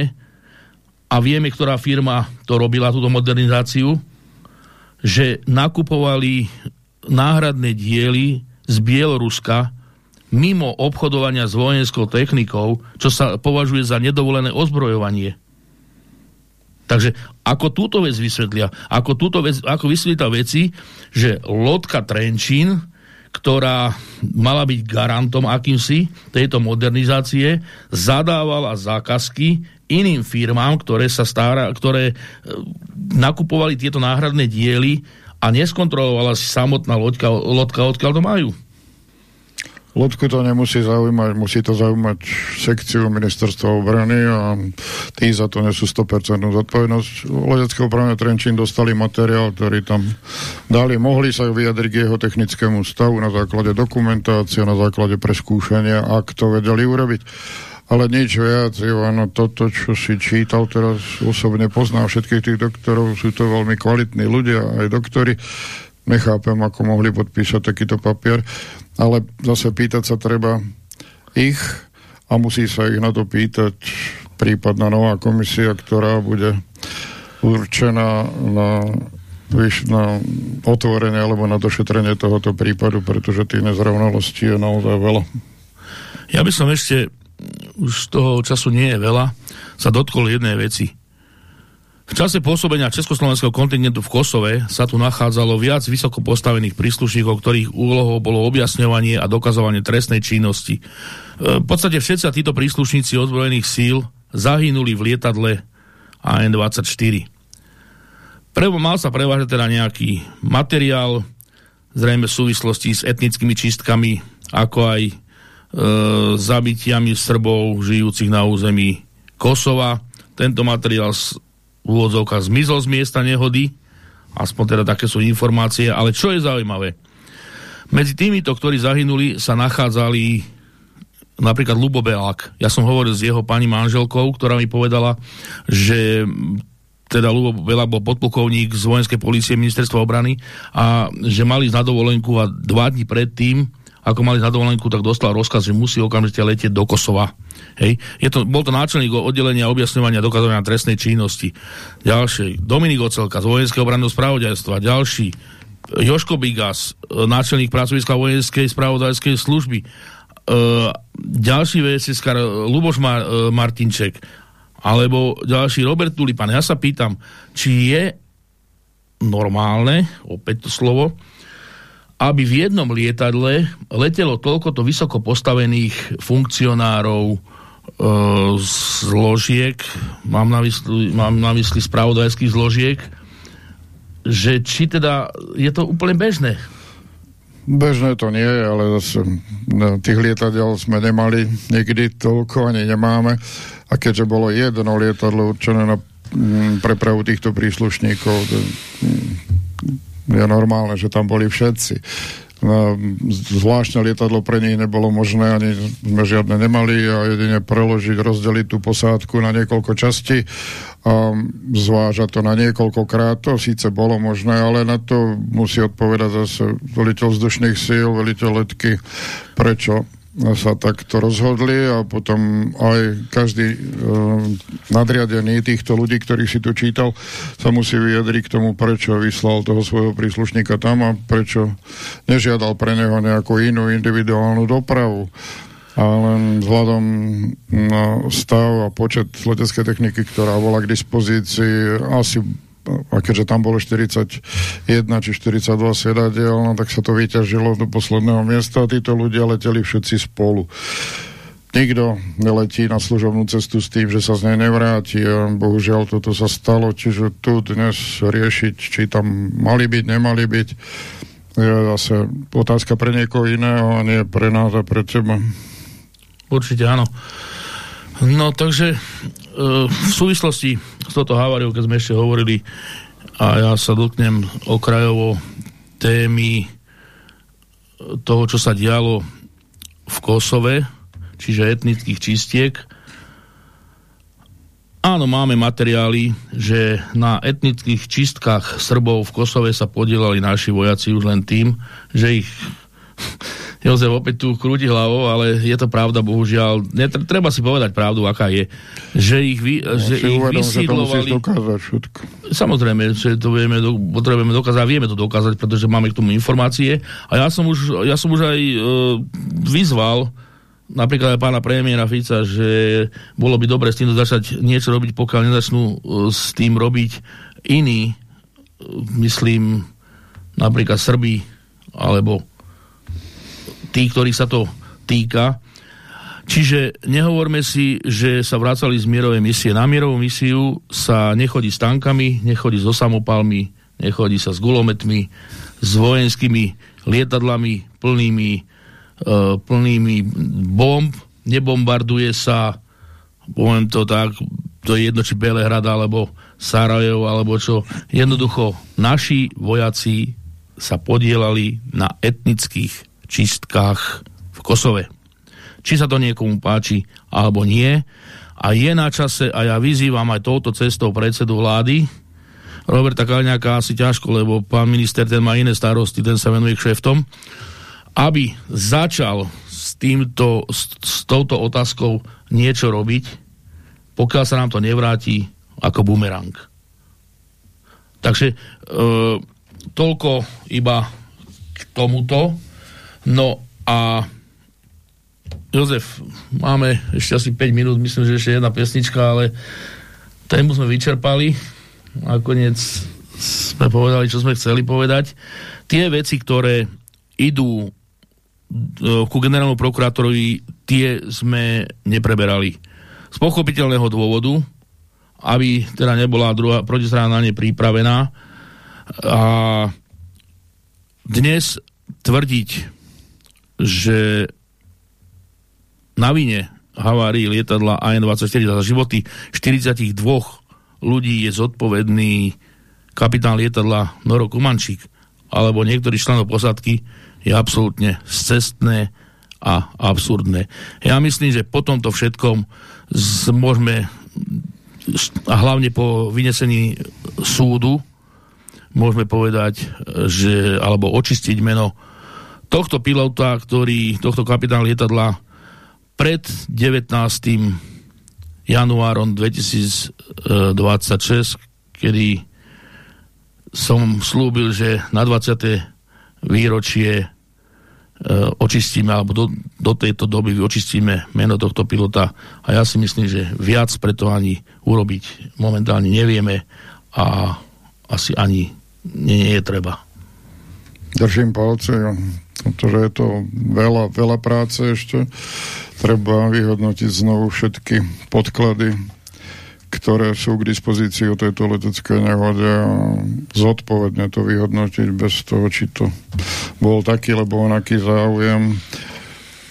a vieme, ktorá firma to robila, túto modernizáciu, že nakupovali náhradné diely z Bieloruska mimo obchodovania s vojenskou technikou, čo sa považuje za nedovolené ozbrojovanie. Takže ako túto vec vysvetlia, ako, túto vec, ako vysvetlia veci, že loďka Trenčín, ktorá mala byť garantom akýmsi tejto modernizácie, zadávala zákazky iným firmám, ktoré sa stará, ktoré e, nakupovali tieto náhradné diely a neskontrolovala si samotná loďka, loďka odkiaľ to majú. Lodku to nemusí zaujímať, musí to zaujímať sekciu ministerstva obrany a tí za to nesú 100% zodpovednosť. Letecké obrany Trenčín dostali materiál, ktorý tam dali, mohli sa vyjadriť k jeho technickému stavu na základe dokumentácie, na základe preskúšania, ak to vedeli urobiť. Ale nič viac, Ivano, toto, čo si čítal teraz, osobne poznám všetkých tých doktorov, sú to veľmi kvalitní ľudia, aj doktori, nechápem, ako mohli podpísať takýto papier, ale zase pýtať sa treba ich a musí sa ich na to pýtať prípadná nová komisia, ktorá bude určená na, na otvorenie alebo na došetrenie tohoto prípadu, pretože tých nezrovnalostí je naozaj veľa. Ja by som ešte už toho času nie je veľa, sa dotkol jednej veci. V čase pôsobenia Československého kontinentu v Kosove sa tu nachádzalo viac vysoko postavených príslušníkov, ktorých úlohou bolo objasňovanie a dokazovanie trestnej činnosti. E, v podstate všetci títo príslušníci ozbrojených síl zahynuli v lietadle AN-24. Prebo mal sa prevážať teda nejaký materiál, zrejme v súvislosti s etnickými čistkami, ako aj e, zabitiami Srbov žijúcich na území Kosova. Tento materiál v úvodzovkách zmizol z miesta nehody, aspoň teda také sú informácie, ale čo je zaujímavé? Medzi týmito, ktorí zahynuli, sa nachádzali napríklad Lubo Belák. Ja som hovoril s jeho pani manželkou, ktorá mi povedala, že teda Lubo Belák bol podplukovník z vojenskej policie ministerstva obrany a že mali na dovolenku a dva dní predtým ako mali za dovolenku, tak dostal rozkaz, že musí okamžite letieť do Kosova. Hej. Je to, bol to náčelník oddelenia objasňovania dokazovania trestnej činnosti. Ďalší, Dominik Ocelka z vojenského obranného spravodajstva. Ďalší, Joško Bigas, náčelník pracoviska vojenskej spravodajskej služby. E, ďalší VSSK, Luboš Mar, e, Martinček. Alebo ďalší Robert Tulipan. Ja sa pýtam, či je normálne, opäť to slovo, aby v jednom lietadle letelo toľkoto vysoko postavených funkcionárov e, zložiek, mám na, mysli, mám na mysli spravodajských zložiek, že či teda je to úplne bežné. Bežné to nie ale zase no, tých lietadiel sme nemali nikdy toľko, ani nemáme. A keďže bolo jedno lietadlo určené na mm, prepravu týchto príslušníkov, je normálne, že tam boli všetci. Zvláštne lietadlo pre nich nebolo možné, ani sme žiadne nemali a jedine preložiť, rozdeliť tú posádku na niekoľko častí a zvážať to na niekoľkokrát. To síce bolo možné, ale na to musí odpovedať zase veliteľ vzdušných síl, veliteľ letky. Prečo? Sa takto rozhodli a potom aj každý e, nadriadený týchto ľudí, ktorých si tu čítal, sa musí vyjadriť k tomu, prečo vyslal toho svojho príslušníka tam a prečo nežiadal pre neho nejakú inú individuálnu dopravu. A len vzhľadom na stav a počet leteckej techniky, ktorá bola k dispozícii, asi a keďže tam bolo 41 či 42 sedadiel, no, tak sa to vyťažilo do posledného miesta a títo ľudia leteli všetci spolu. Nikto neletí na služobnú cestu s tým, že sa z nej nevráti a bohužiaľ toto sa stalo, čiže tu dnes riešiť, či tam mali byť, nemali byť, je zase otázka pre niekoho iného a nie pre nás a pre teba. Určite áno. No takže e, v súvislosti s touto haváriou, keď sme ešte hovorili a ja sa dotknem okrajovo témy toho, čo sa dialo v Kosove, čiže etnických čistiek. Áno, máme materiály, že na etnických čistkách Srbov v Kosove sa podielali naši vojaci už len tým, že ich <laughs> Jozef opäť tu krúti hlavou, ale je to pravda, bohužiaľ. Netre, treba si povedať pravdu, aká je. Že ich, vy, no, že ich uvedom, vysídlovali... Že dokázať všetko. Samozrejme, že to vieme, do, potrebujeme dokázať, vieme to dokázať, pretože máme k tomu informácie. A ja som už, ja som už aj e, vyzval napríklad aj pána premiéra Fica, že bolo by dobre s týmto začať niečo robiť, pokiaľ nezačnú e, s tým robiť iní, e, myslím napríklad Srbi, alebo tí, ktorých sa to týka. Čiže nehovorme si, že sa vracali z mierovej misie. Na mierovú misiu sa nechodí s tankami, nechodí so samopalmi, nechodí sa s gulometmi, s vojenskými lietadlami plnými, uh, plnými bomb, nebombarduje sa, poviem to tak, to je jedno, či Belehrad, alebo Sarajevo, alebo čo. Jednoducho, naši vojaci sa podielali na etnických čistkách v Kosove. Či sa to niekomu páči, alebo nie. A je na čase, a ja vyzývam aj touto cestou predsedu vlády, Roberta Kalňáka asi ťažko, lebo pán minister ten má iné starosti, ten sa venuje k šeftom, aby začal s, týmto, s, s touto otázkou niečo robiť, pokiaľ sa nám to nevráti ako bumerang. Takže e, toľko iba k tomuto. No a Jozef, máme ešte asi 5 minút, myslím, že ešte jedna pesnička, ale tému sme vyčerpali. Nakoniec sme povedali, čo sme chceli povedať. Tie veci, ktoré idú e, ku generálnu prokurátorovi, tie sme nepreberali. Z pochopiteľného dôvodu, aby teda nebola druhá protistrana na pripravená. A dnes tvrdiť, že na vine havárii lietadla AN-24 za životy 42 ľudí je zodpovedný kapitán lietadla Noro Kumančík alebo niektorý členov posadky je absolútne cestné a absurdné. Ja myslím, že po tomto všetkom môžeme a hlavne po vynesení súdu môžeme povedať, že alebo očistiť meno tohto pilota, ktorý, tohto kapitána lietadla pred 19. januárom 2026, kedy som slúbil, že na 20. výročie e, očistíme, alebo do, do tejto doby očistíme meno tohto pilota a ja si myslím, že viac preto ani urobiť momentálne nevieme a asi ani nie, nie je treba. Držím palce pretože je to veľa, veľa práce ešte. Treba vyhodnotiť znovu všetky podklady, ktoré sú k dispozícii o tejto leteckej nehode a zodpovedne to vyhodnotiť bez toho, či to bol taký, lebo onaký záujem.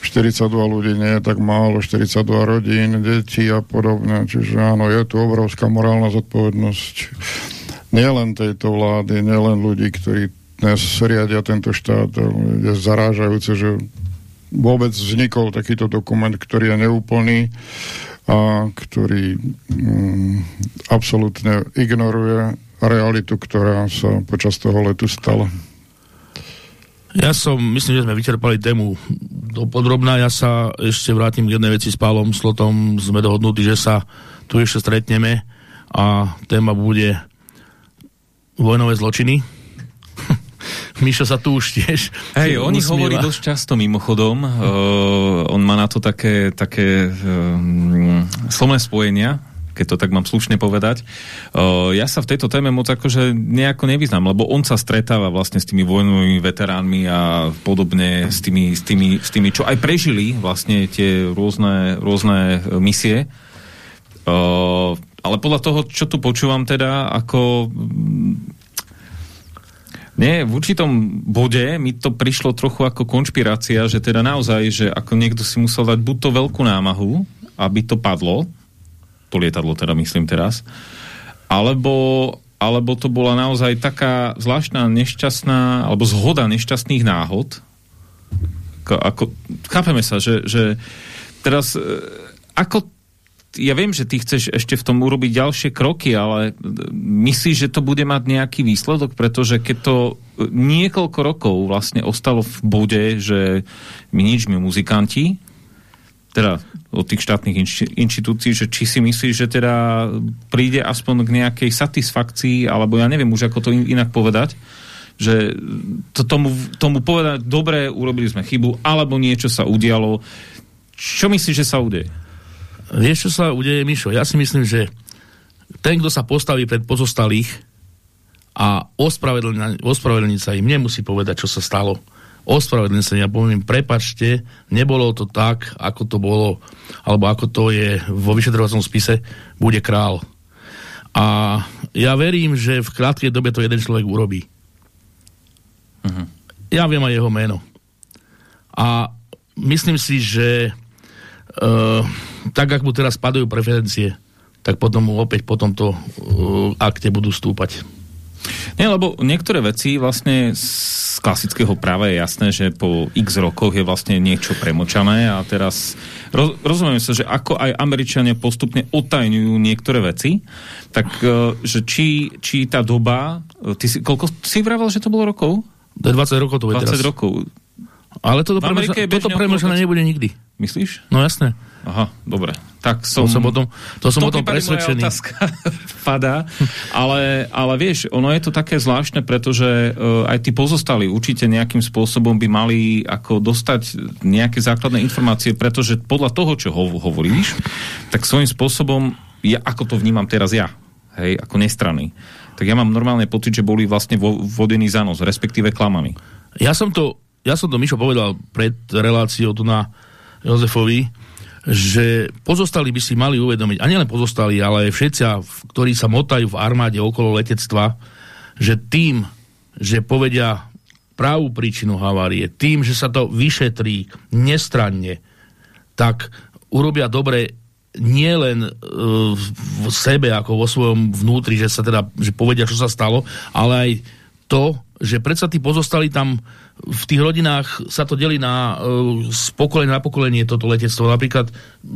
42 ľudí nie je tak málo, 42 rodín, detí a podobne. Čiže áno, je tu obrovská morálna zodpovednosť nielen tejto vlády, nielen ľudí, ktorí dnes riadia tento štát. Je zarážajúce, že vôbec vznikol takýto dokument, ktorý je neúplný a ktorý mm, absolútne ignoruje realitu, ktorá sa počas toho letu stala. Ja som, myslím, že sme vyčerpali tému podrobná. Ja sa ešte vrátim k jednej veci s Pálom Slotom. Sme dohodnutí, že sa tu ešte stretneme a téma bude vojnové zločiny. Mišo sa tu už tiež Hej, oni usmieva. hovorí dosť často mimochodom. Uh, <laughs> on má na to také, také um, slovné spojenia, keď to tak mám slušne povedať. Uh, ja sa v tejto téme moc akože nejako nevyznám, lebo on sa stretáva vlastne s tými vojnovými veteránmi a podobne s tými, s tými, s tými čo aj prežili vlastne tie rôzne, rôzne misie. Uh, ale podľa toho, čo tu počúvam teda, ako nie, v určitom bode mi to prišlo trochu ako konšpirácia, že teda naozaj, že ako niekto si musel dať buď to veľkú námahu, aby to padlo, to lietadlo teda myslím teraz, alebo, alebo to bola naozaj taká zvláštna nešťastná, alebo zhoda nešťastných náhod, ako, ako chápeme sa, že, že teraz e, ako ja viem, že ty chceš ešte v tom urobiť ďalšie kroky, ale myslíš, že to bude mať nejaký výsledok? Pretože keď to niekoľko rokov vlastne ostalo v bode, že my nič, my muzikanti, teda od tých štátnych inš- inštitúcií, že či si myslíš, že teda príde aspoň k nejakej satisfakcii, alebo ja neviem už, ako to in- inak povedať, že to tomu, tomu povedať, dobre, urobili sme chybu, alebo niečo sa udialo. Čo myslíš, že sa udeje? Vieš, čo sa udeje, Mišo? Ja si myslím, že ten, kto sa postaví pred pozostalých a ospravedlniť sa im, nemusí povedať, čo sa stalo. Ospravedlniť sa, ja poviem, prepačte, nebolo to tak, ako to bolo, alebo ako to je vo vyšetrovacom spise, bude král. A ja verím, že v krátkej dobe to jeden človek urobí. Mhm. Ja viem aj jeho meno. A myslím si, že uh, tak, ak mu teraz padajú preferencie, tak potom mu opäť po tomto uh, akte budú stúpať. Nie, lebo niektoré veci vlastne z klasického práva je jasné, že po x rokoch je vlastne niečo premočané a teraz roz, rozumieme sa, že ako aj Američania postupne otajňujú niektoré veci, tak e, že či, či tá doba, e, ty si, koľko si vravel, že to bolo rokov? To je 20 rokov to bude 20 teraz. rokov. Ale toto, je premlčané nebude nikdy. Myslíš? No jasné. Aha, dobre. Tak To som... som o tom, to som o tom prípade moja presvedčený. otázka <laughs> padá, ale, ale vieš, ono je to také zvláštne, pretože uh, aj tí pozostali určite nejakým spôsobom by mali ako dostať nejaké základné informácie, pretože podľa toho, čo ho, hovoríš, tak svojím spôsobom, ja, ako to vnímam teraz ja, hej, ako nestranný, tak ja mám normálne pocit, že boli vlastne vo, vodení za nos, respektíve klamaní. Ja som to, ja som to Mišo povedal pred reláciou tu na Jozefovi, že pozostali by si mali uvedomiť, a nielen pozostali, ale aj všetci, ktorí sa motajú v armáde okolo letectva, že tým, že povedia pravú príčinu havárie, tým, že sa to vyšetrí nestranne, tak urobia dobre nie len e, v sebe, ako vo svojom vnútri, že sa teda, že povedia, čo sa stalo, ale aj to, že predsa tí pozostali tam v tých rodinách sa to delí na uh, z pokolenia na pokolenie toto letectvo. Napríklad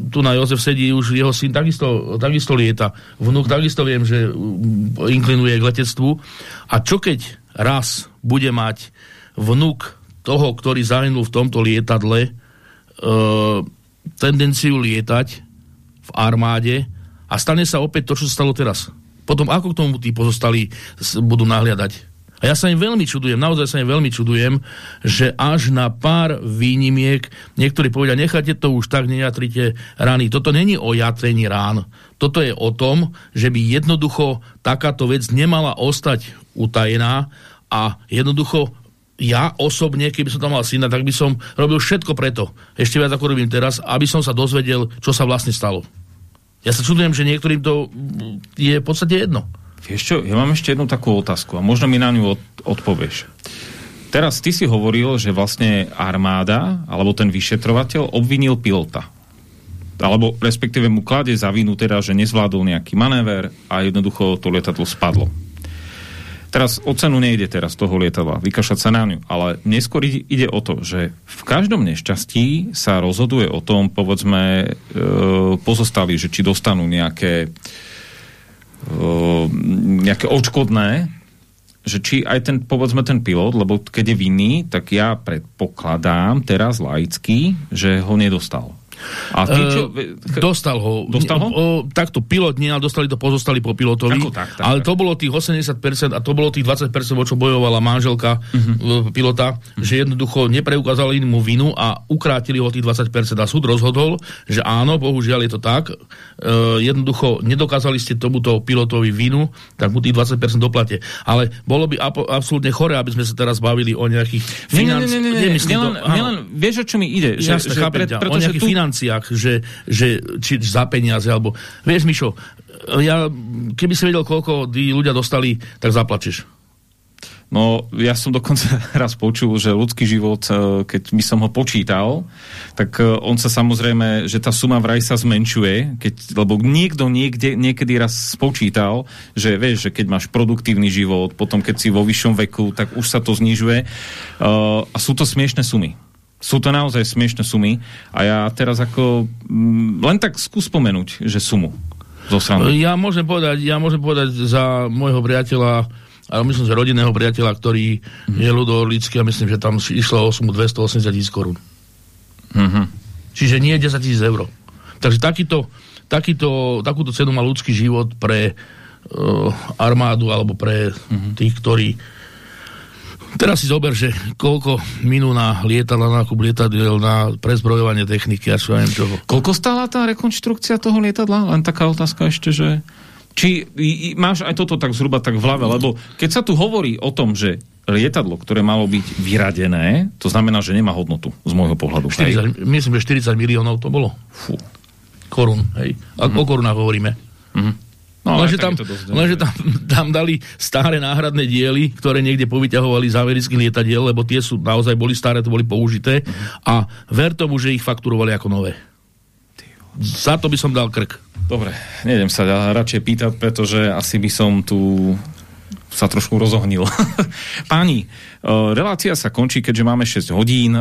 tu na Jozef sedí už jeho syn takisto, takisto lieta. Vnúk takisto viem, že uh, inklinuje k letectvu. A čo keď raz bude mať vnúk toho, ktorý zahynul v tomto lietadle, uh, tendenciu lietať v armáde a stane sa opäť to, čo sa stalo teraz. Potom ako k tomu tí pozostali budú nahliadať? A ja sa im veľmi čudujem, naozaj sa im veľmi čudujem, že až na pár výnimiek niektorí povedia, nechajte to už tak, nejatrite rány. Toto není o jatrení rán. Toto je o tom, že by jednoducho takáto vec nemala ostať utajená a jednoducho ja osobne, keby som tam mal syna, tak by som robil všetko preto, ešte viac ako robím teraz, aby som sa dozvedel, čo sa vlastne stalo. Ja sa čudujem, že niektorým to je v podstate jedno. Vieš čo, ja mám ešte jednu takú otázku a možno mi na ňu od, odpovieš. Teraz ty si hovoril, že vlastne armáda, alebo ten vyšetrovateľ obvinil pilota. Alebo respektíve mu kladie za vinu teda, že nezvládol nejaký manéver a jednoducho to lietadlo spadlo. Teraz o cenu nejde teraz toho lietadla, vykašľať sa na ňu, ale neskôr ide, o to, že v každom nešťastí sa rozhoduje o tom, povedzme, e, pozostali, že či dostanú nejaké nejaké odškodné že či aj ten, povedzme ten pilot, lebo keď je vinný, tak ja predpokladám teraz laicky, že ho nedostal. A tí, čo... Uh, dostal ho. Dostal ho? O, takto pilot nie, ale dostali to pozostali po pilotovi. Ako tak, tak, ale tak. to bolo tých 80% a to bolo tých 20%, o čo bojovala manželka uh-huh. pilota, uh-huh. že jednoducho nepreukázali mu vinu a ukrátili ho tých 20%. A súd rozhodol, že áno, bohužiaľ je to tak. Uh, jednoducho nedokázali ste tomuto pilotovi vinu, tak mu tých 20% doplate. Ale bolo by absolútne chore, aby sme sa teraz bavili o nejakých financ... Nie, nie, nie, nie, nie, nielen, nielen, vieš, o čo mi ide? Jasne, že, že pre, ťa, o nejakých tu... financiách, že, že či za peniaze, alebo... Vieš, Mišo, ja, keby si vedel, koľko ľudia dostali, tak zaplačeš. No, ja som dokonca <laughs> raz počul, že ľudský život, e, keď by som ho počítal, tak e, on sa samozrejme, že tá suma vraj sa zmenšuje, keď, lebo niekto niekde, niekedy raz spočítal, že vieš, že keď máš produktívny život, potom keď si vo vyššom veku, tak už sa to znižuje. Uh, a sú to smiešne sumy. Sú to naozaj smiešne sumy a ja teraz ako m, len tak skús spomenúť, že sumu zo srandy. Ja môžem povedať, ja môžem povedať za môjho priateľa ale myslím, že rodinného priateľa, ktorý mm. je ľudorlický a myslím, že tam išlo o sumu 280 tisíc korún. Mm-hmm. Čiže nie 10 tisíc eur. Takže takýto, takýto, takúto cenu má ľudský život pre uh, armádu alebo pre mm-hmm. tých, ktorí Teraz si zober, že koľko minú na lietadla, na nákup lietadiel, na prezbrojovanie techniky a čo neviem čoho. Koľko stála tá rekonštrukcia toho lietadla? Len taká otázka ešte, že... Či máš aj toto tak zhruba tak v hlave, lebo keď sa tu hovorí o tom, že lietadlo, ktoré malo byť vyradené, to znamená, že nemá hodnotu z môjho pohľadu. 40, myslím, že 40 miliónov to bolo. Fú. Korun, hej. A mm-hmm. o korunách hovoríme. Mm-hmm. No, lenže tam, lenže tam, tam dali staré náhradné diely, ktoré niekde povyťahovali z amerických lietadiel, lebo tie sú naozaj boli staré, to boli použité. Uh-huh. A ver tomu, že ich fakturovali ako nové. Za to by som dal krk. Dobre, nejdem sa radšej pýtať, pretože asi by som tu sa trošku rozohnil. <laughs> Páni, relácia sa končí, keďže máme 6 hodín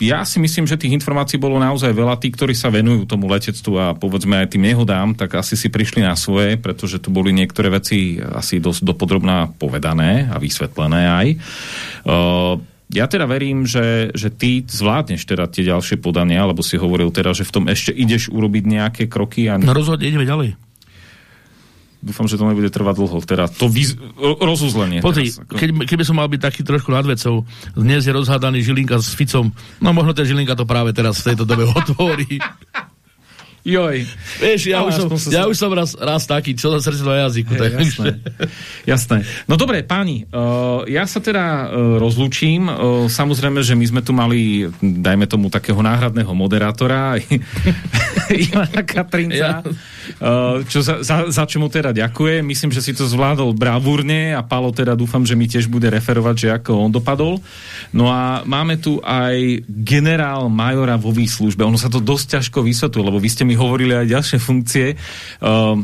ja si myslím, že tých informácií bolo naozaj veľa. Tí, ktorí sa venujú tomu letectvu a povedzme aj tým nehodám, tak asi si prišli na svoje, pretože tu boli niektoré veci asi dosť dopodrobná povedané a vysvetlené aj. Uh, ja teda verím, že, že ty zvládneš teda tie ďalšie podania, alebo si hovoril teda, že v tom ešte ideš urobiť nejaké kroky. A... No rozhodne ideme ďalej. Dúfam, že to nebude trvať dlho. Teda to rozuzlenie. Pozri, teraz, ako... keď, keby som mal byť taký trošku nad vecou, dnes je rozhádaný Žilinka s Ficom, no možno ten Žilinka to práve teraz v tejto dobe <laughs> otvorí. Joj. Vieš, ja, už som, ja už som raz, raz taký, čo za srdce do jazyku. Hey, jasné. jasné. No dobre, páni, uh, ja sa teda uh, rozlúčim. Uh, samozrejme, že my sme tu mali, dajme tomu, takého náhradného moderátora, <laughs> Ivana Katrinca. Ja. Uh, čo za, za, za čo mu teda ďakujem. Myslím, že si to zvládol bravúrne a Palo teda dúfam, že mi tiež bude referovať, že ako on dopadol. No a máme tu aj generál majora vo výslužbe. Ono sa to dosť ťažko vysvetuje, lebo vy ste mi hovorili aj ďalšie funkcie. Uh,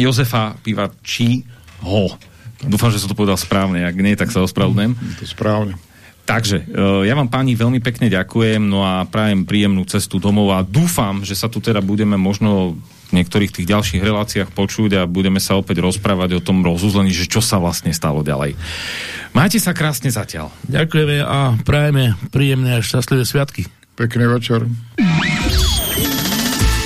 Jozefa Pivačího. Dúfam, že som to povedal správne. Ak nie, tak sa ospravedlňujem. To správne. Takže, ja vám páni veľmi pekne ďakujem, no a prajem príjemnú cestu domov a dúfam, že sa tu teda budeme možno v niektorých tých ďalších reláciách počuť a budeme sa opäť rozprávať o tom rozuzlení, že čo sa vlastne stalo ďalej. Majte sa krásne zatiaľ. Ďakujeme a prajeme príjemné a šťastlivé sviatky. Pekný večer.